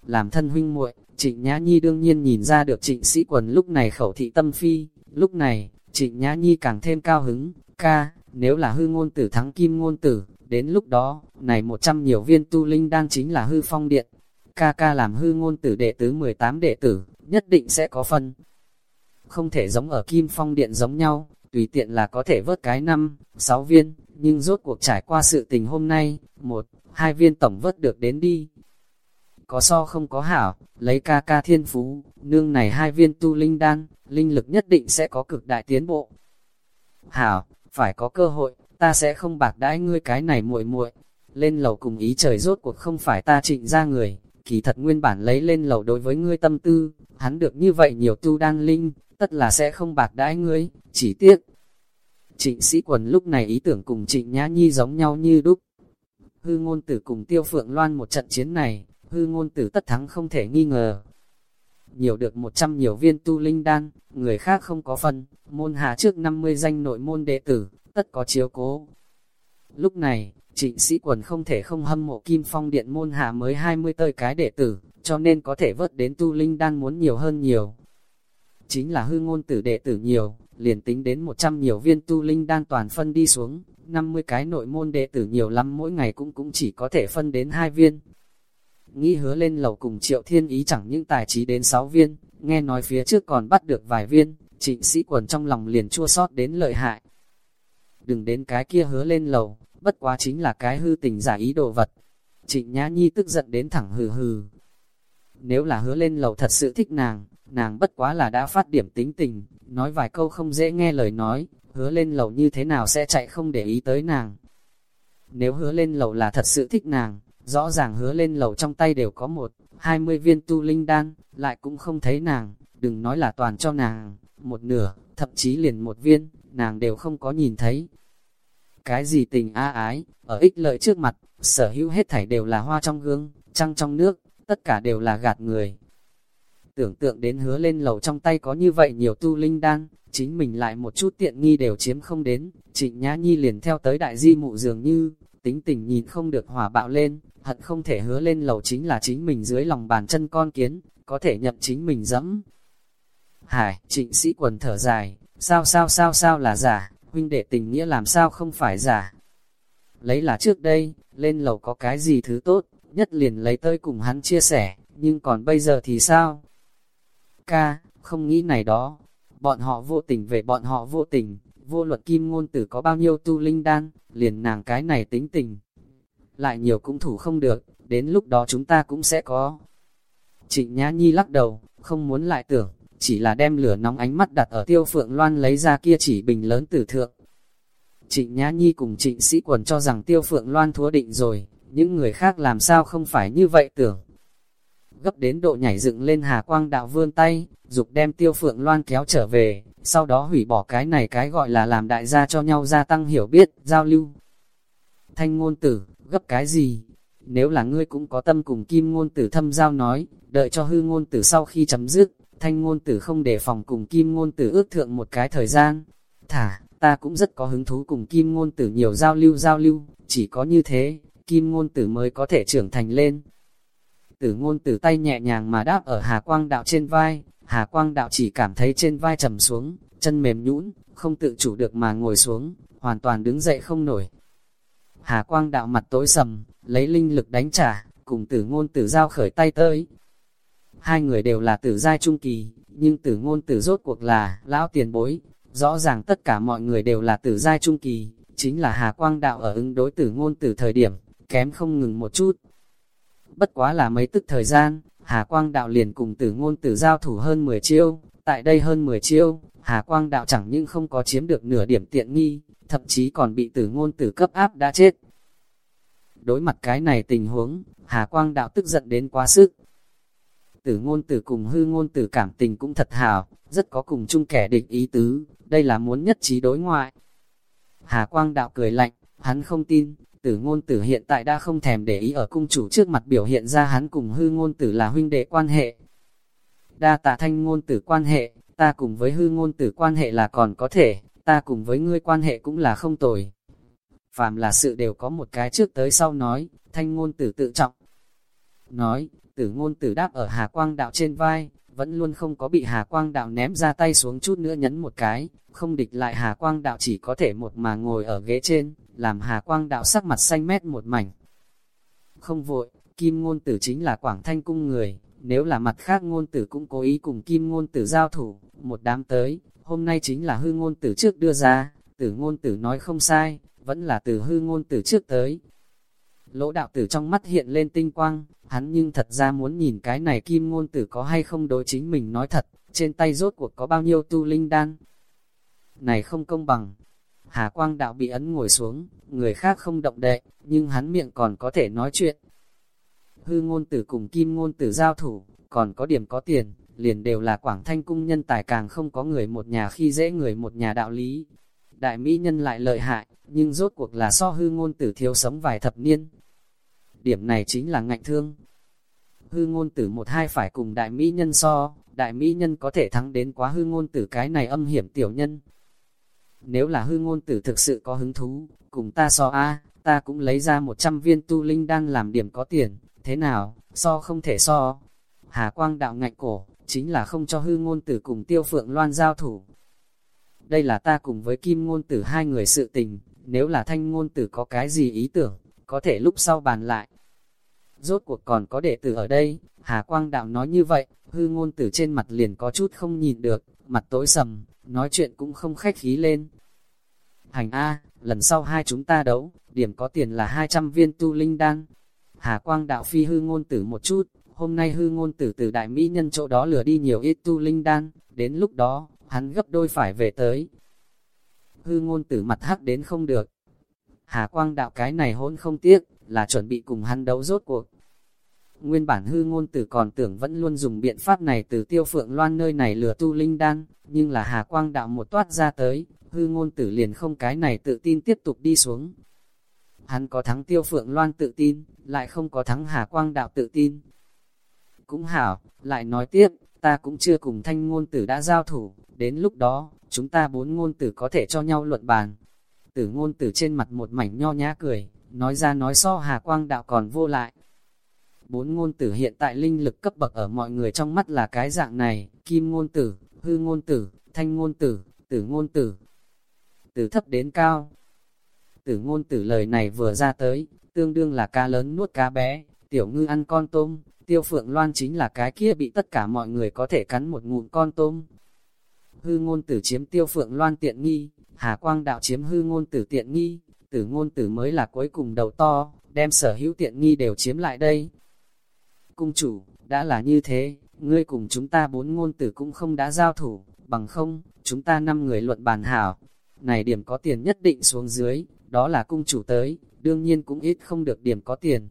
A: Làm thân huynh muội Trịnh Nhã Nhi đương nhiên nhìn ra được trịnh sĩ quần lúc này khẩu thị tâm phi, Lúc này, trịnh Nhã Nhi càng thêm cao hứng, ca, nếu là hư ngôn tử thắng kim ngôn tử, đến lúc đó, này một trăm nhiều viên tu linh đan chính là hư phong điện. Ca ca làm hư ngôn tử đệ tứ 18 đệ tử, nhất định sẽ có phân. Không thể giống ở kim phong điện giống nhau, tùy tiện là có thể vớt cái năm, sáu viên, nhưng rốt cuộc trải qua sự tình hôm nay, một, hai viên tổng vớt được đến đi. Có so không có hảo, lấy ca ca thiên phú, nương này hai viên tu linh đan, linh lực nhất định sẽ có cực đại tiến bộ. Hảo, phải có cơ hội, ta sẽ không bạc đãi ngươi cái này muội muội. Lên lầu cùng ý trời rốt cuộc không phải ta trịnh ra người, kỳ thật nguyên bản lấy lên lầu đối với ngươi tâm tư, hắn được như vậy nhiều tu đan linh, tất là sẽ không bạc đãi ngươi, chỉ tiếc. Trịnh sĩ quần lúc này ý tưởng cùng trịnh nhã nhi giống nhau như đúc. Hư ngôn tử cùng tiêu phượng loan một trận chiến này, hư ngôn tử tất thắng không thể nghi ngờ. Nhiều được 100 nhiều viên tu linh đan, người khác không có phần, môn hạ trước 50 danh nội môn đệ tử, tất có chiếu cố. Lúc này, trịnh sĩ quần không thể không hâm mộ kim phong điện môn hạ mới 20 tơi cái đệ tử, cho nên có thể vớt đến tu linh đan muốn nhiều hơn nhiều. Chính là hư ngôn tử đệ tử nhiều, liền tính đến 100 nhiều viên tu linh đan toàn phân đi xuống, 50 cái nội môn đệ tử nhiều lắm mỗi ngày cũng cũng chỉ có thể phân đến hai viên. Nghĩ hứa lên lầu cùng triệu thiên ý chẳng những tài trí đến 6 viên, nghe nói phía trước còn bắt được vài viên, trịnh sĩ quần trong lòng liền chua sót đến lợi hại. Đừng đến cái kia hứa lên lầu, bất quá chính là cái hư tình giả ý đồ vật. Trịnh Nhã Nhi tức giận đến thẳng hừ hừ. Nếu là hứa lên lầu thật sự thích nàng, nàng bất quá là đã phát điểm tính tình, nói vài câu không dễ nghe lời nói, hứa lên lầu như thế nào sẽ chạy không để ý tới nàng. Nếu hứa lên lầu là thật sự thích nàng, rõ ràng hứa lên lầu trong tay đều có một, hai mươi viên tu linh đan, lại cũng không thấy nàng, đừng nói là toàn cho nàng, một nửa, thậm chí liền một viên, nàng đều không có nhìn thấy. Cái gì tình a ái, ở ích lợi trước mặt, sở hữu hết thảy đều là hoa trong gương, trăng trong nước, tất cả đều là gạt người. Tưởng tượng đến hứa lên lầu trong tay có như vậy nhiều tu linh đan, chính mình lại một chút tiện nghi đều chiếm không đến, trịnh nhã nhi liền theo tới đại di mụ dường như, tính tình nhìn không được hỏa bạo lên, hận không thể hứa lên lầu chính là chính mình dưới lòng bàn chân con kiến, có thể nhậm chính mình dẫm. Hải, trịnh sĩ quần thở dài, sao sao sao sao là giả, huynh đệ tình nghĩa làm sao không phải giả. Lấy là trước đây, lên lầu có cái gì thứ tốt, nhất liền lấy tơi cùng hắn chia sẻ, nhưng còn bây giờ thì sao? Ca, không nghĩ này đó, bọn họ vô tình về bọn họ vô tình, vô luật kim ngôn tử có bao nhiêu tu linh đan, liền nàng cái này tính tình. Lại nhiều cũng thủ không được, đến lúc đó chúng ta cũng sẽ có. Trịnh Nhã Nhi lắc đầu, không muốn lại tưởng, chỉ là đem lửa nóng ánh mắt đặt ở tiêu phượng loan lấy ra kia chỉ bình lớn tử thượng. Trịnh Nhã Nhi cùng trịnh sĩ quần cho rằng tiêu phượng loan thua định rồi, những người khác làm sao không phải như vậy tưởng. Gấp đến độ nhảy dựng lên hà quang đạo vươn tay, dục đem tiêu phượng loan kéo trở về, sau đó hủy bỏ cái này cái gọi là làm đại gia cho nhau gia tăng hiểu biết, giao lưu. Thanh ngôn tử, gấp cái gì? Nếu là ngươi cũng có tâm cùng kim ngôn tử thâm giao nói, đợi cho hư ngôn tử sau khi chấm dứt, thanh ngôn tử không để phòng cùng kim ngôn tử ước thượng một cái thời gian. Thả, ta cũng rất có hứng thú cùng kim ngôn tử nhiều giao lưu giao lưu, chỉ có như thế, kim ngôn tử mới có thể trưởng thành lên. Tử ngôn tử tay nhẹ nhàng mà đáp ở Hà Quang đạo trên vai, Hà Quang đạo chỉ cảm thấy trên vai trầm xuống, chân mềm nhũn, không tự chủ được mà ngồi xuống, hoàn toàn đứng dậy không nổi. Hà Quang đạo mặt tối sầm, lấy linh lực đánh trả, cùng tử ngôn tử giao khởi tay tới. Hai người đều là tử giai trung kỳ, nhưng tử ngôn tử rốt cuộc là lão tiền bối. Rõ ràng tất cả mọi người đều là tử giai trung kỳ, chính là Hà Quang đạo ở ứng đối tử ngôn tử thời điểm, kém không ngừng một chút. Bất quá là mấy tức thời gian, Hà Quang đạo liền cùng tử ngôn tử giao thủ hơn 10 chiêu, tại đây hơn 10 chiêu, Hà Quang đạo chẳng những không có chiếm được nửa điểm tiện nghi, thậm chí còn bị tử ngôn tử cấp áp đã chết. Đối mặt cái này tình huống, Hà Quang đạo tức giận đến quá sức. Tử ngôn tử cùng hư ngôn tử cảm tình cũng thật hào, rất có cùng chung kẻ địch ý tứ, đây là muốn nhất trí đối ngoại. Hà Quang đạo cười lạnh, hắn không tin, tử ngôn tử hiện tại đã không thèm để ý ở cung chủ trước mặt biểu hiện ra hắn cùng hư ngôn tử là huynh đệ quan hệ. Đa tạ thanh ngôn tử quan hệ, ta cùng với hư ngôn tử quan hệ là còn có thể, ta cùng với ngươi quan hệ cũng là không tồi. Phàm là sự đều có một cái trước tới sau nói, thanh ngôn tử tự trọng. Nói, tử ngôn tử đáp ở hà quang đạo trên vai, vẫn luôn không có bị Hà Quang Đạo ném ra tay xuống chút nữa nhấn một cái, không địch lại Hà Quang Đạo chỉ có thể một mà ngồi ở ghế trên, làm Hà Quang Đạo sắc mặt xanh mét một mảnh. Không vội, Kim Ngôn Tử chính là Quảng Thanh Cung người, nếu là mặt khác Ngôn Tử cũng cố ý cùng Kim Ngôn Tử giao thủ, một đám tới, hôm nay chính là hư Ngôn Tử trước đưa ra, Tử Ngôn Tử nói không sai, vẫn là từ hư Ngôn Tử trước tới. Lỗ đạo tử trong mắt hiện lên tinh quang, hắn nhưng thật ra muốn nhìn cái này kim ngôn tử có hay không đối chính mình nói thật, trên tay rốt cuộc có bao nhiêu tu linh đan. Này không công bằng, Hà Quang đạo bị ấn ngồi xuống, người khác không động đệ, nhưng hắn miệng còn có thể nói chuyện. Hư ngôn tử cùng kim ngôn tử giao thủ, còn có điểm có tiền, liền đều là quảng thanh cung nhân tài càng không có người một nhà khi dễ người một nhà đạo lý. Đại mỹ nhân lại lợi hại, nhưng rốt cuộc là so hư ngôn tử thiếu sống vài thập niên, điểm này chính là ngạnh thương. Hư ngôn tử một hai phải cùng đại mỹ nhân so, đại mỹ nhân có thể thắng đến quá hư ngôn tử cái này âm hiểm tiểu nhân. Nếu là hư ngôn tử thực sự có hứng thú, cùng ta so a ta cũng lấy ra 100 viên tu linh đang làm điểm có tiền, thế nào, so không thể so. Hà quang đạo ngạnh cổ, chính là không cho hư ngôn tử cùng tiêu phượng loan giao thủ. Đây là ta cùng với kim ngôn tử hai người sự tình, nếu là thanh ngôn tử có cái gì ý tưởng, có thể lúc sau bàn lại. Rốt cuộc còn có đệ tử ở đây, Hà Quang Đạo nói như vậy, hư ngôn tử trên mặt liền có chút không nhìn được, mặt tối sầm, nói chuyện cũng không khách khí lên. Hành A, lần sau hai chúng ta đấu, điểm có tiền là 200 viên tu linh đan. Hà Quang Đạo phi hư ngôn tử một chút, hôm nay hư ngôn tử từ đại mỹ nhân chỗ đó lừa đi nhiều ít tu linh đan, đến lúc đó, hắn gấp đôi phải về tới. Hư ngôn tử mặt hắc đến không được, Hà Quang đạo cái này hôn không tiếc, là chuẩn bị cùng hắn đấu rốt cuộc. Nguyên bản hư ngôn tử còn tưởng vẫn luôn dùng biện pháp này từ tiêu phượng loan nơi này lừa tu linh đan, nhưng là Hà Quang đạo một toát ra tới, hư ngôn tử liền không cái này tự tin tiếp tục đi xuống. Hắn có thắng tiêu phượng loan tự tin, lại không có thắng Hà Quang đạo tự tin. Cũng hảo, lại nói tiếp, ta cũng chưa cùng thanh ngôn tử đã giao thủ, đến lúc đó, chúng ta bốn ngôn tử có thể cho nhau luận bàn, Tử ngôn tử trên mặt một mảnh nho nhã cười, nói ra nói so hà quang đạo còn vô lại. Bốn ngôn tử hiện tại linh lực cấp bậc ở mọi người trong mắt là cái dạng này, kim ngôn tử, hư ngôn tử, thanh ngôn tử, tử ngôn tử. Từ thấp đến cao. Tử ngôn tử lời này vừa ra tới, tương đương là cá lớn nuốt cá bé, tiểu ngư ăn con tôm, tiêu phượng loan chính là cái kia bị tất cả mọi người có thể cắn một ngụm con tôm. Hư ngôn tử chiếm tiêu phượng loan tiện nghi, Hà Quang đạo chiếm hư ngôn tử tiện nghi, tử ngôn tử mới là cuối cùng đầu to, đem sở hữu tiện nghi đều chiếm lại đây. Cung chủ, đã là như thế, ngươi cùng chúng ta bốn ngôn tử cũng không đã giao thủ, bằng không, chúng ta năm người luận bàn hảo. Này điểm có tiền nhất định xuống dưới, đó là cung chủ tới, đương nhiên cũng ít không được điểm có tiền.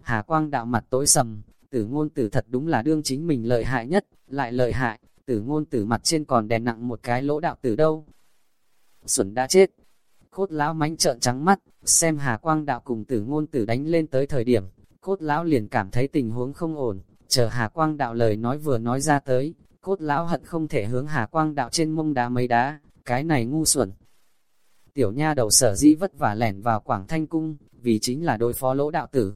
A: Hà Quang đạo mặt tối sầm, tử ngôn tử thật đúng là đương chính mình lợi hại nhất, lại lợi hại, tử ngôn tử mặt trên còn đè nặng một cái lỗ đạo tử đâu, xuẩn đã chết. Cốt lão mánh trợn trắng mắt, xem Hà Quang đạo cùng tử ngôn tử đánh lên tới thời điểm, cốt lão liền cảm thấy tình huống không ổn, chờ Hà Quang đạo lời nói vừa nói ra tới, cốt lão hận không thể hướng Hà Quang đạo trên mông đá mấy đá, cái này ngu xuẩn. Tiểu nha đầu sở dĩ vất vả lẻn vào Quảng Thanh Cung, vì chính là đối phó lỗ đạo tử.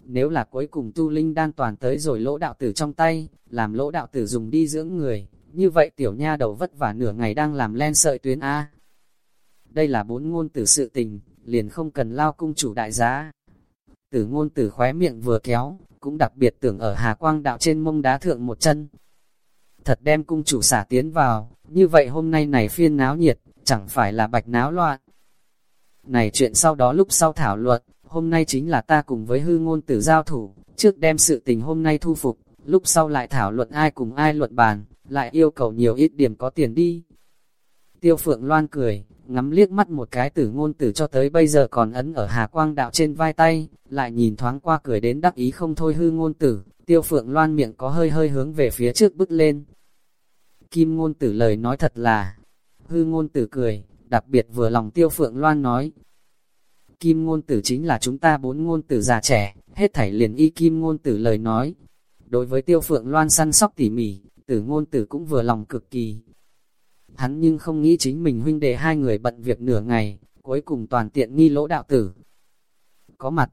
A: Nếu là cuối cùng tu linh đan toàn tới rồi lỗ đạo tử trong tay, làm lỗ đạo tử dùng đi dưỡng người, như vậy tiểu nha đầu vất vả nửa ngày đang làm len sợi tuyến A, đây là bốn ngôn tử sự tình, liền không cần lao cung chủ đại giá. Tử ngôn tử khóe miệng vừa kéo, cũng đặc biệt tưởng ở Hà Quang đạo trên mông đá thượng một chân. Thật đem cung chủ xả tiến vào, như vậy hôm nay này phiên náo nhiệt, chẳng phải là bạch náo loạn. Này chuyện sau đó lúc sau thảo luận, hôm nay chính là ta cùng với hư ngôn tử giao thủ, trước đem sự tình hôm nay thu phục, lúc sau lại thảo luận ai cùng ai luận bàn, lại yêu cầu nhiều ít điểm có tiền đi. Tiêu Phượng Loan cười, ngắm liếc mắt một cái tử ngôn tử cho tới bây giờ còn ấn ở Hà Quang đạo trên vai tay, lại nhìn thoáng qua cười đến đắc ý không thôi hư ngôn tử, tiêu phượng loan miệng có hơi hơi hướng về phía trước bước lên. Kim ngôn tử lời nói thật là, hư ngôn tử cười, đặc biệt vừa lòng tiêu phượng loan nói. Kim ngôn tử chính là chúng ta bốn ngôn tử già trẻ, hết thảy liền y kim ngôn tử lời nói. Đối với tiêu phượng loan săn sóc tỉ mỉ, tử ngôn tử cũng vừa lòng cực kỳ, hắn nhưng không nghĩ chính mình huynh đệ hai người bận việc nửa ngày, cuối cùng toàn tiện nghi lỗ đạo tử. Có mặt,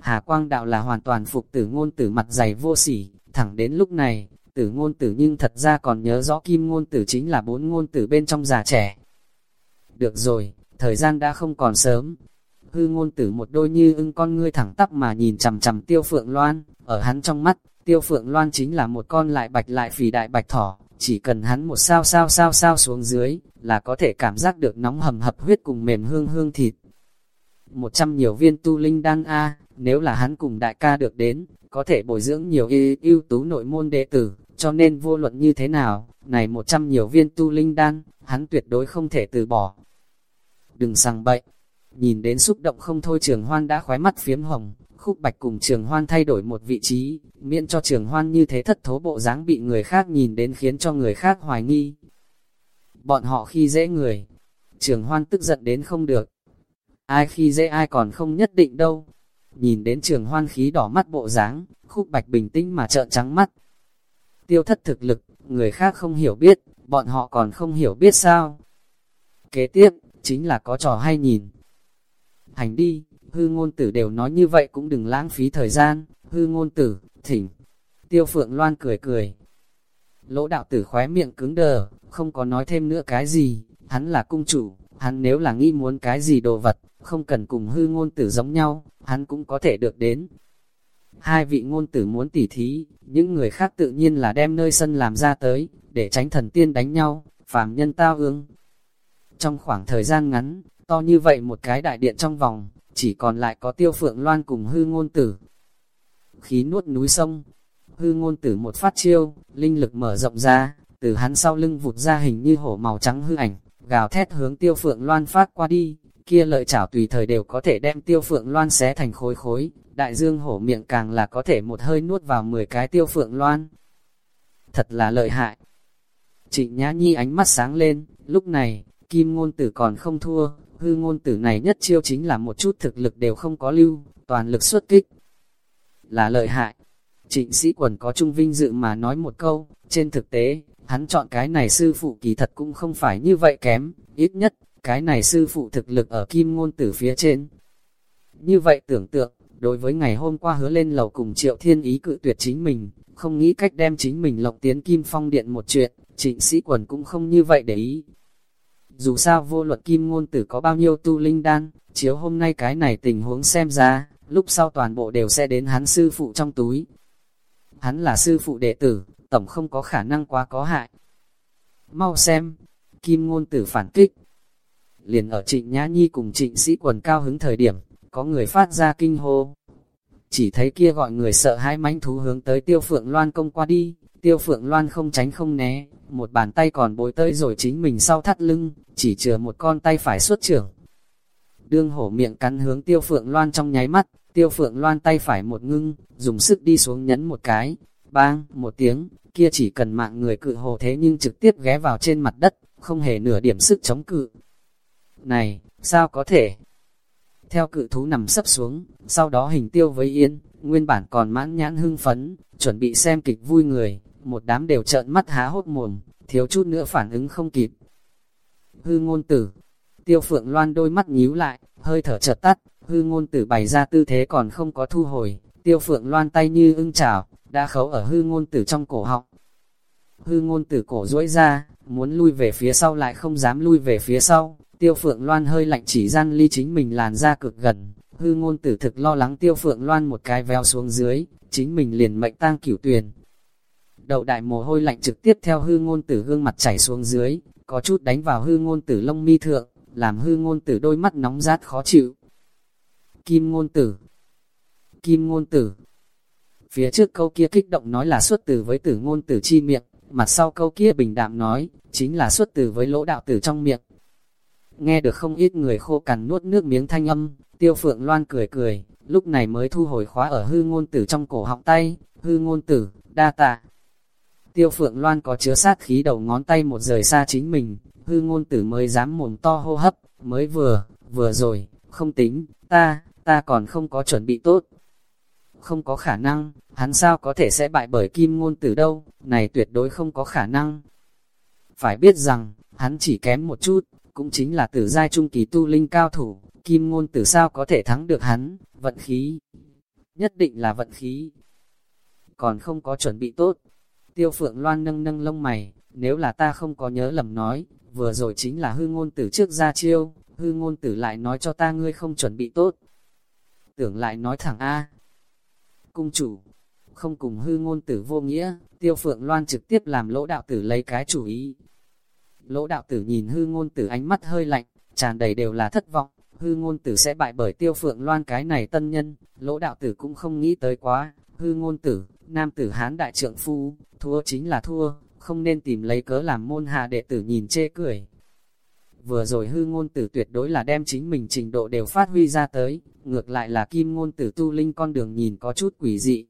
A: Hà Quang đạo là hoàn toàn phục tử ngôn tử mặt dày vô sỉ, thẳng đến lúc này, tử ngôn tử nhưng thật ra còn nhớ rõ kim ngôn tử chính là bốn ngôn tử bên trong già trẻ. Được rồi, thời gian đã không còn sớm. Hư ngôn tử một đôi như ưng con ngươi thẳng tắp mà nhìn chằm chằm tiêu phượng loan, ở hắn trong mắt, tiêu phượng loan chính là một con lại bạch lại phì đại bạch thỏ, chỉ cần hắn một sao sao sao sao xuống dưới, là có thể cảm giác được nóng hầm hập huyết cùng mềm hương hương thịt. Một trăm nhiều viên tu linh đan A, nếu là hắn cùng đại ca được đến, có thể bồi dưỡng nhiều ưu, ưu tú nội môn đệ tử, cho nên vô luận như thế nào, này một trăm nhiều viên tu linh đan, hắn tuyệt đối không thể từ bỏ. Đừng sang bậy, nhìn đến xúc động không thôi trường hoan đã khóe mắt phiếm hồng, khúc bạch cùng trường hoan thay đổi một vị trí, miễn cho trường hoan như thế thất thố bộ dáng bị người khác nhìn đến khiến cho người khác hoài nghi. Bọn họ khi dễ người, trường hoan tức giận đến không được. Ai khi dễ ai còn không nhất định đâu. Nhìn đến trường hoan khí đỏ mắt bộ dáng, khúc bạch bình tĩnh mà trợn trắng mắt. Tiêu thất thực lực, người khác không hiểu biết, bọn họ còn không hiểu biết sao. Kế tiếp, chính là có trò hay nhìn. Hành đi, hư ngôn tử đều nói như vậy cũng đừng lãng phí thời gian, hư ngôn tử, thỉnh. Tiêu phượng loan cười cười. Lỗ đạo tử khóe miệng cứng đờ, không có nói thêm nữa cái gì, hắn là cung chủ, hắn nếu là nghĩ muốn cái gì đồ vật, không cần cùng hư ngôn tử giống nhau, hắn cũng có thể được đến. Hai vị ngôn tử muốn tỉ thí, những người khác tự nhiên là đem nơi sân làm ra tới, để tránh thần tiên đánh nhau, phàm nhân tao ương. Trong khoảng thời gian ngắn, to như vậy một cái đại điện trong vòng, chỉ còn lại có tiêu phượng loan cùng hư ngôn tử. Khí nuốt núi sông, hư ngôn tử một phát chiêu, linh lực mở rộng ra, từ hắn sau lưng vụt ra hình như hổ màu trắng hư ảnh, gào thét hướng tiêu phượng loan phát qua đi, kia lợi chảo tùy thời đều có thể đem tiêu phượng loan xé thành khối khối, đại dương hổ miệng càng là có thể một hơi nuốt vào 10 cái tiêu phượng loan. Thật là lợi hại. Trịnh Nhã Nhi ánh mắt sáng lên, lúc này, kim ngôn tử còn không thua, hư ngôn tử này nhất chiêu chính là một chút thực lực đều không có lưu, toàn lực xuất kích. Là lợi hại. Trịnh sĩ quần có trung vinh dự mà nói một câu, trên thực tế, hắn chọn cái này sư phụ kỳ thật cũng không phải như vậy kém, ít nhất, cái này sư phụ thực lực ở kim ngôn tử phía trên. Như vậy tưởng tượng, đối với ngày hôm qua hứa lên lầu cùng triệu thiên ý cự tuyệt chính mình, không nghĩ cách đem chính mình lộng tiến kim phong điện một chuyện, trịnh sĩ quần cũng không như vậy để ý. Dù sao vô luật kim ngôn tử có bao nhiêu tu linh đan, chiếu hôm nay cái này tình huống xem ra, lúc sau toàn bộ đều sẽ đến hắn sư phụ trong túi. Hắn là sư phụ đệ tử, tổng không có khả năng quá có hại. Mau xem, kim ngôn tử phản kích. Liền ở trịnh Nhã Nhi cùng trịnh sĩ quần cao hứng thời điểm, có người phát ra kinh hô. Chỉ thấy kia gọi người sợ hai mánh thú hướng tới tiêu phượng loan công qua đi, tiêu phượng loan không tránh không né, một bàn tay còn bối tới rồi chính mình sau thắt lưng, chỉ chừa một con tay phải xuất trưởng. Đương hổ miệng cắn hướng tiêu phượng loan trong nháy mắt, tiêu phượng loan tay phải một ngưng, dùng sức đi xuống nhấn một cái, bang, một tiếng, kia chỉ cần mạng người cự hồ thế nhưng trực tiếp ghé vào trên mặt đất, không hề nửa điểm sức chống cự. Này, sao có thể? Theo cự thú nằm sấp xuống, sau đó hình tiêu với yên, nguyên bản còn mãn nhãn hưng phấn, chuẩn bị xem kịch vui người, một đám đều trợn mắt há hốt mồm, thiếu chút nữa phản ứng không kịp. Hư ngôn tử, tiêu phượng loan đôi mắt nhíu lại, hơi thở chợt tắt, hư ngôn tử bày ra tư thế còn không có thu hồi, tiêu phượng loan tay như ưng chảo, đã khấu ở hư ngôn tử trong cổ họng. Hư ngôn tử cổ duỗi ra, muốn lui về phía sau lại không dám lui về phía sau, tiêu phượng loan hơi lạnh chỉ gian ly chính mình làn ra cực gần, hư ngôn tử thực lo lắng tiêu phượng loan một cái veo xuống dưới, chính mình liền mệnh tang cửu tuyền đầu đại mồ hôi lạnh trực tiếp theo hư ngôn tử gương mặt chảy xuống dưới, có chút đánh vào hư ngôn tử lông mi thượng, làm hư ngôn tử đôi mắt nóng rát khó chịu. Kim ngôn tử Kim ngôn tử Phía trước câu kia kích động nói là xuất từ với tử ngôn tử chi miệng, mặt sau câu kia bình đạm nói, chính là xuất từ với lỗ đạo tử trong miệng. Nghe được không ít người khô cằn nuốt nước miếng thanh âm, tiêu phượng loan cười cười, lúc này mới thu hồi khóa ở hư ngôn tử trong cổ họng tay, hư ngôn tử, đa tạ. Tiêu phượng loan có chứa sát khí đầu ngón tay một rời xa chính mình, hư ngôn tử mới dám mồm to hô hấp, mới vừa, vừa rồi, không tính, ta, ta còn không có chuẩn bị tốt. Không có khả năng, hắn sao có thể sẽ bại bởi kim ngôn tử đâu, này tuyệt đối không có khả năng. Phải biết rằng, hắn chỉ kém một chút, cũng chính là tử giai trung kỳ tu linh cao thủ, kim ngôn tử sao có thể thắng được hắn, vận khí. Nhất định là vận khí. Còn không có chuẩn bị tốt. Tiêu Phượng Loan nâng nâng lông mày, nếu là ta không có nhớ lầm nói, vừa rồi chính là hư ngôn tử trước ra chiêu, hư ngôn tử lại nói cho ta ngươi không chuẩn bị tốt. Tưởng lại nói thẳng A. Cung chủ, không cùng hư ngôn tử vô nghĩa, tiêu phượng loan trực tiếp làm lỗ đạo tử lấy cái chủ ý. Lỗ đạo tử nhìn hư ngôn tử ánh mắt hơi lạnh, tràn đầy đều là thất vọng, hư ngôn tử sẽ bại bởi tiêu phượng loan cái này tân nhân, lỗ đạo tử cũng không nghĩ tới quá, hư ngôn tử, nam tử hán đại trượng phu, thua chính là thua, không nên tìm lấy cớ làm môn hạ đệ tử nhìn chê cười. Vừa rồi hư ngôn tử tuyệt đối là đem chính mình trình độ đều phát huy ra tới, ngược lại là kim ngôn tử tu linh con đường nhìn có chút quỷ dị.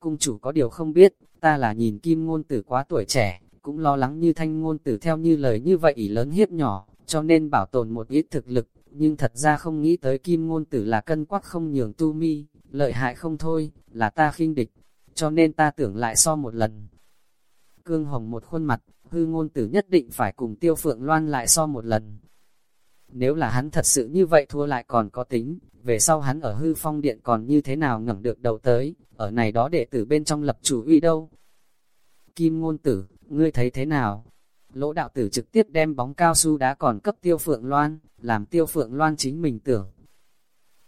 A: Cung chủ có điều không biết, ta là nhìn kim ngôn tử quá tuổi trẻ, cũng lo lắng như thanh ngôn tử theo như lời như vậy ý lớn hiếp nhỏ, cho nên bảo tồn một ít thực lực, nhưng thật ra không nghĩ tới kim ngôn tử là cân quắc không nhường tu mi, lợi hại không thôi, là ta khinh địch, cho nên ta tưởng lại so một lần. Cương Hồng một khuôn mặt, hư ngôn tử nhất định phải cùng Tiêu Phượng Loan lại so một lần. Nếu là hắn thật sự như vậy thua lại còn có tính, về sau hắn ở hư phong điện còn như thế nào ngẩng được đầu tới, ở này đó đệ tử bên trong lập chủ uy đâu. Kim ngôn tử, ngươi thấy thế nào? Lỗ đạo tử trực tiếp đem bóng cao su đá còn cấp Tiêu Phượng Loan, làm Tiêu Phượng Loan chính mình tưởng.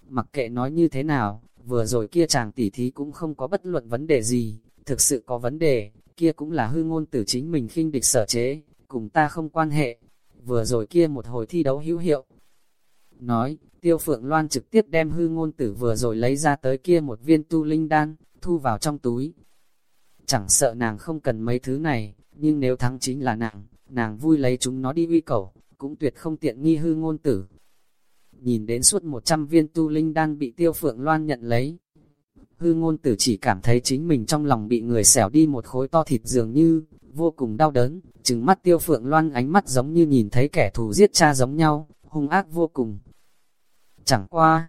A: Mặc kệ nói như thế nào, vừa rồi kia chàng tỉ thí cũng không có bất luận vấn đề gì, thực sự có vấn đề, kia cũng là hư ngôn tử chính mình khinh địch sở chế, cùng ta không quan hệ, vừa rồi kia một hồi thi đấu hữu hiệu. Nói, tiêu phượng loan trực tiếp đem hư ngôn tử vừa rồi lấy ra tới kia một viên tu linh đan, thu vào trong túi. Chẳng sợ nàng không cần mấy thứ này, nhưng nếu thắng chính là nàng, nàng vui lấy chúng nó đi uy cầu, cũng tuyệt không tiện nghi hư ngôn tử. Nhìn đến suốt 100 viên tu linh đan bị tiêu phượng loan nhận lấy, hư ngôn tử chỉ cảm thấy chính mình trong lòng bị người xẻo đi một khối to thịt dường như, vô cùng đau đớn, trừng mắt tiêu phượng loan ánh mắt giống như nhìn thấy kẻ thù giết cha giống nhau, hung ác vô cùng. Chẳng qua,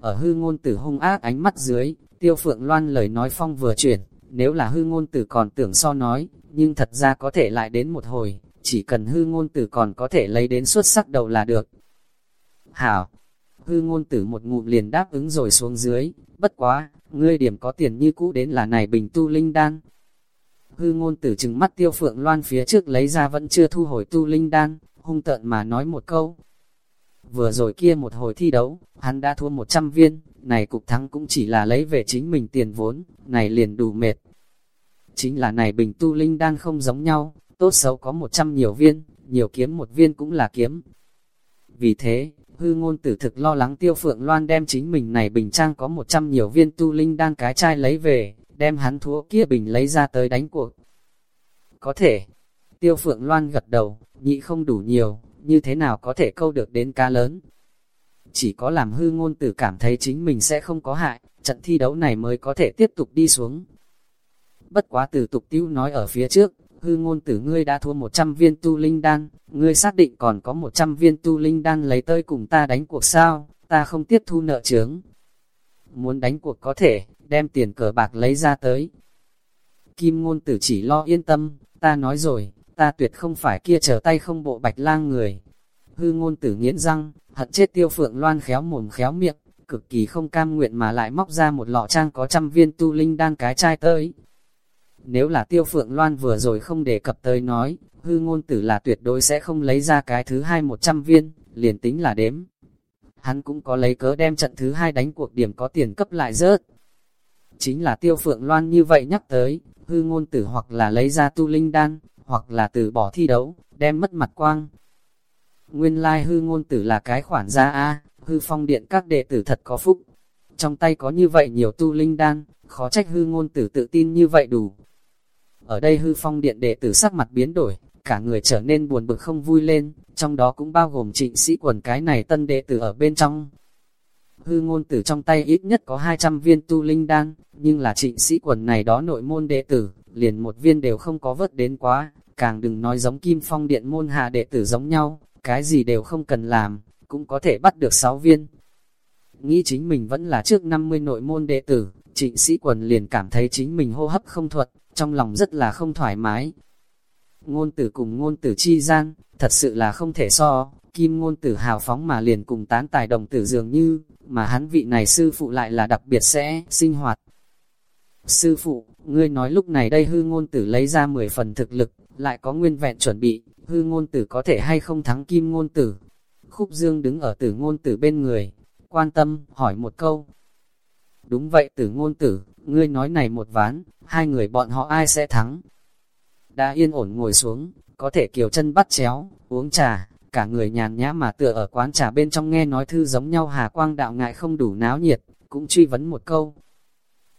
A: ở hư ngôn tử hung ác ánh mắt dưới, tiêu phượng loan lời nói phong vừa chuyển, nếu là hư ngôn tử còn tưởng so nói, nhưng thật ra có thể lại đến một hồi, chỉ cần hư ngôn tử còn có thể lấy đến xuất sắc đầu là được. Hảo, hư ngôn tử một ngụm liền đáp ứng rồi xuống dưới, bất quá, ngươi điểm có tiền như cũ đến là này bình tu linh đan. Hư ngôn tử chừng mắt tiêu phượng loan phía trước lấy ra vẫn chưa thu hồi tu linh đan, hung tợn mà nói một câu. Vừa rồi kia một hồi thi đấu, hắn đã thua 100 viên, này cục thắng cũng chỉ là lấy về chính mình tiền vốn, này liền đủ mệt. Chính là này bình tu linh đan không giống nhau, tốt xấu có 100 nhiều viên, nhiều kiếm một viên cũng là kiếm. Vì thế, Hư ngôn tử thực lo lắng tiêu phượng loan đem chính mình này bình trang có 100 nhiều viên tu linh đang cái chai lấy về, đem hắn thua kia bình lấy ra tới đánh cuộc. Có thể, tiêu phượng loan gật đầu, nhị không đủ nhiều, như thế nào có thể câu được đến cá lớn. Chỉ có làm hư ngôn tử cảm thấy chính mình sẽ không có hại, trận thi đấu này mới có thể tiếp tục đi xuống. Bất quá từ tục tiêu nói ở phía trước, hư ngôn tử ngươi đã thua 100 viên tu linh đan, ngươi xác định còn có 100 viên tu linh đan lấy tới cùng ta đánh cuộc sao, ta không tiếp thu nợ chướng. Muốn đánh cuộc có thể, đem tiền cờ bạc lấy ra tới. Kim ngôn tử chỉ lo yên tâm, ta nói rồi, ta tuyệt không phải kia trở tay không bộ bạch lang người. Hư ngôn tử nghiến răng, hận chết tiêu phượng loan khéo mồm khéo miệng, cực kỳ không cam nguyện mà lại móc ra một lọ trang có trăm viên tu linh đan cái chai tới. Nếu là tiêu phượng loan vừa rồi không đề cập tới nói, hư ngôn tử là tuyệt đối sẽ không lấy ra cái thứ hai 100 viên, liền tính là đếm. Hắn cũng có lấy cớ đem trận thứ hai đánh cuộc điểm có tiền cấp lại rớt. Chính là tiêu phượng loan như vậy nhắc tới, hư ngôn tử hoặc là lấy ra tu linh đan, hoặc là từ bỏ thi đấu, đem mất mặt quang. Nguyên lai like hư ngôn tử là cái khoản gia A, hư phong điện các đệ tử thật có phúc. Trong tay có như vậy nhiều tu linh đan, khó trách hư ngôn tử tự tin như vậy đủ. Ở đây hư phong điện đệ tử sắc mặt biến đổi, cả người trở nên buồn bực không vui lên, trong đó cũng bao gồm trịnh sĩ quần cái này tân đệ tử ở bên trong. Hư ngôn tử trong tay ít nhất có 200 viên tu linh đan, nhưng là trịnh sĩ quần này đó nội môn đệ tử, liền một viên đều không có vớt đến quá, càng đừng nói giống kim phong điện môn hạ đệ tử giống nhau, cái gì đều không cần làm, cũng có thể bắt được 6 viên. Nghĩ chính mình vẫn là trước 50 nội môn đệ tử, trịnh sĩ quần liền cảm thấy chính mình hô hấp không thuận, trong lòng rất là không thoải mái. Ngôn tử cùng ngôn tử chi gian, thật sự là không thể so, kim ngôn tử hào phóng mà liền cùng tán tài đồng tử dường như, mà hắn vị này sư phụ lại là đặc biệt sẽ sinh hoạt. Sư phụ, ngươi nói lúc này đây hư ngôn tử lấy ra 10 phần thực lực, lại có nguyên vẹn chuẩn bị, hư ngôn tử có thể hay không thắng kim ngôn tử. Khúc Dương đứng ở tử ngôn tử bên người, quan tâm, hỏi một câu. Đúng vậy tử ngôn tử, ngươi nói này một ván, hai người bọn họ ai sẽ thắng? Đã yên ổn ngồi xuống, có thể kiều chân bắt chéo, uống trà, cả người nhàn nhã mà tựa ở quán trà bên trong nghe nói thư giống nhau hà quang đạo ngại không đủ náo nhiệt, cũng truy vấn một câu.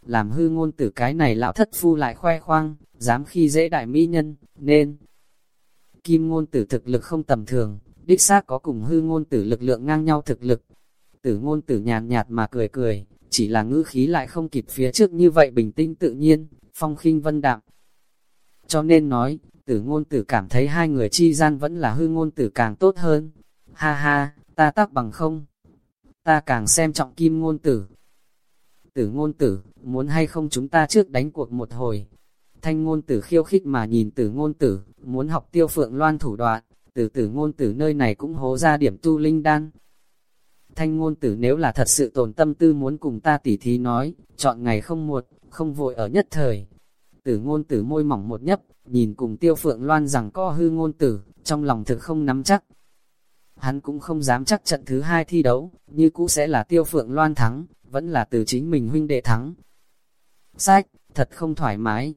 A: Làm hư ngôn tử cái này lão thất phu lại khoe khoang, dám khi dễ đại mỹ nhân, nên kim ngôn tử thực lực không tầm thường, đích xác có cùng hư ngôn tử lực lượng ngang nhau thực lực. Tử ngôn tử nhàn nhạt mà cười cười, chỉ là ngữ khí lại không kịp phía trước như vậy bình tĩnh tự nhiên, phong khinh vân đạm. Cho nên nói, tử ngôn tử cảm thấy hai người chi gian vẫn là hư ngôn tử càng tốt hơn. Ha ha, ta tác bằng không. Ta càng xem trọng kim ngôn tử. Tử ngôn tử, muốn hay không chúng ta trước đánh cuộc một hồi. Thanh ngôn tử khiêu khích mà nhìn tử ngôn tử, muốn học tiêu phượng loan thủ đoạn, tử tử ngôn tử nơi này cũng hố ra điểm tu linh đan. Thanh ngôn tử nếu là thật sự tổn tâm tư muốn cùng ta tỉ thí nói, chọn ngày không muộn, không vội ở nhất thời. Tử ngôn tử môi mỏng một nhấp, nhìn cùng tiêu phượng loan rằng co hư ngôn tử, trong lòng thực không nắm chắc. Hắn cũng không dám chắc trận thứ hai thi đấu, như cũ sẽ là tiêu phượng loan thắng, vẫn là từ chính mình huynh đệ thắng. Sách, thật không thoải mái.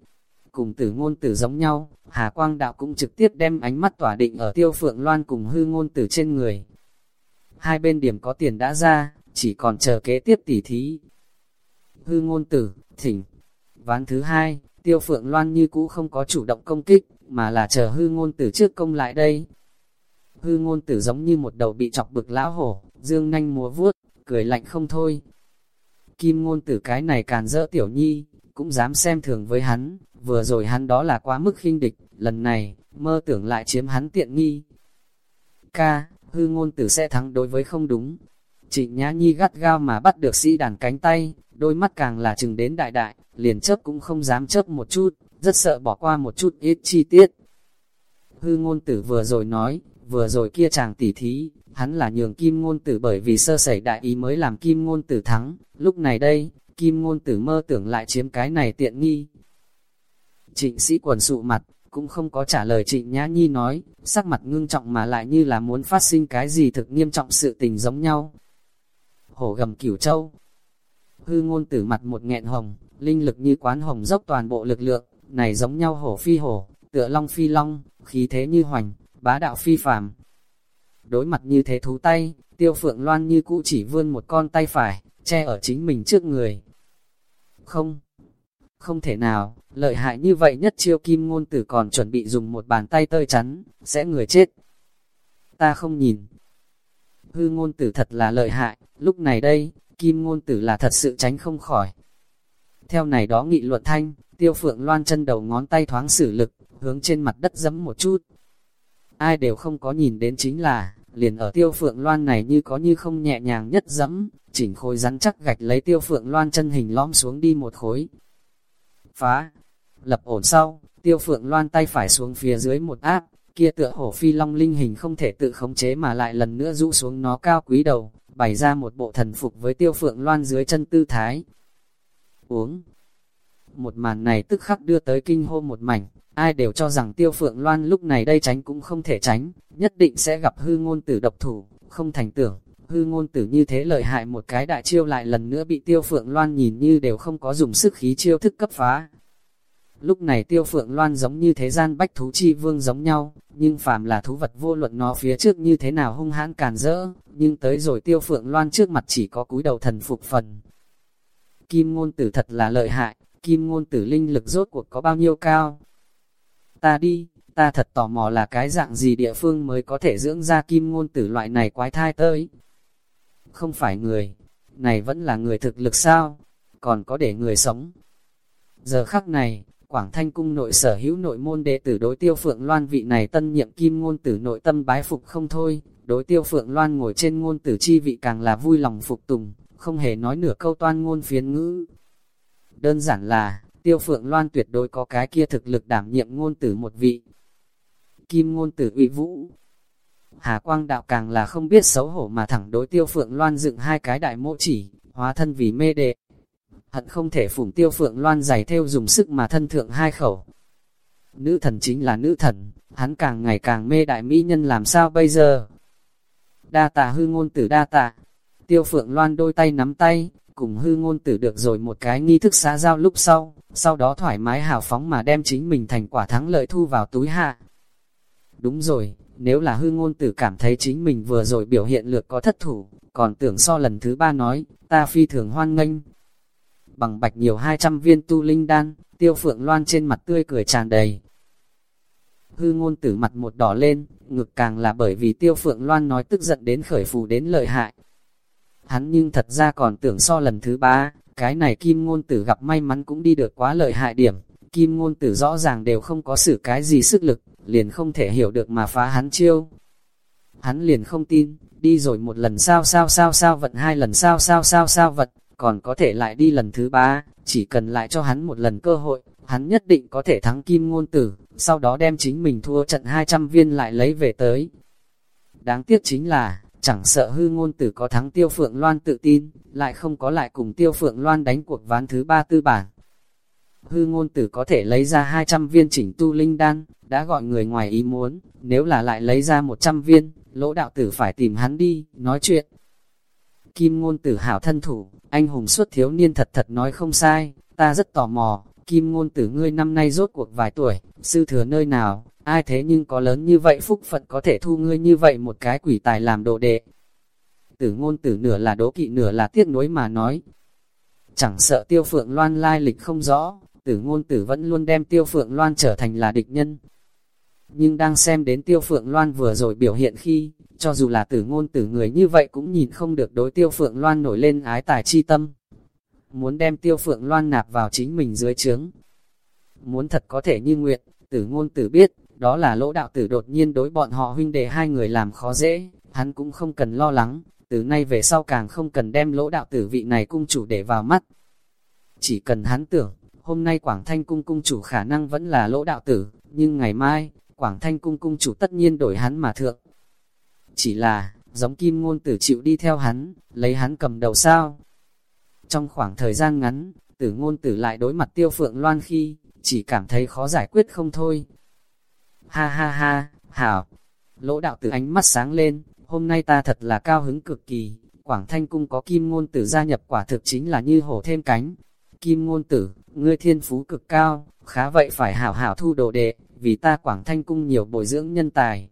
A: Cùng tử ngôn tử giống nhau, Hà Quang Đạo cũng trực tiếp đem ánh mắt tỏa định ở tiêu phượng loan cùng hư ngôn tử trên người. Hai bên điểm có tiền đã ra, chỉ còn chờ kế tiếp tỉ thí. Hư ngôn tử, thỉnh. Ván thứ hai, tiêu phượng loan như cũ không có chủ động công kích, mà là chờ hư ngôn tử trước công lại đây. Hư ngôn tử giống như một đầu bị chọc bực lão hổ, dương nanh múa vuốt, cười lạnh không thôi. Kim ngôn tử cái này càn dỡ tiểu nhi, cũng dám xem thường với hắn, vừa rồi hắn đó là quá mức khinh địch, lần này, mơ tưởng lại chiếm hắn tiện nghi. Ca, hư ngôn tử sẽ thắng đối với không đúng. Trịnh Nhã Nhi gắt gao mà bắt được sĩ đàn cánh tay, đôi mắt càng là chừng đến đại đại, liền chớp cũng không dám chớp một chút, rất sợ bỏ qua một chút ít chi tiết. Hư ngôn tử vừa rồi nói, vừa rồi kia chàng tỉ thí, hắn là nhường kim ngôn tử bởi vì sơ sẩy đại ý mới làm kim ngôn tử thắng, lúc này đây, kim ngôn tử mơ tưởng lại chiếm cái này tiện nghi. Trịnh sĩ quần sụ mặt, cũng không có trả lời trịnh nhã nhi nói, sắc mặt ngưng trọng mà lại như là muốn phát sinh cái gì thực nghiêm trọng sự tình giống nhau. Hổ gầm cửu châu, hư ngôn tử mặt một nghẹn hồng, linh lực như quán hồng dốc toàn bộ lực lượng, này giống nhau hổ phi hổ, tựa long phi long, khí thế như hoành, bá đạo phi phàm. Đối mặt như thế thú tay, tiêu phượng loan như cũ chỉ vươn một con tay phải, che ở chính mình trước người. Không, không thể nào, lợi hại như vậy nhất chiêu kim ngôn tử còn chuẩn bị dùng một bàn tay tơi chắn, sẽ người chết. Ta không nhìn. Hư ngôn tử thật là lợi hại, lúc này đây, kim ngôn tử là thật sự tránh không khỏi. Theo này đó nghị luận thanh, tiêu phượng loan chân đầu ngón tay thoáng sử lực, hướng trên mặt đất dẫm một chút. Ai đều không có nhìn đến chính là, liền ở tiêu phượng loan này như có như không nhẹ nhàng nhất dẫm, chỉnh khối rắn chắc gạch lấy tiêu phượng loan chân hình lõm xuống đi một khối. Phá, lập ổn sau, tiêu phượng loan tay phải xuống phía dưới một áp, kia tựa hổ phi long linh hình không thể tự khống chế mà lại lần nữa rũ xuống nó cao quý đầu, bày ra một bộ thần phục với tiêu phượng loan dưới chân tư thái. Uống. Một màn này tức khắc đưa tới kinh hô một mảnh, ai đều cho rằng tiêu phượng loan lúc này đây tránh cũng không thể tránh, nhất định sẽ gặp hư ngôn tử độc thủ, không thành tưởng. Hư ngôn tử như thế lợi hại một cái đại chiêu lại lần nữa bị tiêu phượng loan nhìn như đều không có dùng sức khí chiêu thức cấp phá. Lúc này tiêu phượng loan giống như thế gian bách thú chi vương giống nhau, nhưng phàm là thú vật vô luận nó phía trước như thế nào hung hãn càn rỡ, nhưng tới rồi tiêu phượng loan trước mặt chỉ có cúi đầu thần phục phần. Kim ngôn tử thật là lợi hại, kim ngôn tử linh lực rốt cuộc có bao nhiêu cao. Ta đi, ta thật tò mò là cái dạng gì địa phương mới có thể dưỡng ra kim ngôn tử loại này quái thai tới. Không phải người, này vẫn là người thực lực sao, còn có để người sống. Giờ khắc này, Quảng Thanh Cung nội sở hữu nội môn đệ tử đối tiêu phượng loan vị này tân nhiệm kim ngôn tử nội tâm bái phục không thôi, đối tiêu phượng loan ngồi trên ngôn tử chi vị càng là vui lòng phục tùng, không hề nói nửa câu toan ngôn phiến ngữ. Đơn giản là, tiêu phượng loan tuyệt đối có cái kia thực lực đảm nhiệm ngôn tử một vị. Kim ngôn tử uy vũ. Hà Quang Đạo càng là không biết xấu hổ mà thẳng đối tiêu phượng loan dựng hai cái đại mộ chỉ, hóa thân vì mê đệ. Hận không thể phủng tiêu phượng loan giày theo dùng sức mà thân thượng hai khẩu. Nữ thần chính là nữ thần, hắn càng ngày càng mê đại mỹ nhân làm sao bây giờ? Đa tạ hư ngôn tử đa tạ, tiêu phượng loan đôi tay nắm tay, cùng hư ngôn tử được rồi một cái nghi thức xã giao lúc sau, sau đó thoải mái hào phóng mà đem chính mình thành quả thắng lợi thu vào túi hạ. Đúng rồi, nếu là hư ngôn tử cảm thấy chính mình vừa rồi biểu hiện lược có thất thủ, còn tưởng so lần thứ ba nói, ta phi thường hoan nghênh. Bằng bạch nhiều 200 viên tu linh đan, tiêu phượng loan trên mặt tươi cười tràn đầy. Hư ngôn tử mặt một đỏ lên, ngực càng là bởi vì tiêu phượng loan nói tức giận đến khởi phù đến lợi hại. Hắn nhưng thật ra còn tưởng so lần thứ ba, cái này kim ngôn tử gặp may mắn cũng đi được quá lợi hại điểm. Kim ngôn tử rõ ràng đều không có sự cái gì sức lực, liền không thể hiểu được mà phá hắn chiêu. Hắn liền không tin, đi rồi một lần sao sao sao sao vận hai lần sao sao sao sao vận, còn có thể lại đi lần thứ ba, chỉ cần lại cho hắn một lần cơ hội, hắn nhất định có thể thắng kim ngôn tử, sau đó đem chính mình thua trận 200 viên lại lấy về tới. Đáng tiếc chính là, chẳng sợ hư ngôn tử có thắng tiêu phượng loan tự tin, lại không có lại cùng tiêu phượng loan đánh cuộc ván thứ ba tư bản. Hư ngôn tử có thể lấy ra 200 viên chỉnh tu linh đan, đã gọi người ngoài ý muốn, nếu là lại lấy ra 100 viên, lỗ đạo tử phải tìm hắn đi, nói chuyện. Kim ngôn tử hảo thân thủ, anh hùng suốt thiếu niên thật thật nói không sai, ta rất tò mò, kim ngôn tử ngươi năm nay rốt cuộc vài tuổi, sư thừa nơi nào, ai thế nhưng có lớn như vậy phúc phận có thể thu ngươi như vậy một cái quỷ tài làm đồ đệ. Tử ngôn tử nửa là đố kỵ nửa là tiếc nuối mà nói. Chẳng sợ tiêu phượng loan lai lịch không rõ, tử ngôn tử vẫn luôn đem tiêu phượng loan trở thành là địch nhân. Nhưng đang xem đến tiêu phượng loan vừa rồi biểu hiện khi, cho dù là tử ngôn tử người như vậy cũng nhìn không được đối tiêu phượng loan nổi lên ái tài chi tâm. Muốn đem tiêu phượng loan nạp vào chính mình dưới trướng. Muốn thật có thể như nguyện, tử ngôn tử biết, đó là lỗ đạo tử đột nhiên đối bọn họ huynh đệ hai người làm khó dễ, hắn cũng không cần lo lắng, từ nay về sau càng không cần đem lỗ đạo tử vị này cung chủ để vào mắt. Chỉ cần hắn tưởng, hôm nay Quảng Thanh cung cung chủ khả năng vẫn là lỗ đạo tử, nhưng ngày mai, Quảng Thanh cung cung chủ tất nhiên đổi hắn mà thượng. Chỉ là, giống kim ngôn tử chịu đi theo hắn, lấy hắn cầm đầu sao. Trong khoảng thời gian ngắn, tử ngôn tử lại đối mặt tiêu phượng loan khi, chỉ cảm thấy khó giải quyết không thôi. Ha ha ha, hảo. Lỗ đạo tử ánh mắt sáng lên, hôm nay ta thật là cao hứng cực kỳ. Quảng Thanh Cung có kim ngôn tử gia nhập quả thực chính là như hổ thêm cánh. Kim ngôn tử, ngươi thiên phú cực cao, khá vậy phải hảo hảo thu đồ đệ, vì ta Quảng Thanh Cung nhiều bồi dưỡng nhân tài.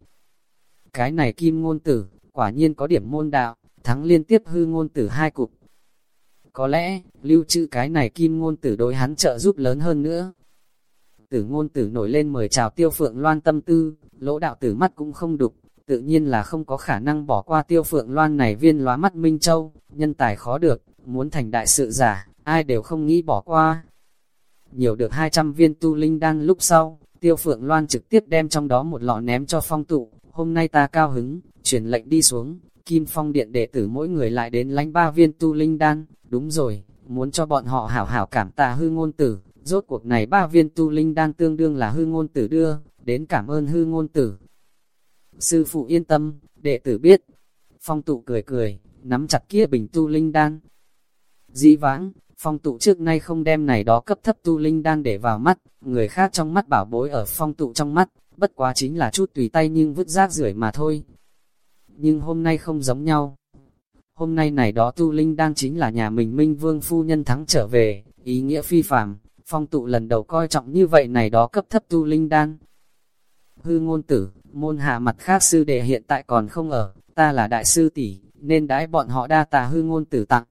A: Cái này kim ngôn tử, quả nhiên có điểm môn đạo, thắng liên tiếp hư ngôn tử hai cục. Có lẽ, lưu trữ cái này kim ngôn tử đối hắn trợ giúp lớn hơn nữa. Tử ngôn tử nổi lên mời chào tiêu phượng loan tâm tư, lỗ đạo tử mắt cũng không đục, tự nhiên là không có khả năng bỏ qua tiêu phượng loan này viên lóa mắt Minh Châu, nhân tài khó được, muốn thành đại sự giả, ai đều không nghĩ bỏ qua. Nhiều được 200 viên tu linh đan lúc sau, tiêu phượng loan trực tiếp đem trong đó một lọ ném cho phong tụ, hôm nay ta cao hứng, chuyển lệnh đi xuống, kim phong điện đệ tử mỗi người lại đến lánh ba viên tu linh đan, đúng rồi, muốn cho bọn họ hảo hảo cảm tạ hư ngôn tử, rốt cuộc này ba viên tu linh đan tương đương là hư ngôn tử đưa, đến cảm ơn hư ngôn tử. Sư phụ yên tâm, đệ tử biết. Phong tụ cười cười, nắm chặt kia bình tu linh đan. Dĩ vãng, phong tụ trước nay không đem này đó cấp thấp tu linh đang để vào mắt, người khác trong mắt bảo bối ở phong tụ trong mắt, bất quá chính là chút tùy tay nhưng vứt rác rưởi mà thôi. Nhưng hôm nay không giống nhau. Hôm nay này đó tu linh đang chính là nhà mình Minh Vương Phu Nhân thắng trở về, ý nghĩa phi phàm phong tụ lần đầu coi trọng như vậy này đó cấp thấp tu linh đang. Hư ngôn tử, môn hạ mặt khác sư đệ hiện tại còn không ở, ta là đại sư tỷ nên đãi bọn họ đa tà hư ngôn tử tặng.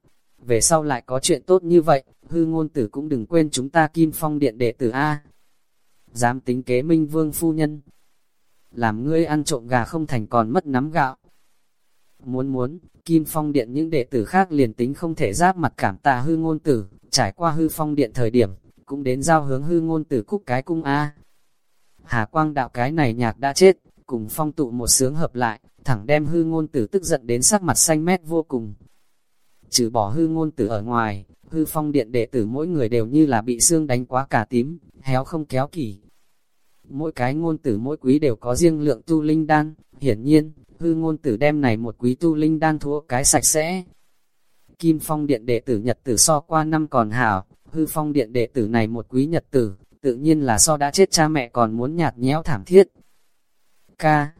A: Về sau lại có chuyện tốt như vậy, hư ngôn tử cũng đừng quên chúng ta kim phong điện đệ tử A. Dám tính kế minh vương phu nhân. Làm ngươi ăn trộm gà không thành còn mất nắm gạo. Muốn muốn, kim phong điện những đệ tử khác liền tính không thể giáp mặt cảm tạ hư ngôn tử, trải qua hư phong điện thời điểm, cũng đến giao hướng hư ngôn tử cúc cái cung A. Hà quang đạo cái này nhạc đã chết, cùng phong tụ một sướng hợp lại, thẳng đem hư ngôn tử tức giận đến sắc mặt xanh mét vô cùng. Trừ bỏ hư ngôn tử ở ngoài, hư phong điện đệ tử mỗi người đều như là bị xương đánh quá cả tím, héo không kéo kỳ. Mỗi cái ngôn tử mỗi quý đều có riêng lượng tu linh đan, hiển nhiên, hư ngôn tử đem này một quý tu linh đan thua cái sạch sẽ. Kim Phong Điện đệ tử nhật tử so qua năm còn hảo, hư Phong Điện đệ tử này một quý nhật tử, tự nhiên là so đã chết cha mẹ còn muốn nhạt nhẽo thảm thiết. Ca,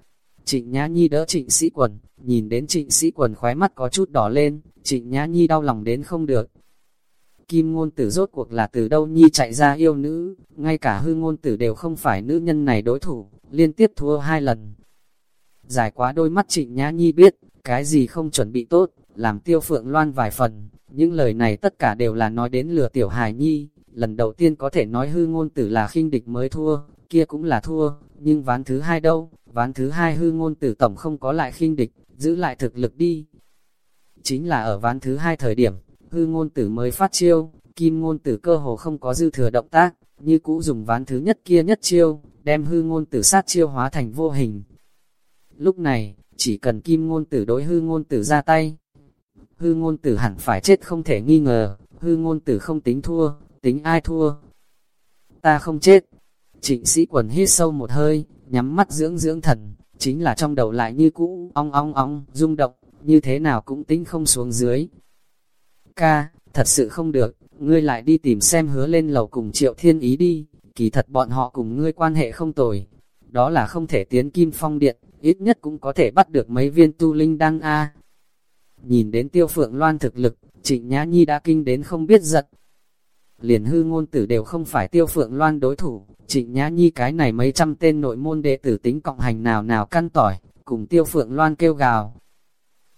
A: Trịnh Nhã Nhi đỡ trịnh sĩ quần, nhìn đến trịnh sĩ quần khóe mắt có chút đỏ lên, trịnh Nhã Nhi đau lòng đến không được. Kim ngôn tử rốt cuộc là từ đâu Nhi chạy ra yêu nữ, ngay cả hư ngôn tử đều không phải nữ nhân này đối thủ, liên tiếp thua hai lần. Giải quá đôi mắt trịnh Nhã Nhi biết, cái gì không chuẩn bị tốt, làm tiêu phượng loan vài phần, những lời này tất cả đều là nói đến lừa tiểu hài nhi, lần đầu tiên có thể nói hư ngôn tử là khinh địch mới thua, kia cũng là thua, nhưng ván thứ hai đâu, ván thứ hai hư ngôn tử tổng không có lại khinh địch, giữ lại thực lực đi. Chính là ở ván thứ hai thời điểm, hư ngôn tử mới phát chiêu, kim ngôn tử cơ hồ không có dư thừa động tác, như cũ dùng ván thứ nhất kia nhất chiêu, đem hư ngôn tử sát chiêu hóa thành vô hình. Lúc này, chỉ cần kim ngôn tử đối hư ngôn tử ra tay, hư ngôn tử hẳn phải chết không thể nghi ngờ, hư ngôn tử không tính thua, tính ai thua. Ta không chết. Trịnh sĩ quần hít sâu một hơi, nhắm mắt dưỡng dưỡng thần, chính là trong đầu lại như cũ, ong ong ong, rung động, như thế nào cũng tính không xuống dưới. Ca, thật sự không được, ngươi lại đi tìm xem hứa lên lầu cùng triệu thiên ý đi, kỳ thật bọn họ cùng ngươi quan hệ không tồi. Đó là không thể tiến kim phong điện, ít nhất cũng có thể bắt được mấy viên tu linh đăng A. Nhìn đến tiêu phượng loan thực lực, trịnh nhã nhi đã kinh đến không biết giật. Liền hư ngôn tử đều không phải tiêu phượng loan đối thủ, trịnh nhã nhi cái này mấy trăm tên nội môn đệ tử tính cộng hành nào nào căn tỏi, cùng tiêu phượng loan kêu gào.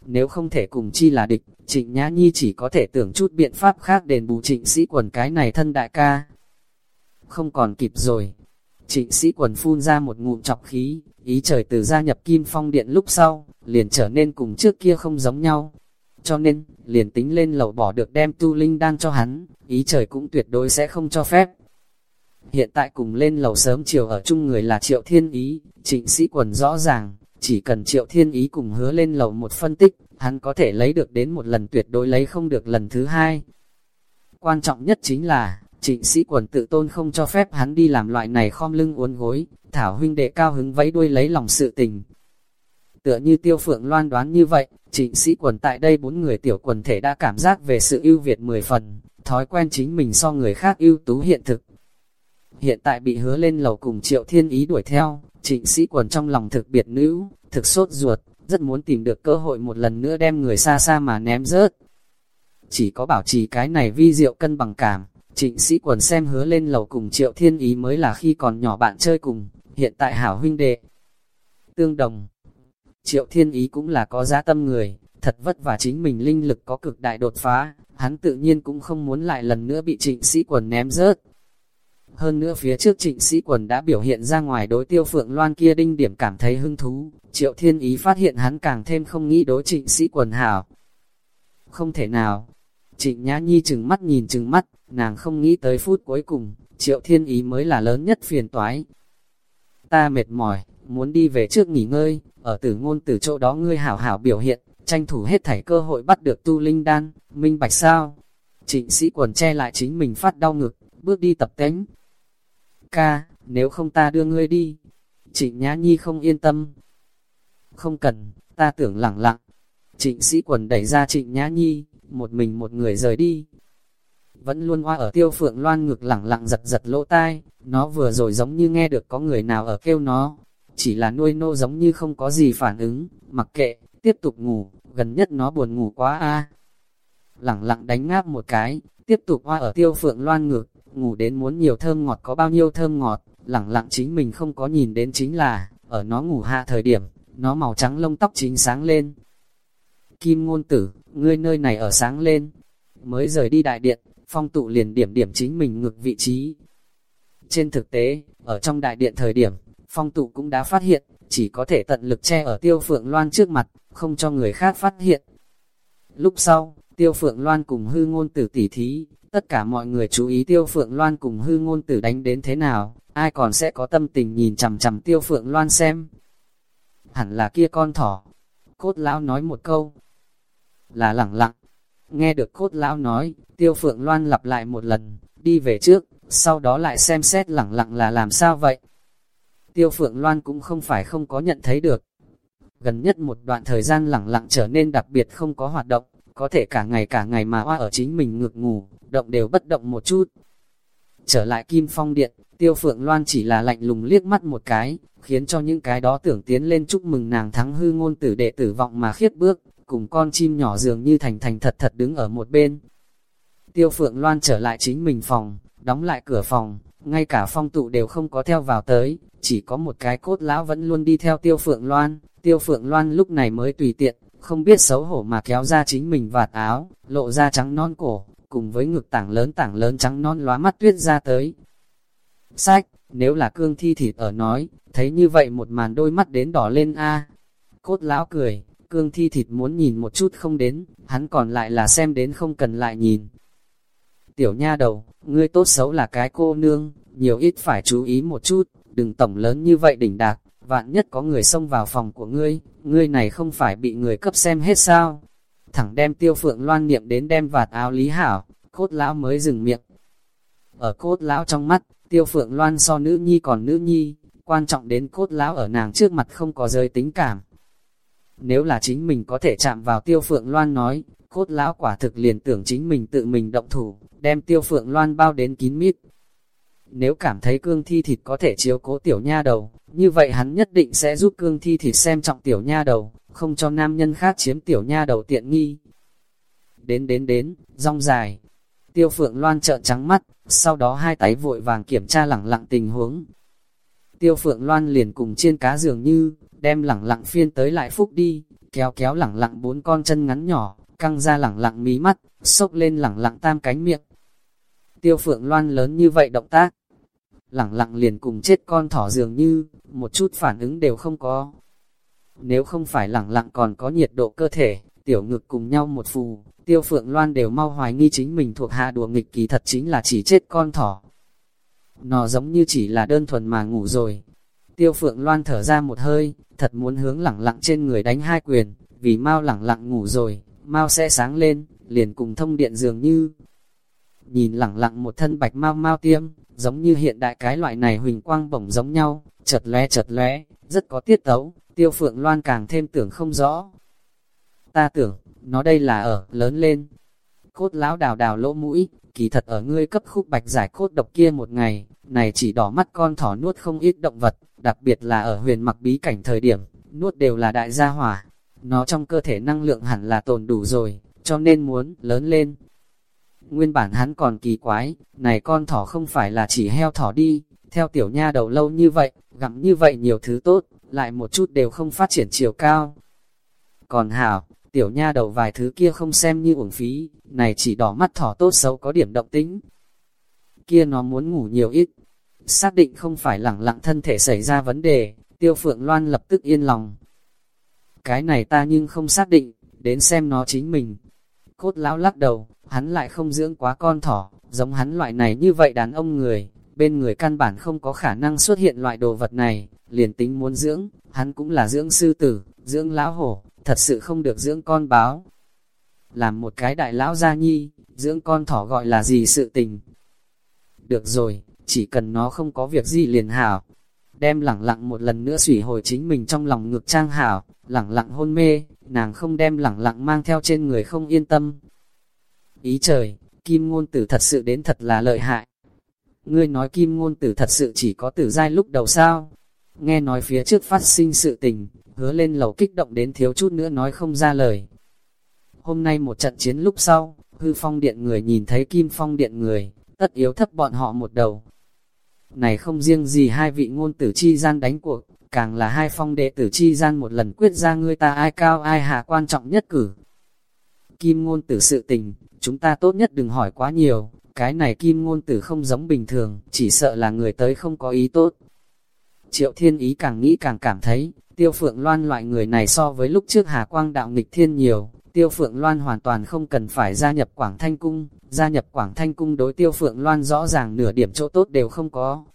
A: Nếu không thể cùng chi là địch, trịnh nhã nhi chỉ có thể tưởng chút biện pháp khác đền bù trịnh sĩ quần cái này thân đại ca. Không còn kịp rồi. Trịnh sĩ quần phun ra một ngụm chọc khí, ý trời từ gia nhập kim phong điện lúc sau, liền trở nên cùng trước kia không giống nhau. Cho nên, liền tính lên lầu bỏ được đem tu linh đan cho hắn, ý trời cũng tuyệt đối sẽ không cho phép. Hiện tại cùng lên lầu sớm chiều ở chung người là Triệu Thiên Ý, trịnh sĩ quần rõ ràng, chỉ cần Triệu Thiên Ý cùng hứa lên lầu một phân tích, hắn có thể lấy được đến một lần tuyệt đối lấy không được lần thứ hai. Quan trọng nhất chính là, trịnh sĩ quần tự tôn không cho phép hắn đi làm loại này khom lưng uốn gối, thảo huynh đệ cao hứng vẫy đuôi lấy lòng sự tình. Tựa như tiêu phượng loan đoán như vậy, trịnh sĩ quần tại đây bốn người tiểu quần thể đã cảm giác về sự ưu việt mười phần, thói quen chính mình so người khác ưu tú hiện thực. Hiện tại bị hứa lên lầu cùng triệu thiên ý đuổi theo, trịnh sĩ quần trong lòng thực biệt nữ, thực sốt ruột, rất muốn tìm được cơ hội một lần nữa đem người xa xa mà ném rớt. Chỉ có bảo trì cái này vi diệu cân bằng cảm, trịnh sĩ quần xem hứa lên lầu cùng triệu thiên ý mới là khi còn nhỏ bạn chơi cùng, hiện tại hảo huynh đệ. Tương đồng, triệu thiên ý cũng là có giá tâm người, thật vất vả chính mình linh lực có cực đại đột phá, hắn tự nhiên cũng không muốn lại lần nữa bị trịnh sĩ quần ném rớt. Hơn nữa phía trước trịnh sĩ quần đã biểu hiện ra ngoài đối tiêu phượng loan kia đinh điểm cảm thấy hứng thú, triệu thiên ý phát hiện hắn càng thêm không nghĩ đối trịnh sĩ quần hảo. Không thể nào. Trịnh Nhã Nhi chừng mắt nhìn chừng mắt, nàng không nghĩ tới phút cuối cùng, triệu thiên ý mới là lớn nhất phiền toái. Ta mệt mỏi, muốn đi về trước nghỉ ngơi, ở tử ngôn tử chỗ đó ngươi hảo hảo biểu hiện, tranh thủ hết thảy cơ hội bắt được tu linh đan, minh bạch sao. Trịnh sĩ quần che lại chính mình phát đau ngực, bước đi tập tánh. Ca, nếu không ta đưa ngươi đi. Trịnh Nhã Nhi không yên tâm. Không cần, ta tưởng lẳng lặng. Trịnh sĩ quần đẩy ra trịnh Nhã Nhi, một mình một người rời đi. Vẫn luôn hoa ở tiêu phượng loan ngực lẳng lặng giật giật lỗ tai, nó vừa rồi giống như nghe được có người nào ở kêu nó. Chỉ là nuôi nô giống như không có gì phản ứng, mặc kệ, tiếp tục ngủ, gần nhất nó buồn ngủ quá a Lẳng lặng đánh ngáp một cái, tiếp tục hoa ở tiêu phượng loan ngực, ngủ đến muốn nhiều thơm ngọt có bao nhiêu thơm ngọt, lẳng lặng chính mình không có nhìn đến chính là, ở nó ngủ hạ thời điểm, nó màu trắng lông tóc chính sáng lên. Kim ngôn tử, ngươi nơi này ở sáng lên, mới rời đi đại điện, phong tụ liền điểm điểm chính mình ngược vị trí. Trên thực tế, ở trong đại điện thời điểm, phong tụ cũng đã phát hiện, chỉ có thể tận lực che ở tiêu phượng loan trước mặt, không cho người khác phát hiện. Lúc sau, tiêu phượng loan cùng hư ngôn tử tỉ thí, tất cả mọi người chú ý tiêu phượng loan cùng hư ngôn tử đánh đến thế nào, ai còn sẽ có tâm tình nhìn chằm chằm tiêu phượng loan xem. Hẳn là kia con thỏ. Cốt lão nói một câu. Là lẳng lặng. Nghe được cốt lão nói, tiêu phượng loan lặp lại một lần, đi về trước, sau đó lại xem xét lẳng lặng là làm sao vậy. Tiêu phượng loan cũng không phải không có nhận thấy được. Gần nhất một đoạn thời gian lẳng lặng trở nên đặc biệt không có hoạt động, có thể cả ngày cả ngày mà hoa ở chính mình ngược ngủ, động đều bất động một chút. Trở lại Kim Phong Điện, Tiêu Phượng Loan chỉ là lạnh lùng liếc mắt một cái, khiến cho những cái đó tưởng tiến lên chúc mừng nàng thắng hư ngôn tử đệ tử vọng mà khiếp bước, cùng con chim nhỏ dường như thành thành thật thật đứng ở một bên. Tiêu Phượng Loan trở lại chính mình phòng, đóng lại cửa phòng, ngay cả phong tụ đều không có theo vào tới, chỉ có một cái cốt lão vẫn luôn đi theo Tiêu Phượng Loan, Tiêu Phượng Loan lúc này mới tùy tiện, không biết xấu hổ mà kéo ra chính mình vạt áo, lộ ra trắng non cổ, cùng với ngực tảng lớn tảng lớn trắng non lóa mắt tuyết ra tới. Sách, nếu là cương thi thịt ở nói, thấy như vậy một màn đôi mắt đến đỏ lên a Cốt lão cười, cương thi thịt muốn nhìn một chút không đến, hắn còn lại là xem đến không cần lại nhìn. Tiểu nha đầu, ngươi tốt xấu là cái cô nương, nhiều ít phải chú ý một chút, đừng tổng lớn như vậy đỉnh đạc, vạn nhất có người xông vào phòng của ngươi, ngươi này không phải bị người cấp xem hết sao. Thẳng đem tiêu phượng loan niệm đến đem vạt áo lý hảo, cốt lão mới dừng miệng. Ở cốt lão trong mắt, tiêu phượng loan so nữ nhi còn nữ nhi, quan trọng đến cốt lão ở nàng trước mặt không có rơi tính cảm. Nếu là chính mình có thể chạm vào tiêu phượng loan nói, cốt lão quả thực liền tưởng chính mình tự mình động thủ, đem tiêu phượng loan bao đến kín mít. Nếu cảm thấy cương thi thịt có thể chiếu cố tiểu nha đầu, như vậy hắn nhất định sẽ giúp cương thi thịt xem trọng tiểu nha đầu, không cho nam nhân khác chiếm tiểu nha đầu tiện nghi. Đến đến đến, rong dài. Tiêu phượng loan trợn trắng mắt, sau đó hai tay vội vàng kiểm tra lẳng lặng tình huống. Tiêu phượng loan liền cùng chiên cá dường như, đem lẳng lặng phiên tới lại phúc đi, kéo kéo lẳng lặng bốn con chân ngắn nhỏ, căng ra lẳng lặng mí mắt, sốc lên lẳng lặng tam cánh miệng. Tiêu phượng loan lớn như vậy động tác, lẳng lặng liền cùng chết con thỏ dường như, một chút phản ứng đều không có. Nếu không phải lẳng lặng còn có nhiệt độ cơ thể, tiểu ngực cùng nhau một phù, tiêu phượng loan đều mau hoài nghi chính mình thuộc hạ đùa nghịch kỳ thật chính là chỉ chết con thỏ. Nó giống như chỉ là đơn thuần mà ngủ rồi. Tiêu phượng loan thở ra một hơi, thật muốn hướng lẳng lặng trên người đánh hai quyền, vì mau lẳng lặng ngủ rồi, mau sẽ sáng lên, liền cùng thông điện dường như. Nhìn lẳng lặng một thân bạch mau mau tiêm, giống như hiện đại cái loại này huỳnh quang bổng giống nhau, chật lé chật lé, rất có tiết tấu, tiêu phượng loan càng thêm tưởng không rõ. Ta tưởng, nó đây là ở, lớn lên. Cốt lão đào đào lỗ mũi, kỳ thật ở ngươi cấp khúc bạch giải cốt độc kia một ngày, này chỉ đỏ mắt con thỏ nuốt không ít động vật, đặc biệt là ở huyền mặc bí cảnh thời điểm, nuốt đều là đại gia hỏa. Nó trong cơ thể năng lượng hẳn là tồn đủ rồi, cho nên muốn lớn lên, Nguyên bản hắn còn kỳ quái, này con thỏ không phải là chỉ heo thỏ đi, theo tiểu nha đầu lâu như vậy, gặm như vậy nhiều thứ tốt, lại một chút đều không phát triển chiều cao. Còn hảo, tiểu nha đầu vài thứ kia không xem như uổng phí, này chỉ đỏ mắt thỏ tốt xấu có điểm động tính. Kia nó muốn ngủ nhiều ít, xác định không phải lẳng lặng thân thể xảy ra vấn đề, tiêu phượng loan lập tức yên lòng. Cái này ta nhưng không xác định, đến xem nó chính mình. Cốt lão lắc đầu, hắn lại không dưỡng quá con thỏ, giống hắn loại này như vậy đàn ông người, bên người căn bản không có khả năng xuất hiện loại đồ vật này, liền tính muốn dưỡng, hắn cũng là dưỡng sư tử, dưỡng lão hổ, thật sự không được dưỡng con báo. Làm một cái đại lão gia nhi, dưỡng con thỏ gọi là gì sự tình. Được rồi, chỉ cần nó không có việc gì liền hảo. Đem lẳng lặng một lần nữa sủy hồi chính mình trong lòng ngược trang hảo, lẳng lặng hôn mê, nàng không đem lẳng lặng mang theo trên người không yên tâm, Ý trời, kim ngôn tử thật sự đến thật là lợi hại. Ngươi nói kim ngôn tử thật sự chỉ có tử giai lúc đầu sao? Nghe nói phía trước phát sinh sự tình, hứa lên lầu kích động đến thiếu chút nữa nói không ra lời. Hôm nay một trận chiến lúc sau, hư phong điện người nhìn thấy kim phong điện người, tất yếu thấp bọn họ một đầu. Này không riêng gì hai vị ngôn tử chi gian đánh cuộc, càng là hai phong đệ tử chi gian một lần quyết ra ngươi ta ai cao ai hạ quan trọng nhất cử. Kim ngôn tử sự tình, chúng ta tốt nhất đừng hỏi quá nhiều, cái này kim ngôn tử không giống bình thường, chỉ sợ là người tới không có ý tốt. Triệu thiên ý càng nghĩ càng cảm thấy, tiêu phượng loan loại người này so với lúc trước Hà Quang đạo nghịch thiên nhiều, tiêu phượng loan hoàn toàn không cần phải gia nhập Quảng Thanh Cung, gia nhập Quảng Thanh Cung đối tiêu phượng loan rõ ràng nửa điểm chỗ tốt đều không có.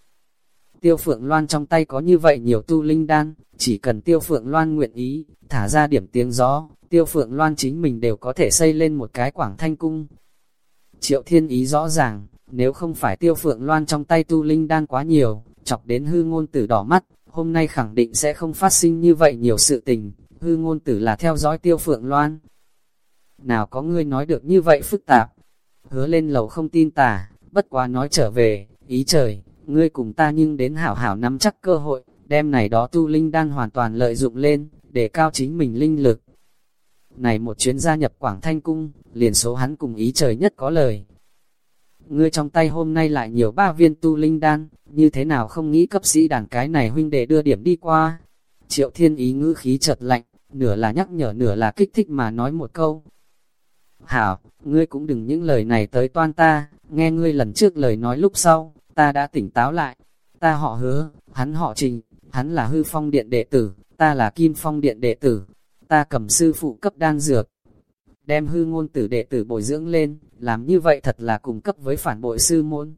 A: Tiêu phượng loan trong tay có như vậy nhiều tu linh đan, chỉ cần tiêu phượng loan nguyện ý, thả ra điểm tiếng gió, tiêu phượng loan chính mình đều có thể xây lên một cái quảng thanh cung. Triệu thiên ý rõ ràng, nếu không phải tiêu phượng loan trong tay tu linh đan quá nhiều, chọc đến hư ngôn tử đỏ mắt, hôm nay khẳng định sẽ không phát sinh như vậy nhiều sự tình, hư ngôn tử là theo dõi tiêu phượng loan nào có ngươi nói được như vậy phức tạp. Hứa lên lầu không tin tà, bất quá nói trở về, ý trời, ngươi cùng ta nhưng đến hảo hảo nắm chắc cơ hội, đem này đó tu linh đan hoàn toàn lợi dụng lên, để cao chính mình linh lực. Này một chuyến gia nhập Quảng Thanh Cung, liền số hắn cùng ý trời nhất có lời. Ngươi trong tay hôm nay lại nhiều ba viên tu linh đan, như thế nào không nghĩ cấp sĩ đàn cái này huynh đệ đưa điểm đi qua. Triệu thiên ý ngữ khí chợt lạnh, nửa là nhắc nhở nửa là kích thích mà nói một câu. Hảo, ngươi cũng đừng những lời này tới toan ta, nghe ngươi lần trước lời nói lúc sau, ta đã tỉnh táo lại. Ta họ hứa, hắn họ trình, hắn là hư phong điện đệ tử, ta là kim phong điện đệ tử, ta cầm sư phụ cấp đan dược. Đem hư ngôn tử đệ tử bồi dưỡng lên, làm như vậy thật là cùng cấp với phản bội sư môn.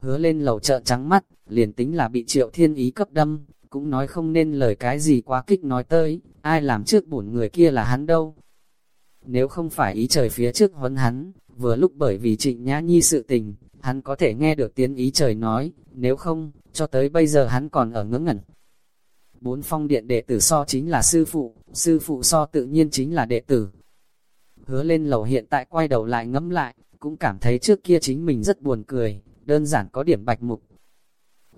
A: Hứa lên lầu trợn trắng mắt, liền tính là bị triệu thiên ý cấp đâm, cũng nói không nên lời cái gì quá kích nói tới, ai làm trước bổn người kia là hắn đâu. Nếu không phải ý trời phía trước huấn hắn, vừa lúc bởi vì trịnh nhã nhi sự tình, hắn có thể nghe được tiếng ý trời nói, nếu không, cho tới bây giờ hắn còn ở ngớ ngẩn. Bốn phong điện đệ tử so chính là sư phụ, sư phụ so tự nhiên chính là đệ tử. Hứa lên lầu hiện tại quay đầu lại ngẫm lại, cũng cảm thấy trước kia chính mình rất buồn cười, đơn giản có điểm bạch mục.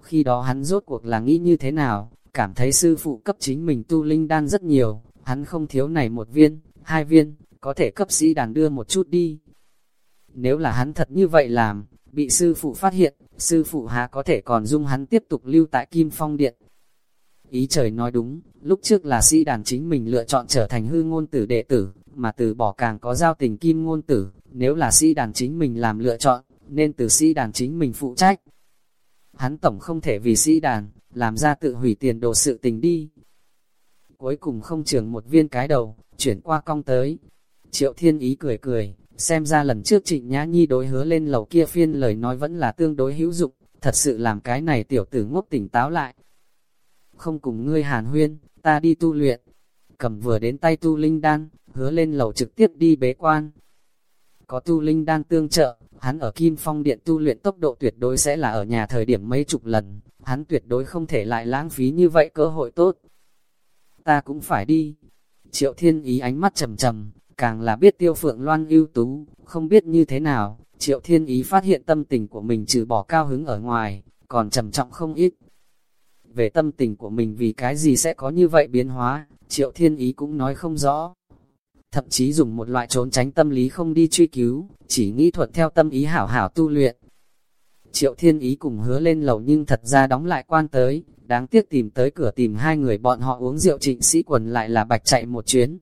A: Khi đó hắn rốt cuộc là nghĩ như thế nào, cảm thấy sư phụ cấp chính mình tu linh đan rất nhiều, hắn không thiếu này một viên, hai viên, có thể cấp sĩ đàn đưa một chút đi. Nếu là hắn thật như vậy làm, bị sư phụ phát hiện, sư phụ hạ có thể còn dung hắn tiếp tục lưu tại Kim Phong Điện. Ý trời nói đúng, lúc trước là sĩ đàn chính mình lựa chọn trở thành hư ngôn tử đệ tử, mà từ bỏ càng có giao tình kim ngôn tử, nếu là sĩ đàn chính mình làm lựa chọn, nên từ sĩ đàn chính mình phụ trách. Hắn tổng không thể vì sĩ đàn, làm ra tự hủy tiền đồ sự tình đi. Cuối cùng không trường một viên cái đầu, chuyển qua cong tới. Triệu thiên ý cười cười, xem ra lần trước trịnh nhã nhi đối hứa lên lầu kia phiên lời nói vẫn là tương đối hữu dụng, thật sự làm cái này tiểu tử ngốc tỉnh táo lại. Không cùng ngươi hàn huyên, ta đi tu luyện. Cầm vừa đến tay tu linh đan, hứa lên lầu trực tiếp đi bế quan. Có tu linh đan tương trợ, hắn ở Kim Phong Điện tu luyện tốc độ tuyệt đối sẽ là ở nhà thời điểm mấy chục lần, hắn tuyệt đối không thể lại lãng phí như vậy cơ hội tốt. Ta cũng phải đi. Triệu Thiên Ý ánh mắt trầm trầm, càng là biết tiêu phượng loan ưu tú, không biết như thế nào, Triệu Thiên Ý phát hiện tâm tình của mình trừ bỏ cao hứng ở ngoài, còn trầm trọng không ít. Về tâm tình của mình vì cái gì sẽ có như vậy biến hóa, Triệu Thiên Ý cũng nói không rõ thậm chí dùng một loại trốn tránh tâm lý không đi truy cứu, chỉ nghĩ thuận theo tâm ý hảo hảo tu luyện. Triệu Thiên Ý cùng hứa lên lầu nhưng thật ra đóng lại quan tới, đáng tiếc tìm tới cửa tìm hai người bọn họ uống rượu trịnh sĩ quần lại là bạch chạy một chuyến.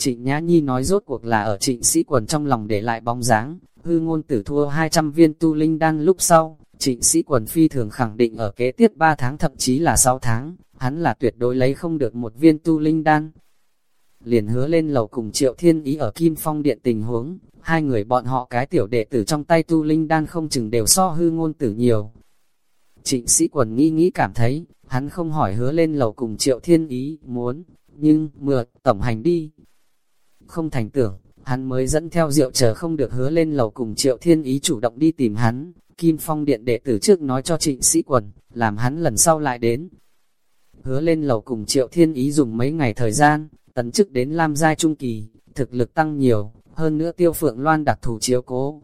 A: Trịnh Nhã Nhi nói rốt cuộc là ở trịnh sĩ quần trong lòng để lại bóng dáng, hư ngôn tử thua 200 viên tu linh đan lúc sau, trịnh sĩ quần phi thường khẳng định ở kế tiếp 3 tháng thậm chí là 6 tháng, hắn là tuyệt đối lấy không được một viên tu linh đan liền hứa lên lầu cùng triệu thiên ý ở Kim Phong Điện tình huống, hai người bọn họ cái tiểu đệ tử trong tay tu linh đan không chừng đều so hư ngôn tử nhiều. Trịnh sĩ quần nghĩ nghĩ cảm thấy, hắn không hỏi hứa lên lầu cùng triệu thiên ý, muốn, nhưng, mượt, tổng hành đi. Không thành tưởng, hắn mới dẫn theo rượu chờ không được hứa lên lầu cùng triệu thiên ý chủ động đi tìm hắn, Kim Phong Điện đệ tử trước nói cho trịnh sĩ quần, làm hắn lần sau lại đến. Hứa lên lầu cùng triệu thiên ý dùng mấy ngày thời gian, tấn chức đến Lam Giai Trung Kỳ, thực lực tăng nhiều, hơn nữa tiêu phượng loan đặc thù chiếu cố.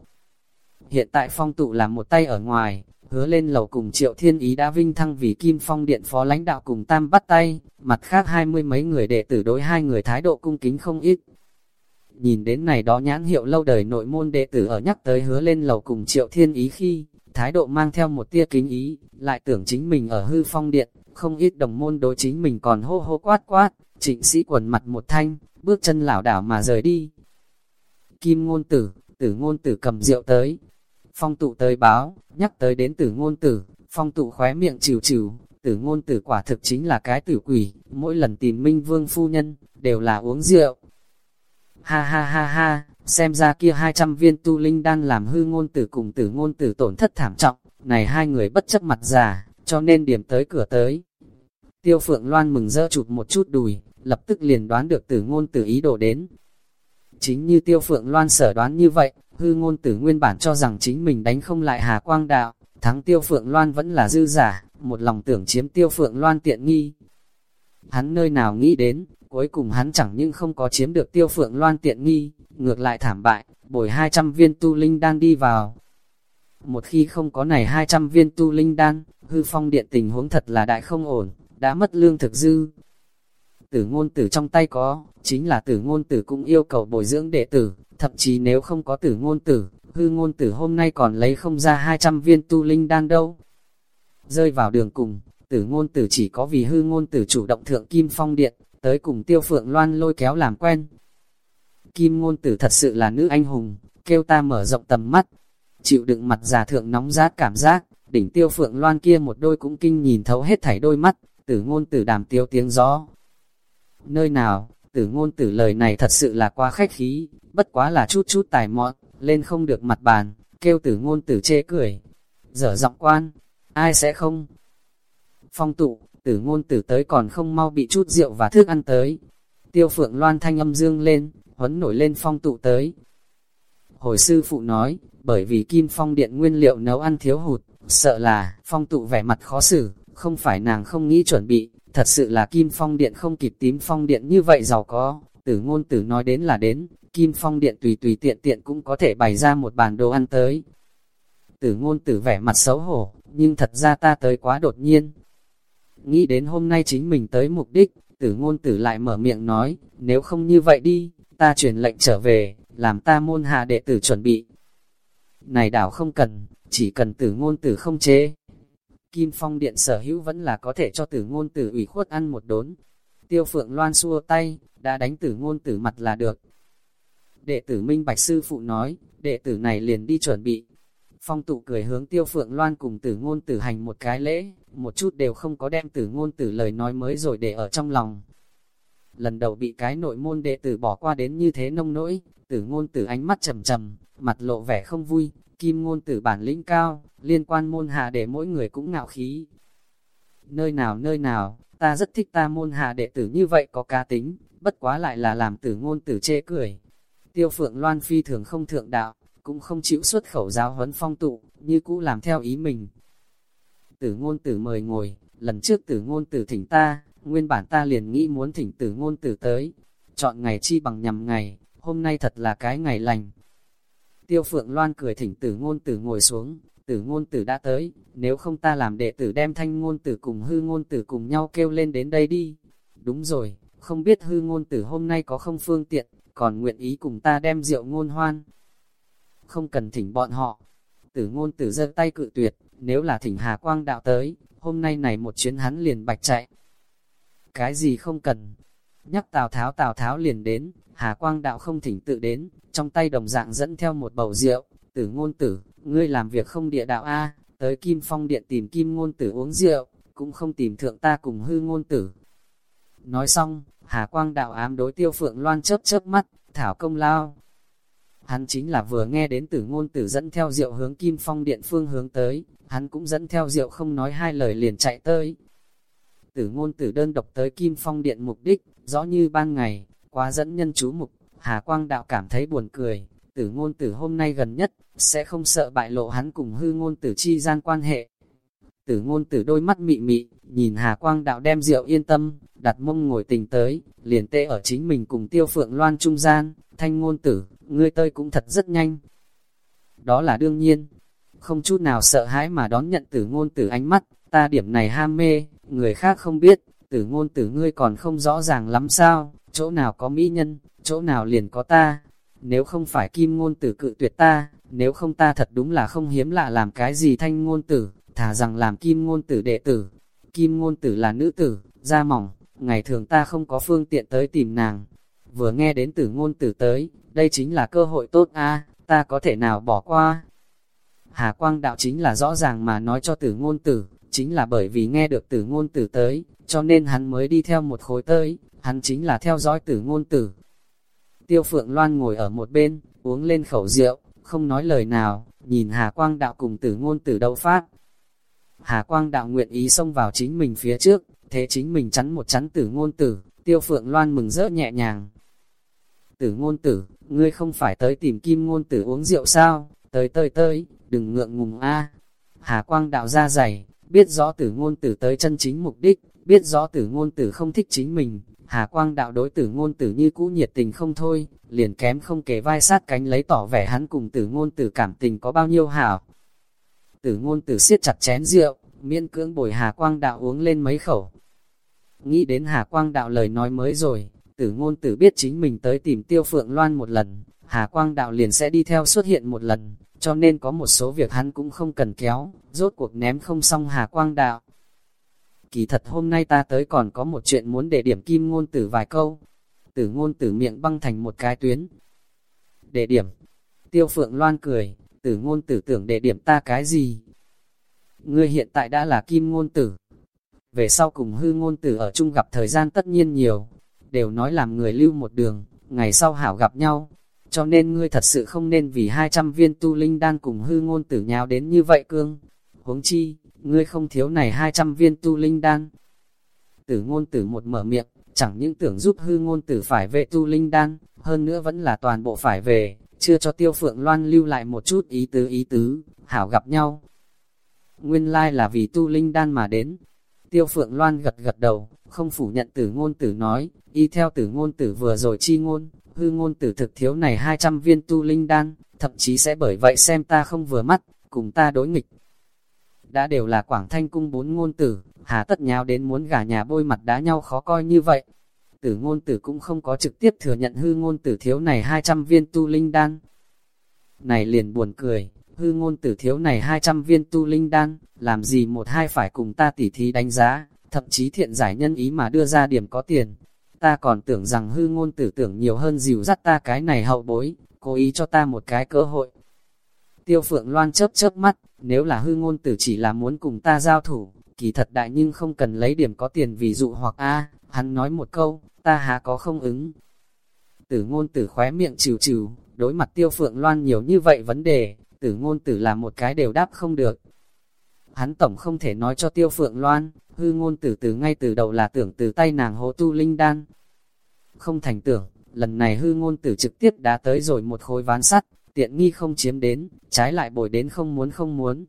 A: Hiện tại phong tụ là một tay ở ngoài, hứa lên lầu cùng triệu thiên ý đã vinh thăng vì kim phong điện phó lãnh đạo cùng tam bắt tay, mặt khác hai mươi mấy người đệ tử đối hai người thái độ cung kính không ít. Nhìn đến này đó nhãn hiệu lâu đời nội môn đệ tử ở nhắc tới hứa lên lầu cùng triệu thiên ý khi, thái độ mang theo một tia kính ý, lại tưởng chính mình ở hư phong điện, không ít đồng môn đối chính mình còn hô hô quát quát, Trịnh sĩ quần mặt một thanh, bước chân lảo đảo mà rời đi. Kim ngôn tử, tử ngôn tử cầm rượu tới. Phong tụ tới báo, nhắc tới đến tử ngôn tử, phong tụ khóe miệng chịu chịu, tử ngôn tử quả thực chính là cái tử quỷ, mỗi lần tìm minh vương phu nhân, đều là uống rượu. Ha ha ha ha, xem ra kia 200 viên tu linh đang làm hư ngôn tử cùng tử ngôn tử tổn thất thảm trọng, này hai người bất chấp mặt già, cho nên điểm tới cửa tới. Tiêu Phượng Loan mừng rỡ chụp một chút đùi, lập tức liền đoán được tử ngôn tử ý đồ đến. Chính như Tiêu Phượng Loan sở đoán như vậy, hư ngôn tử nguyên bản cho rằng chính mình đánh không lại Hà Quang Đạo, thắng Tiêu Phượng Loan vẫn là dư giả, một lòng tưởng chiếm Tiêu Phượng Loan tiện nghi. Hắn nơi nào nghĩ đến, Cuối cùng hắn chẳng những không có chiếm được tiêu phượng loan tiện nghi, ngược lại thảm bại, bồi 200 viên tu linh đan đi vào. Một khi không có này 200 viên tu linh đan, hư phong điện tình huống thật là đại không ổn, đã mất lương thực dư. Tử ngôn tử trong tay có, chính là tử ngôn tử cũng yêu cầu bồi dưỡng đệ tử, thậm chí nếu không có tử ngôn tử, hư ngôn tử hôm nay còn lấy không ra 200 viên tu linh đan đâu. Rơi vào đường cùng, tử ngôn tử chỉ có vì hư ngôn tử chủ động thượng kim phong điện, tới cùng tiêu phượng loan lôi kéo làm quen. Kim ngôn tử thật sự là nữ anh hùng, kêu ta mở rộng tầm mắt, chịu đựng mặt già thượng nóng rát cảm giác, đỉnh tiêu phượng loan kia một đôi cũng kinh nhìn thấu hết thảy đôi mắt, tử ngôn tử đàm tiêu tiếng gió. Nơi nào, tử ngôn tử lời này thật sự là quá khách khí, bất quá là chút chút tài mọn, lên không được mặt bàn, kêu tử ngôn tử chê cười. Dở giọng quan, ai sẽ không? Phong tụ, tử ngôn tử tới còn không mau bị chút rượu và thức ăn tới. Tiêu phượng loan thanh âm dương lên, huấn nổi lên phong tụ tới. Hồi sư phụ nói, bởi vì kim phong điện nguyên liệu nấu ăn thiếu hụt, sợ là phong tụ vẻ mặt khó xử, không phải nàng không nghĩ chuẩn bị, thật sự là kim phong điện không kịp tím phong điện như vậy giàu có, tử ngôn tử nói đến là đến, kim phong điện tùy tùy tiện tiện cũng có thể bày ra một bàn đồ ăn tới. Tử ngôn tử vẻ mặt xấu hổ, nhưng thật ra ta tới quá đột nhiên. Nghĩ đến hôm nay chính mình tới mục đích, tử ngôn tử lại mở miệng nói, nếu không như vậy đi, ta truyền lệnh trở về, làm ta môn hạ đệ tử chuẩn bị. Này đảo không cần, chỉ cần tử ngôn tử không chế. Kim Phong Điện sở hữu vẫn là có thể cho tử ngôn tử ủy khuất ăn một đốn. Tiêu Phượng Loan xua tay, đã đánh tử ngôn tử mặt là được. Đệ tử Minh Bạch Sư Phụ nói, đệ tử này liền đi chuẩn bị. Phong tụ cười hướng Tiêu Phượng Loan cùng tử ngôn tử hành một cái lễ, một chút đều không có đem tử ngôn tử lời nói mới rồi để ở trong lòng. Lần đầu bị cái nội môn đệ tử bỏ qua đến như thế nông nỗi, tử ngôn tử ánh mắt trầm trầm, mặt lộ vẻ không vui, kim ngôn tử bản lĩnh cao, liên quan môn hạ để mỗi người cũng ngạo khí. Nơi nào nơi nào, ta rất thích ta môn hạ đệ tử như vậy có cá tính, bất quá lại là làm tử ngôn tử chê cười. Tiêu phượng loan phi thường không thượng đạo, cũng không chịu xuất khẩu giáo huấn phong tụ, như cũ làm theo ý mình. Tử ngôn tử mời ngồi, lần trước tử ngôn tử thỉnh ta, nguyên bản ta liền nghĩ muốn thỉnh tử ngôn tử tới. Chọn ngày chi bằng nhằm ngày, hôm nay thật là cái ngày lành. Tiêu phượng loan cười thỉnh tử ngôn tử ngồi xuống, tử ngôn tử đã tới, nếu không ta làm đệ tử đem thanh ngôn tử cùng hư ngôn tử cùng nhau kêu lên đến đây đi. Đúng rồi, không biết hư ngôn tử hôm nay có không phương tiện, còn nguyện ý cùng ta đem rượu ngôn hoan. Không cần thỉnh bọn họ. Tử ngôn tử giơ tay cự tuyệt, nếu là thỉnh Hà Quang đạo tới, hôm nay này một chuyến hắn liền bạch chạy. Cái gì không cần. Nhắc Tào Tháo Tào Tháo liền đến, Hà Quang đạo không thỉnh tự đến, trong tay đồng dạng dẫn theo một bầu rượu, tử ngôn tử, ngươi làm việc không địa đạo A, tới Kim Phong Điện tìm Kim ngôn tử uống rượu, cũng không tìm thượng ta cùng hư ngôn tử. Nói xong, Hà Quang đạo ám đối tiêu phượng loan chớp chớp mắt, thảo công lao. Hắn chính là vừa nghe đến tử ngôn tử dẫn theo rượu hướng Kim Phong Điện phương hướng tới, hắn cũng dẫn theo rượu không nói hai lời liền chạy tới. Tử ngôn tử đơn độc tới Kim Phong Điện mục đích, rõ như ban ngày, quá dẫn nhân chú mục, Hà Quang đạo cảm thấy buồn cười, tử ngôn tử hôm nay gần nhất, sẽ không sợ bại lộ hắn cùng hư ngôn tử chi gian quan hệ. Tử ngôn tử đôi mắt mị mị, nhìn Hà Quang đạo đem rượu yên tâm, đặt mông ngồi tình tới, liền tê ở chính mình cùng tiêu phượng loan trung gian, thanh ngôn tử, ngươi tơi cũng thật rất nhanh. Đó là đương nhiên, không chút nào sợ hãi mà đón nhận tử ngôn tử ánh mắt, ta điểm này ham mê, người khác không biết, tử ngôn tử ngươi còn không rõ ràng lắm sao, chỗ nào có mỹ nhân, chỗ nào liền có ta. Nếu không phải kim ngôn tử cự tuyệt ta, nếu không ta thật đúng là không hiếm lạ làm cái gì thanh ngôn tử, thả rằng làm kim ngôn tử đệ tử. Kim ngôn tử là nữ tử, da mỏng, ngày thường ta không có phương tiện tới tìm nàng. Vừa nghe đến tử ngôn tử tới, đây chính là cơ hội tốt a ta có thể nào bỏ qua. Hà quang đạo chính là rõ ràng mà nói cho tử ngôn tử, chính là bởi vì nghe được tử ngôn tử tới, cho nên hắn mới đi theo một khối tới, hắn chính là theo dõi tử ngôn tử. Tiêu Phượng Loan ngồi ở một bên, uống lên khẩu rượu, không nói lời nào, nhìn Hà Quang Đạo cùng tử ngôn tử đấu phát. Hà Quang Đạo nguyện ý xông vào chính mình phía trước, thế chính mình chắn một chắn tử ngôn tử, Tiêu Phượng Loan mừng rỡ nhẹ nhàng. Tử ngôn tử, ngươi không phải tới tìm kim ngôn tử uống rượu sao, tới tới tới, đừng ngượng ngùng a. Hà Quang Đạo ra dày, biết rõ tử ngôn tử tới chân chính mục đích, biết rõ tử ngôn tử không thích chính mình, Hà Quang đạo đối tử ngôn tử như cũ nhiệt tình không thôi, liền kém không kề vai sát cánh lấy tỏ vẻ hắn cùng tử ngôn tử cảm tình có bao nhiêu hảo. Tử ngôn tử siết chặt chén rượu, miên cưỡng bồi Hà Quang đạo uống lên mấy khẩu. Nghĩ đến Hà Quang đạo lời nói mới rồi, tử ngôn tử biết chính mình tới tìm tiêu phượng loan một lần, Hà Quang đạo liền sẽ đi theo xuất hiện một lần, cho nên có một số việc hắn cũng không cần kéo, rốt cuộc ném không xong Hà Quang đạo. Kỳ thật hôm nay ta tới còn có một chuyện muốn để điểm kim ngôn tử vài câu. Tử ngôn tử miệng băng thành một cái tuyến. Để điểm. Tiêu phượng loan cười, tử ngôn tử tưởng để điểm ta cái gì? Ngươi hiện tại đã là kim ngôn tử. Về sau cùng hư ngôn tử ở chung gặp thời gian tất nhiên nhiều, đều nói làm người lưu một đường, ngày sau hảo gặp nhau. Cho nên ngươi thật sự không nên vì 200 viên tu linh đan cùng hư ngôn tử nhào đến như vậy cương. Huống chi, ngươi không thiếu này 200 viên tu linh đan. Tử ngôn tử một mở miệng, chẳng những tưởng giúp hư ngôn tử phải về tu linh đan, hơn nữa vẫn là toàn bộ phải về, chưa cho tiêu phượng loan lưu lại một chút ý tứ ý tứ, hảo gặp nhau. Nguyên lai like là vì tu linh đan mà đến. Tiêu phượng loan gật gật đầu, không phủ nhận tử ngôn tử nói, y theo tử ngôn tử vừa rồi chi ngôn, hư ngôn tử thực thiếu này 200 viên tu linh đan, thậm chí sẽ bởi vậy xem ta không vừa mắt, cùng ta đối nghịch. Đã đều là Quảng Thanh cung bốn ngôn tử, hà tất nháo đến muốn gả nhà bôi mặt đá nhau khó coi như vậy. Tử ngôn tử cũng không có trực tiếp thừa nhận hư ngôn tử thiếu này 200 viên tu linh đan. Này liền buồn cười, hư ngôn tử thiếu này 200 viên tu linh đan, làm gì một hai phải cùng ta tỉ thí đánh giá, thậm chí thiện giải nhân ý mà đưa ra điểm có tiền. Ta còn tưởng rằng hư ngôn tử tưởng nhiều hơn dìu dắt ta cái này hậu bối, cố ý cho ta một cái cơ hội. Tiêu phượng loan chớp chớp mắt, nếu là hư ngôn tử chỉ là muốn cùng ta giao thủ, kỳ thật đại nhưng không cần lấy điểm có tiền vì dụ hoặc a hắn nói một câu, ta há có không ứng. Tử ngôn tử khóe miệng trừ trừ, đối mặt tiêu phượng loan nhiều như vậy vấn đề, tử ngôn tử là một cái đều đáp không được. Hắn tổng không thể nói cho tiêu phượng loan, hư ngôn tử từ ngay từ đầu là tưởng từ tay nàng hố tu linh đan. Không thành tưởng, lần này hư ngôn tử trực tiếp đã tới rồi một khối ván sắt, tiện nghi không chiếm đến, trái lại bồi đến không muốn không muốn.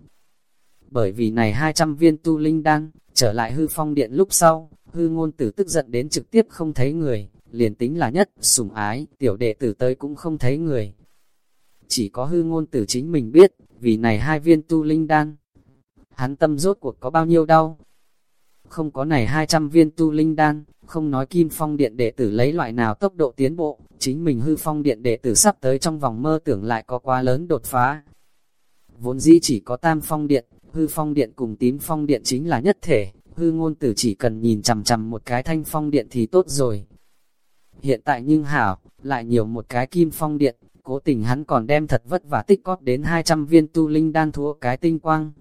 A: Bởi vì này 200 viên tu linh đan, trở lại hư phong điện lúc sau, hư ngôn tử tức giận đến trực tiếp không thấy người, liền tính là nhất, sủng ái, tiểu đệ tử tới cũng không thấy người. Chỉ có hư ngôn tử chính mình biết, vì này hai viên tu linh đan. Hắn tâm rốt cuộc có bao nhiêu đau, không có này 200 viên tu linh đan, không nói kim phong điện đệ tử lấy loại nào tốc độ tiến bộ, chính mình hư phong điện đệ tử sắp tới trong vòng mơ tưởng lại có quá lớn đột phá. Vốn dĩ chỉ có tam phong điện, hư phong điện cùng tím phong điện chính là nhất thể, hư ngôn tử chỉ cần nhìn chằm chằm một cái thanh phong điện thì tốt rồi. Hiện tại nhưng hảo, lại nhiều một cái kim phong điện, cố tình hắn còn đem thật vất vả tích cóp đến 200 viên tu linh đan thua cái tinh quang.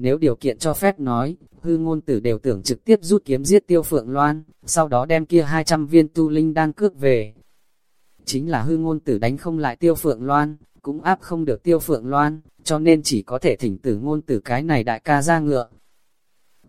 A: Nếu điều kiện cho phép nói, hư ngôn tử đều tưởng trực tiếp rút kiếm giết tiêu phượng loan, sau đó đem kia 200 viên tu linh đan cước về. Chính là hư ngôn tử đánh không lại tiêu phượng loan, cũng áp không được tiêu phượng loan, cho nên chỉ có thể thỉnh tử ngôn tử cái này đại ca ra ngựa.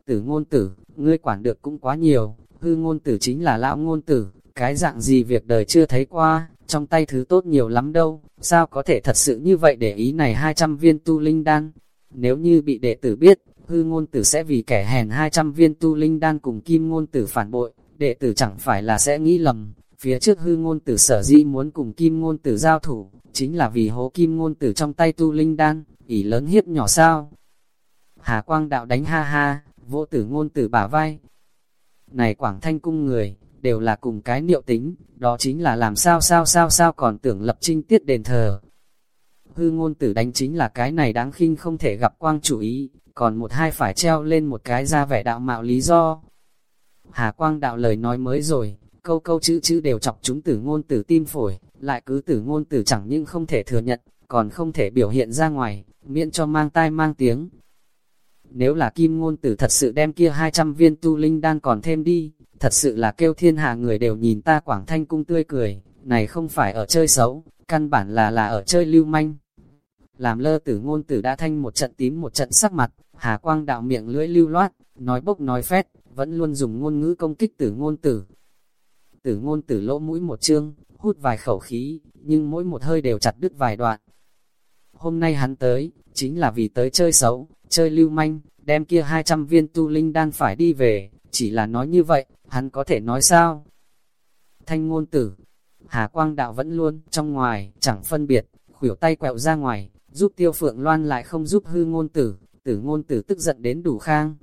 A: Tử ngôn tử, ngươi quản được cũng quá nhiều, hư ngôn tử chính là lão ngôn tử, cái dạng gì việc đời chưa thấy qua, trong tay thứ tốt nhiều lắm đâu, sao có thể thật sự như vậy để ý này 200 viên tu linh đan. Nếu như bị đệ tử biết, hư ngôn tử sẽ vì kẻ hèn 200 viên tu linh đan cùng kim ngôn tử phản bội, đệ tử chẳng phải là sẽ nghĩ lầm, phía trước hư ngôn tử sở dĩ muốn cùng kim ngôn tử giao thủ, chính là vì hố kim ngôn tử trong tay tu linh đan, ỉ lớn hiếp nhỏ sao. Hà quang đạo đánh ha ha, vô tử ngôn tử bả vai. Này quảng thanh cung người, đều là cùng cái niệu tính, đó chính là làm sao sao sao sao còn tưởng lập trinh tiết đền thờ. Hư ngôn tử đánh chính là cái này đáng khinh không thể gặp quang chủ ý, còn một hai phải treo lên một cái ra vẻ đạo mạo lý do. Hà quang đạo lời nói mới rồi, câu câu chữ chữ đều chọc chúng tử ngôn tử tim phổi, lại cứ tử ngôn tử chẳng nhưng không thể thừa nhận, còn không thể biểu hiện ra ngoài, miễn cho mang tai mang tiếng. Nếu là kim ngôn tử thật sự đem kia 200 viên tu linh đan còn thêm đi, thật sự là kêu thiên hạ người đều nhìn ta quảng thanh cung tươi cười, này không phải ở chơi xấu, căn bản là là ở chơi lưu manh. Làm lơ tử ngôn tử đã thanh một trận tím một trận sắc mặt, hà quang đạo miệng lưỡi lưu loát, nói bốc nói phét, vẫn luôn dùng ngôn ngữ công kích tử ngôn tử. Tử ngôn tử lỗ mũi một chương, hút vài khẩu khí, nhưng mỗi một hơi đều chặt đứt vài đoạn. Hôm nay hắn tới, chính là vì tới chơi xấu, chơi lưu manh, đem kia 200 viên tu linh đan phải đi về, chỉ là nói như vậy, hắn có thể nói sao? Thanh ngôn tử, Hà Quang Đạo vẫn luôn, trong ngoài, chẳng phân biệt, khuỷu tay quẹo ra ngoài, giúp tiêu phượng loan lại không giúp hư ngôn tử, tử ngôn tử tức giận đến đủ khang.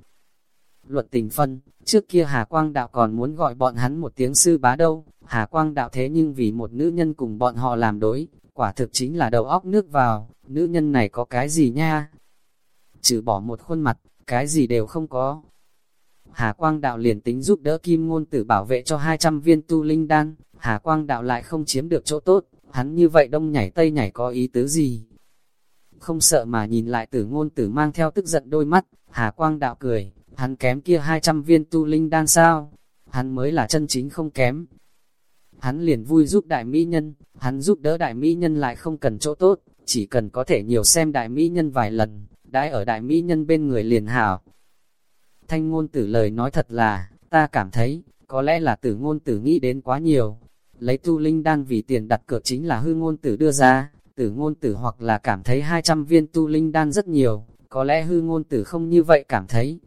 A: Luận tình phân, trước kia Hà Quang Đạo còn muốn gọi bọn hắn một tiếng sư bá đâu, Hà Quang Đạo thế nhưng vì một nữ nhân cùng bọn họ làm đối, quả thực chính là đầu óc nước vào, nữ nhân này có cái gì nha? Trừ bỏ một khuôn mặt, cái gì đều không có. Hà Quang Đạo liền tính giúp đỡ Kim Ngôn Tử bảo vệ cho 200 viên tu linh đan, Hà Quang Đạo lại không chiếm được chỗ tốt, hắn như vậy đông nhảy tây nhảy có ý tứ gì? Không sợ mà nhìn lại tử ngôn tử mang theo tức giận đôi mắt, Hà Quang Đạo cười, hắn kém kia 200 viên tu linh đan sao? Hắn mới là chân chính không kém. Hắn liền vui giúp đại mỹ nhân, hắn giúp đỡ đại mỹ nhân lại không cần chỗ tốt, chỉ cần có thể nhiều xem đại mỹ nhân vài lần, đãi ở đại mỹ nhân bên người liền hảo. Thanh ngôn tử lời nói thật là, ta cảm thấy, có lẽ là tử ngôn tử nghĩ đến quá nhiều. Lấy tu linh đan vì tiền đặt cược chính là hư ngôn tử đưa ra, tử ngôn tử hoặc là cảm thấy 200 viên tu linh đan rất nhiều, có lẽ hư ngôn tử không như vậy cảm thấy.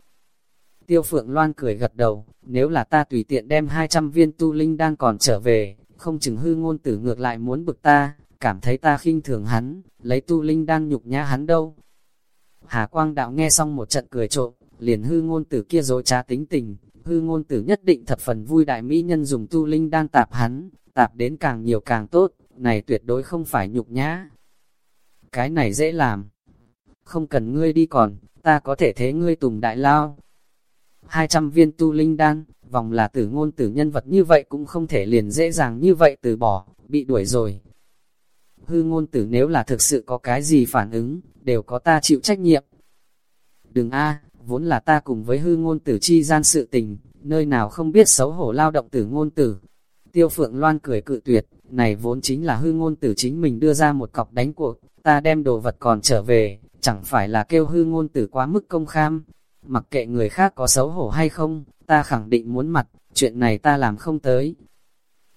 A: Tiêu phượng loan cười gật đầu, nếu là ta tùy tiện đem 200 viên tu linh đan còn trở về, không chừng hư ngôn tử ngược lại muốn bực ta, cảm thấy ta khinh thường hắn, lấy tu linh đan nhục nhã hắn đâu. Hà Quang Đạo nghe xong một trận cười trộm, liền hư ngôn tử kia dối trá tính tình, hư ngôn tử nhất định thập phần vui đại mỹ nhân dùng tu linh đan tạp hắn, tạp đến càng nhiều càng tốt, này tuyệt đối không phải nhục nhã. Cái này dễ làm. Không cần ngươi đi còn, ta có thể thế ngươi tùng đại lao. 200 viên tu linh đan, vòng là tử ngôn tử nhân vật như vậy cũng không thể liền dễ dàng như vậy từ bỏ, bị đuổi rồi. Hư ngôn tử nếu là thực sự có cái gì phản ứng, đều có ta chịu trách nhiệm. Đừng a vốn là ta cùng với hư ngôn tử chi gian sự tình, nơi nào không biết xấu hổ lao động tử ngôn tử. Tiêu Phượng Loan cười cự tuyệt, này vốn chính là hư ngôn tử chính mình đưa ra một cọc đánh cuộc, ta đem đồ vật còn trở về, chẳng phải là kêu hư ngôn tử quá mức công kham. Mặc kệ người khác có xấu hổ hay không, ta khẳng định muốn mặt, chuyện này ta làm không tới.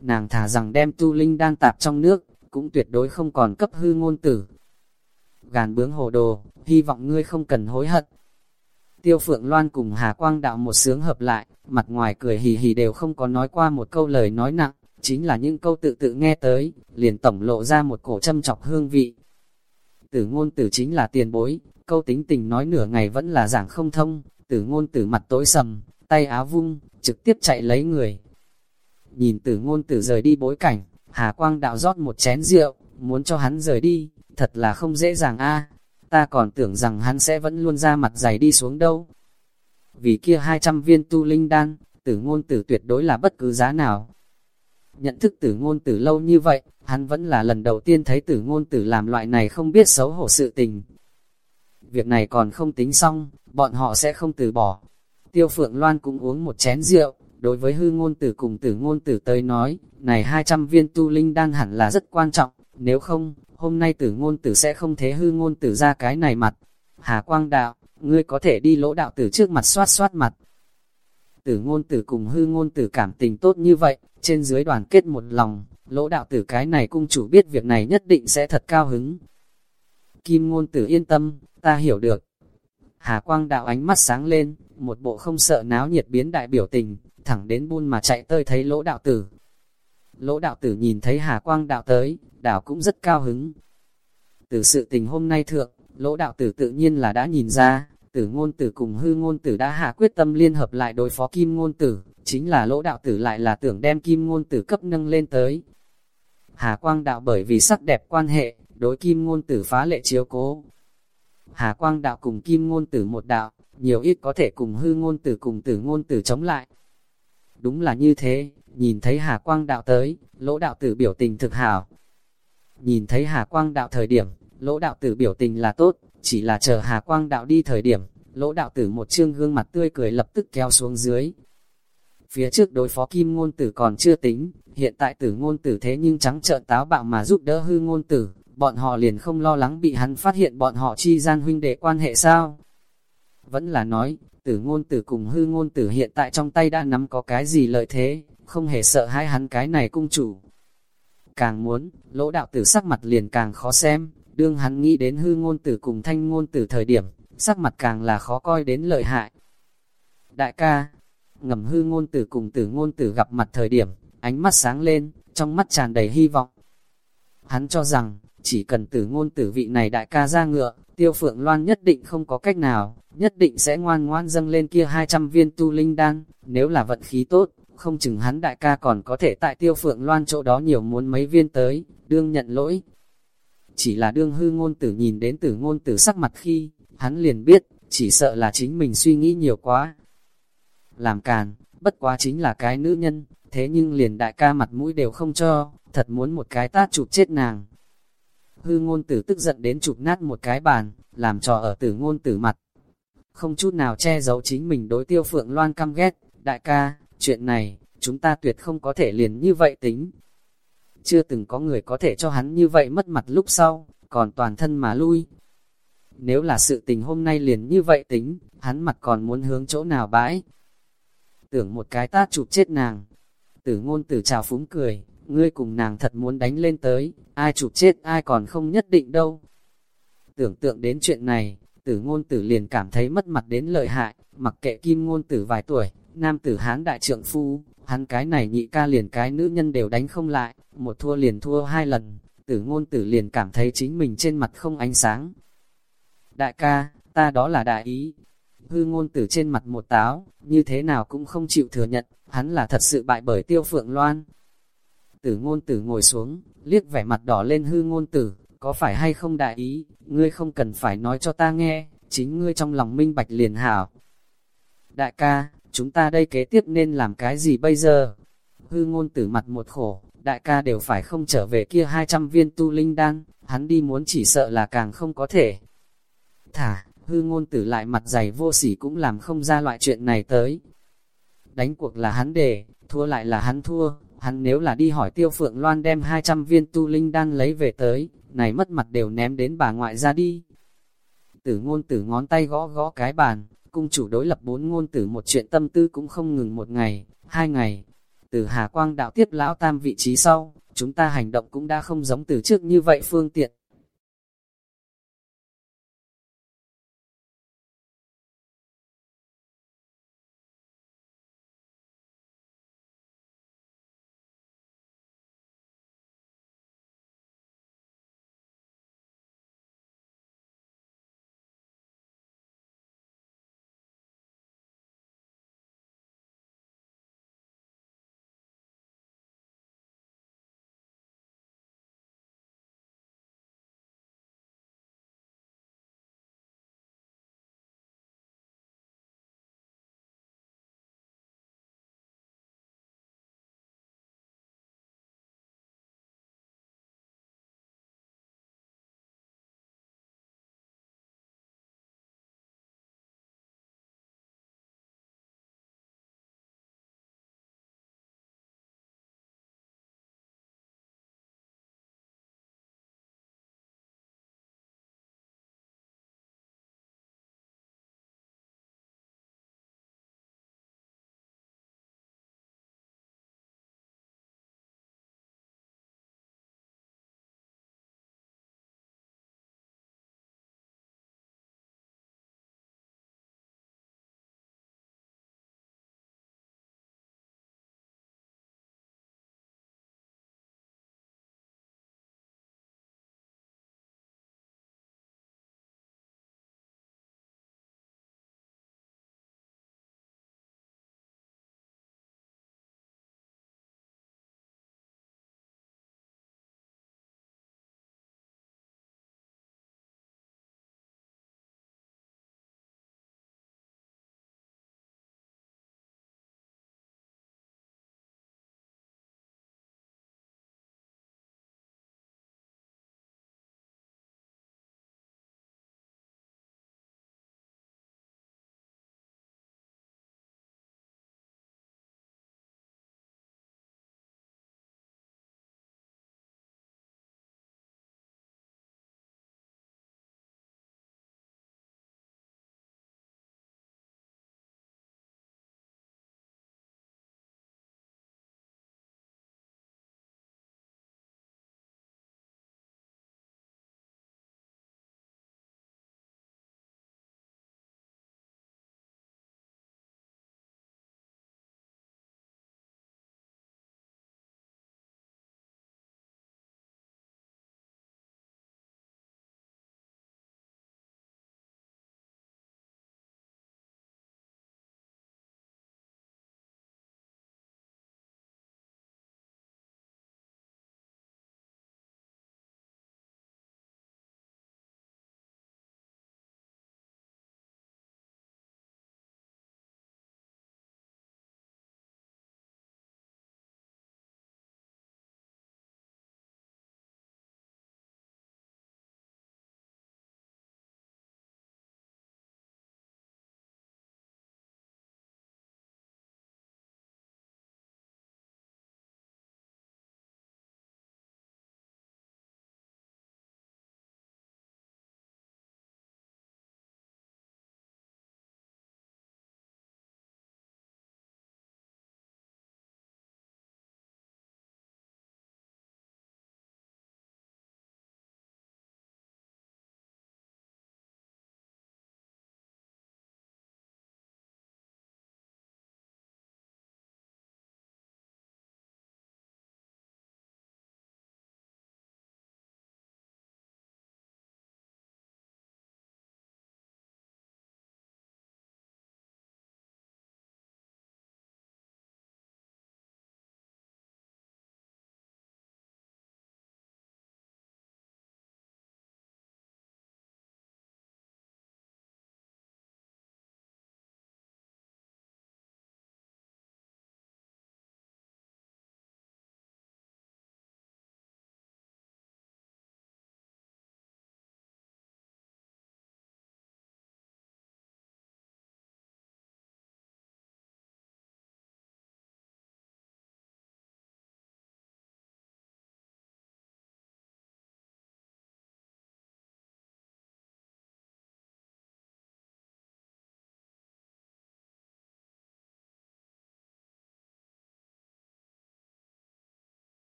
A: Nàng thả rằng đem tu linh đan tạp trong nước, cũng tuyệt đối không còn cấp hư ngôn tử. Gàn bướng hồ đồ, hy vọng ngươi không cần hối hận. Tiêu Phượng Loan cùng Hà Quang Đạo một sướng hợp lại, mặt ngoài cười hì hì đều không có nói qua một câu lời nói nặng, chính là những câu tự tự nghe tới, liền tổng lộ ra một cổ châm chọc hương vị. Tử ngôn tử chính là tiền bối, câu tính tình nói nửa ngày vẫn là giảng không thông, tử ngôn tử mặt tối sầm, tay áo vung, trực tiếp chạy lấy người. Nhìn tử ngôn tử rời đi bối cảnh, Hà Quang đạo rót một chén rượu, muốn cho hắn rời đi, thật là không dễ dàng a ta còn tưởng rằng hắn sẽ vẫn luôn ra mặt dày đi xuống đâu. Vì kia 200 viên tu linh đan, tử ngôn tử tuyệt đối là bất cứ giá nào. Nhận thức tử ngôn tử lâu như vậy, hắn vẫn là lần đầu tiên thấy tử ngôn tử làm loại này không biết xấu hổ sự tình. Việc này còn không tính xong, bọn họ sẽ không từ bỏ. Tiêu Phượng Loan cũng uống một chén rượu, đối với hư ngôn tử cùng tử ngôn tử tới nói, này 200 viên tu linh đan hẳn là rất quan trọng, nếu không, hôm nay tử ngôn tử sẽ không thế hư ngôn tử ra cái này mặt. Hà Quang Đạo, ngươi có thể đi lỗ đạo tử trước mặt xoát xoát mặt. Tử ngôn tử cùng hư ngôn tử cảm tình tốt như vậy, trên dưới đoàn kết một lòng, lỗ đạo tử cái này cung chủ biết việc này nhất định sẽ thật cao hứng. Kim ngôn tử yên tâm, ta hiểu được. Hà Quang Đạo ánh mắt sáng lên, một bộ không sợ náo nhiệt biến đại biểu tình, thẳng đến buôn mà chạy tơi thấy lỗ đạo tử. Lỗ đạo tử nhìn thấy Hà Quang Đạo tới, đảo cũng rất cao hứng. Từ sự tình hôm nay thượng, lỗ đạo tử tự nhiên là đã nhìn ra, tử ngôn tử cùng hư ngôn tử đã hạ quyết tâm liên hợp lại đối phó kim ngôn tử, chính là lỗ đạo tử lại là tưởng đem kim ngôn tử cấp nâng lên tới. Hà Quang đạo bởi vì sắc đẹp quan hệ, đối kim ngôn tử phá lệ chiếu cố. Hà Quang đạo cùng kim ngôn tử một đạo, nhiều ít có thể cùng hư ngôn tử cùng tử ngôn tử chống lại. Đúng là như thế, nhìn thấy Hà Quang đạo tới, lỗ đạo tử biểu tình thực hảo, Nhìn thấy Hà Quang đạo thời điểm, lỗ đạo tử biểu tình là tốt, chỉ là chờ Hà Quang đạo đi thời điểm, lỗ đạo tử một chương gương mặt tươi cười lập tức kéo xuống dưới. Phía trước đối phó kim ngôn tử còn chưa tính, hiện tại tử ngôn tử thế nhưng trắng trợn táo bạo mà giúp đỡ hư ngôn tử, bọn họ liền không lo lắng bị hắn phát hiện bọn họ chi gian huynh đệ quan hệ sao. Vẫn là nói, tử ngôn tử cùng hư ngôn tử hiện tại trong tay đã nắm có cái gì lợi thế, không hề sợ hai hắn cái này cung chủ. Càng muốn, lỗ đạo tử sắc mặt liền càng khó xem, đương hắn nghĩ đến hư ngôn tử cùng thanh ngôn tử thời điểm, sắc mặt càng là khó coi đến lợi hại. Đại ca, ngầm hư ngôn tử cùng tử ngôn tử gặp mặt thời điểm, ánh mắt sáng lên, trong mắt tràn đầy hy vọng. Hắn cho rằng, chỉ cần tử ngôn tử vị này đại ca ra ngựa, tiêu phượng loan nhất định không có cách nào, nhất định sẽ ngoan ngoan dâng lên kia 200 viên tu linh đan, nếu là vận khí tốt, không chừng hắn đại ca còn có thể tại tiêu phượng loan chỗ đó nhiều muốn mấy viên tới, đương nhận lỗi. Chỉ là đương hư ngôn tử nhìn đến tử ngôn tử sắc mặt khi, hắn liền biết, chỉ sợ là chính mình suy nghĩ nhiều quá. Làm càn, bất quá chính là cái nữ nhân, thế nhưng liền đại ca mặt mũi đều không cho, thật muốn một cái tát chụp chết nàng. Hư ngôn tử tức giận đến chụp nát một cái bàn, làm trò ở tử ngôn tử mặt. Không chút nào che giấu chính mình đối tiêu phượng loan căm ghét, đại ca, chuyện này, chúng ta tuyệt không có thể liền như vậy tính. Chưa từng có người có thể cho hắn như vậy mất mặt lúc sau, còn toàn thân mà lui. Nếu là sự tình hôm nay liền như vậy tính, hắn mặt còn muốn hướng chỗ nào bãi. Tưởng một cái tát chụp chết nàng. Tử ngôn tử trào phúng cười, ngươi cùng nàng thật muốn đánh lên tới, ai chụp chết ai còn không nhất định đâu. Tưởng tượng đến chuyện này, tử ngôn tử liền cảm thấy mất mặt đến lợi hại, mặc kệ kim ngôn tử vài tuổi, nam tử hán đại trượng phu, hắn cái này nhị ca liền cái nữ nhân đều đánh không lại, một thua liền thua hai lần, tử ngôn tử liền cảm thấy chính mình trên mặt không ánh sáng. Đại ca, ta đó là đại ý. Hư ngôn tử trên mặt một táo, như thế nào cũng không chịu thừa nhận, hắn là thật sự bại bởi tiêu phượng loan. Tử ngôn tử ngồi xuống, liếc vẻ mặt đỏ lên hư ngôn tử, có phải hay không đại ý, ngươi không cần phải nói cho ta nghe, chính ngươi trong lòng minh bạch liền hảo. Đại ca, chúng ta đây kế tiếp nên làm cái gì bây giờ? Hư ngôn tử mặt một khổ, đại ca đều phải không trở về kia 200 viên tu linh đan, hắn đi muốn chỉ sợ là càng không có thể. Thả, hư ngôn tử lại mặt dày vô sỉ cũng làm không ra loại chuyện này tới. Đánh cuộc là hắn đề, thua lại là hắn thua, hắn nếu là đi hỏi tiêu phượng loan đem 200 viên tu linh đan lấy về tới, này mất mặt đều ném đến bà ngoại ra đi. Tử ngôn tử ngón tay gõ gõ cái bàn, cung chủ đối lập bốn ngôn tử một chuyện tâm tư cũng không ngừng một ngày, hai ngày. Từ Hà Quang đạo tiếp lão tam vị trí sau, chúng ta hành động cũng đã không giống từ trước như vậy phương tiện.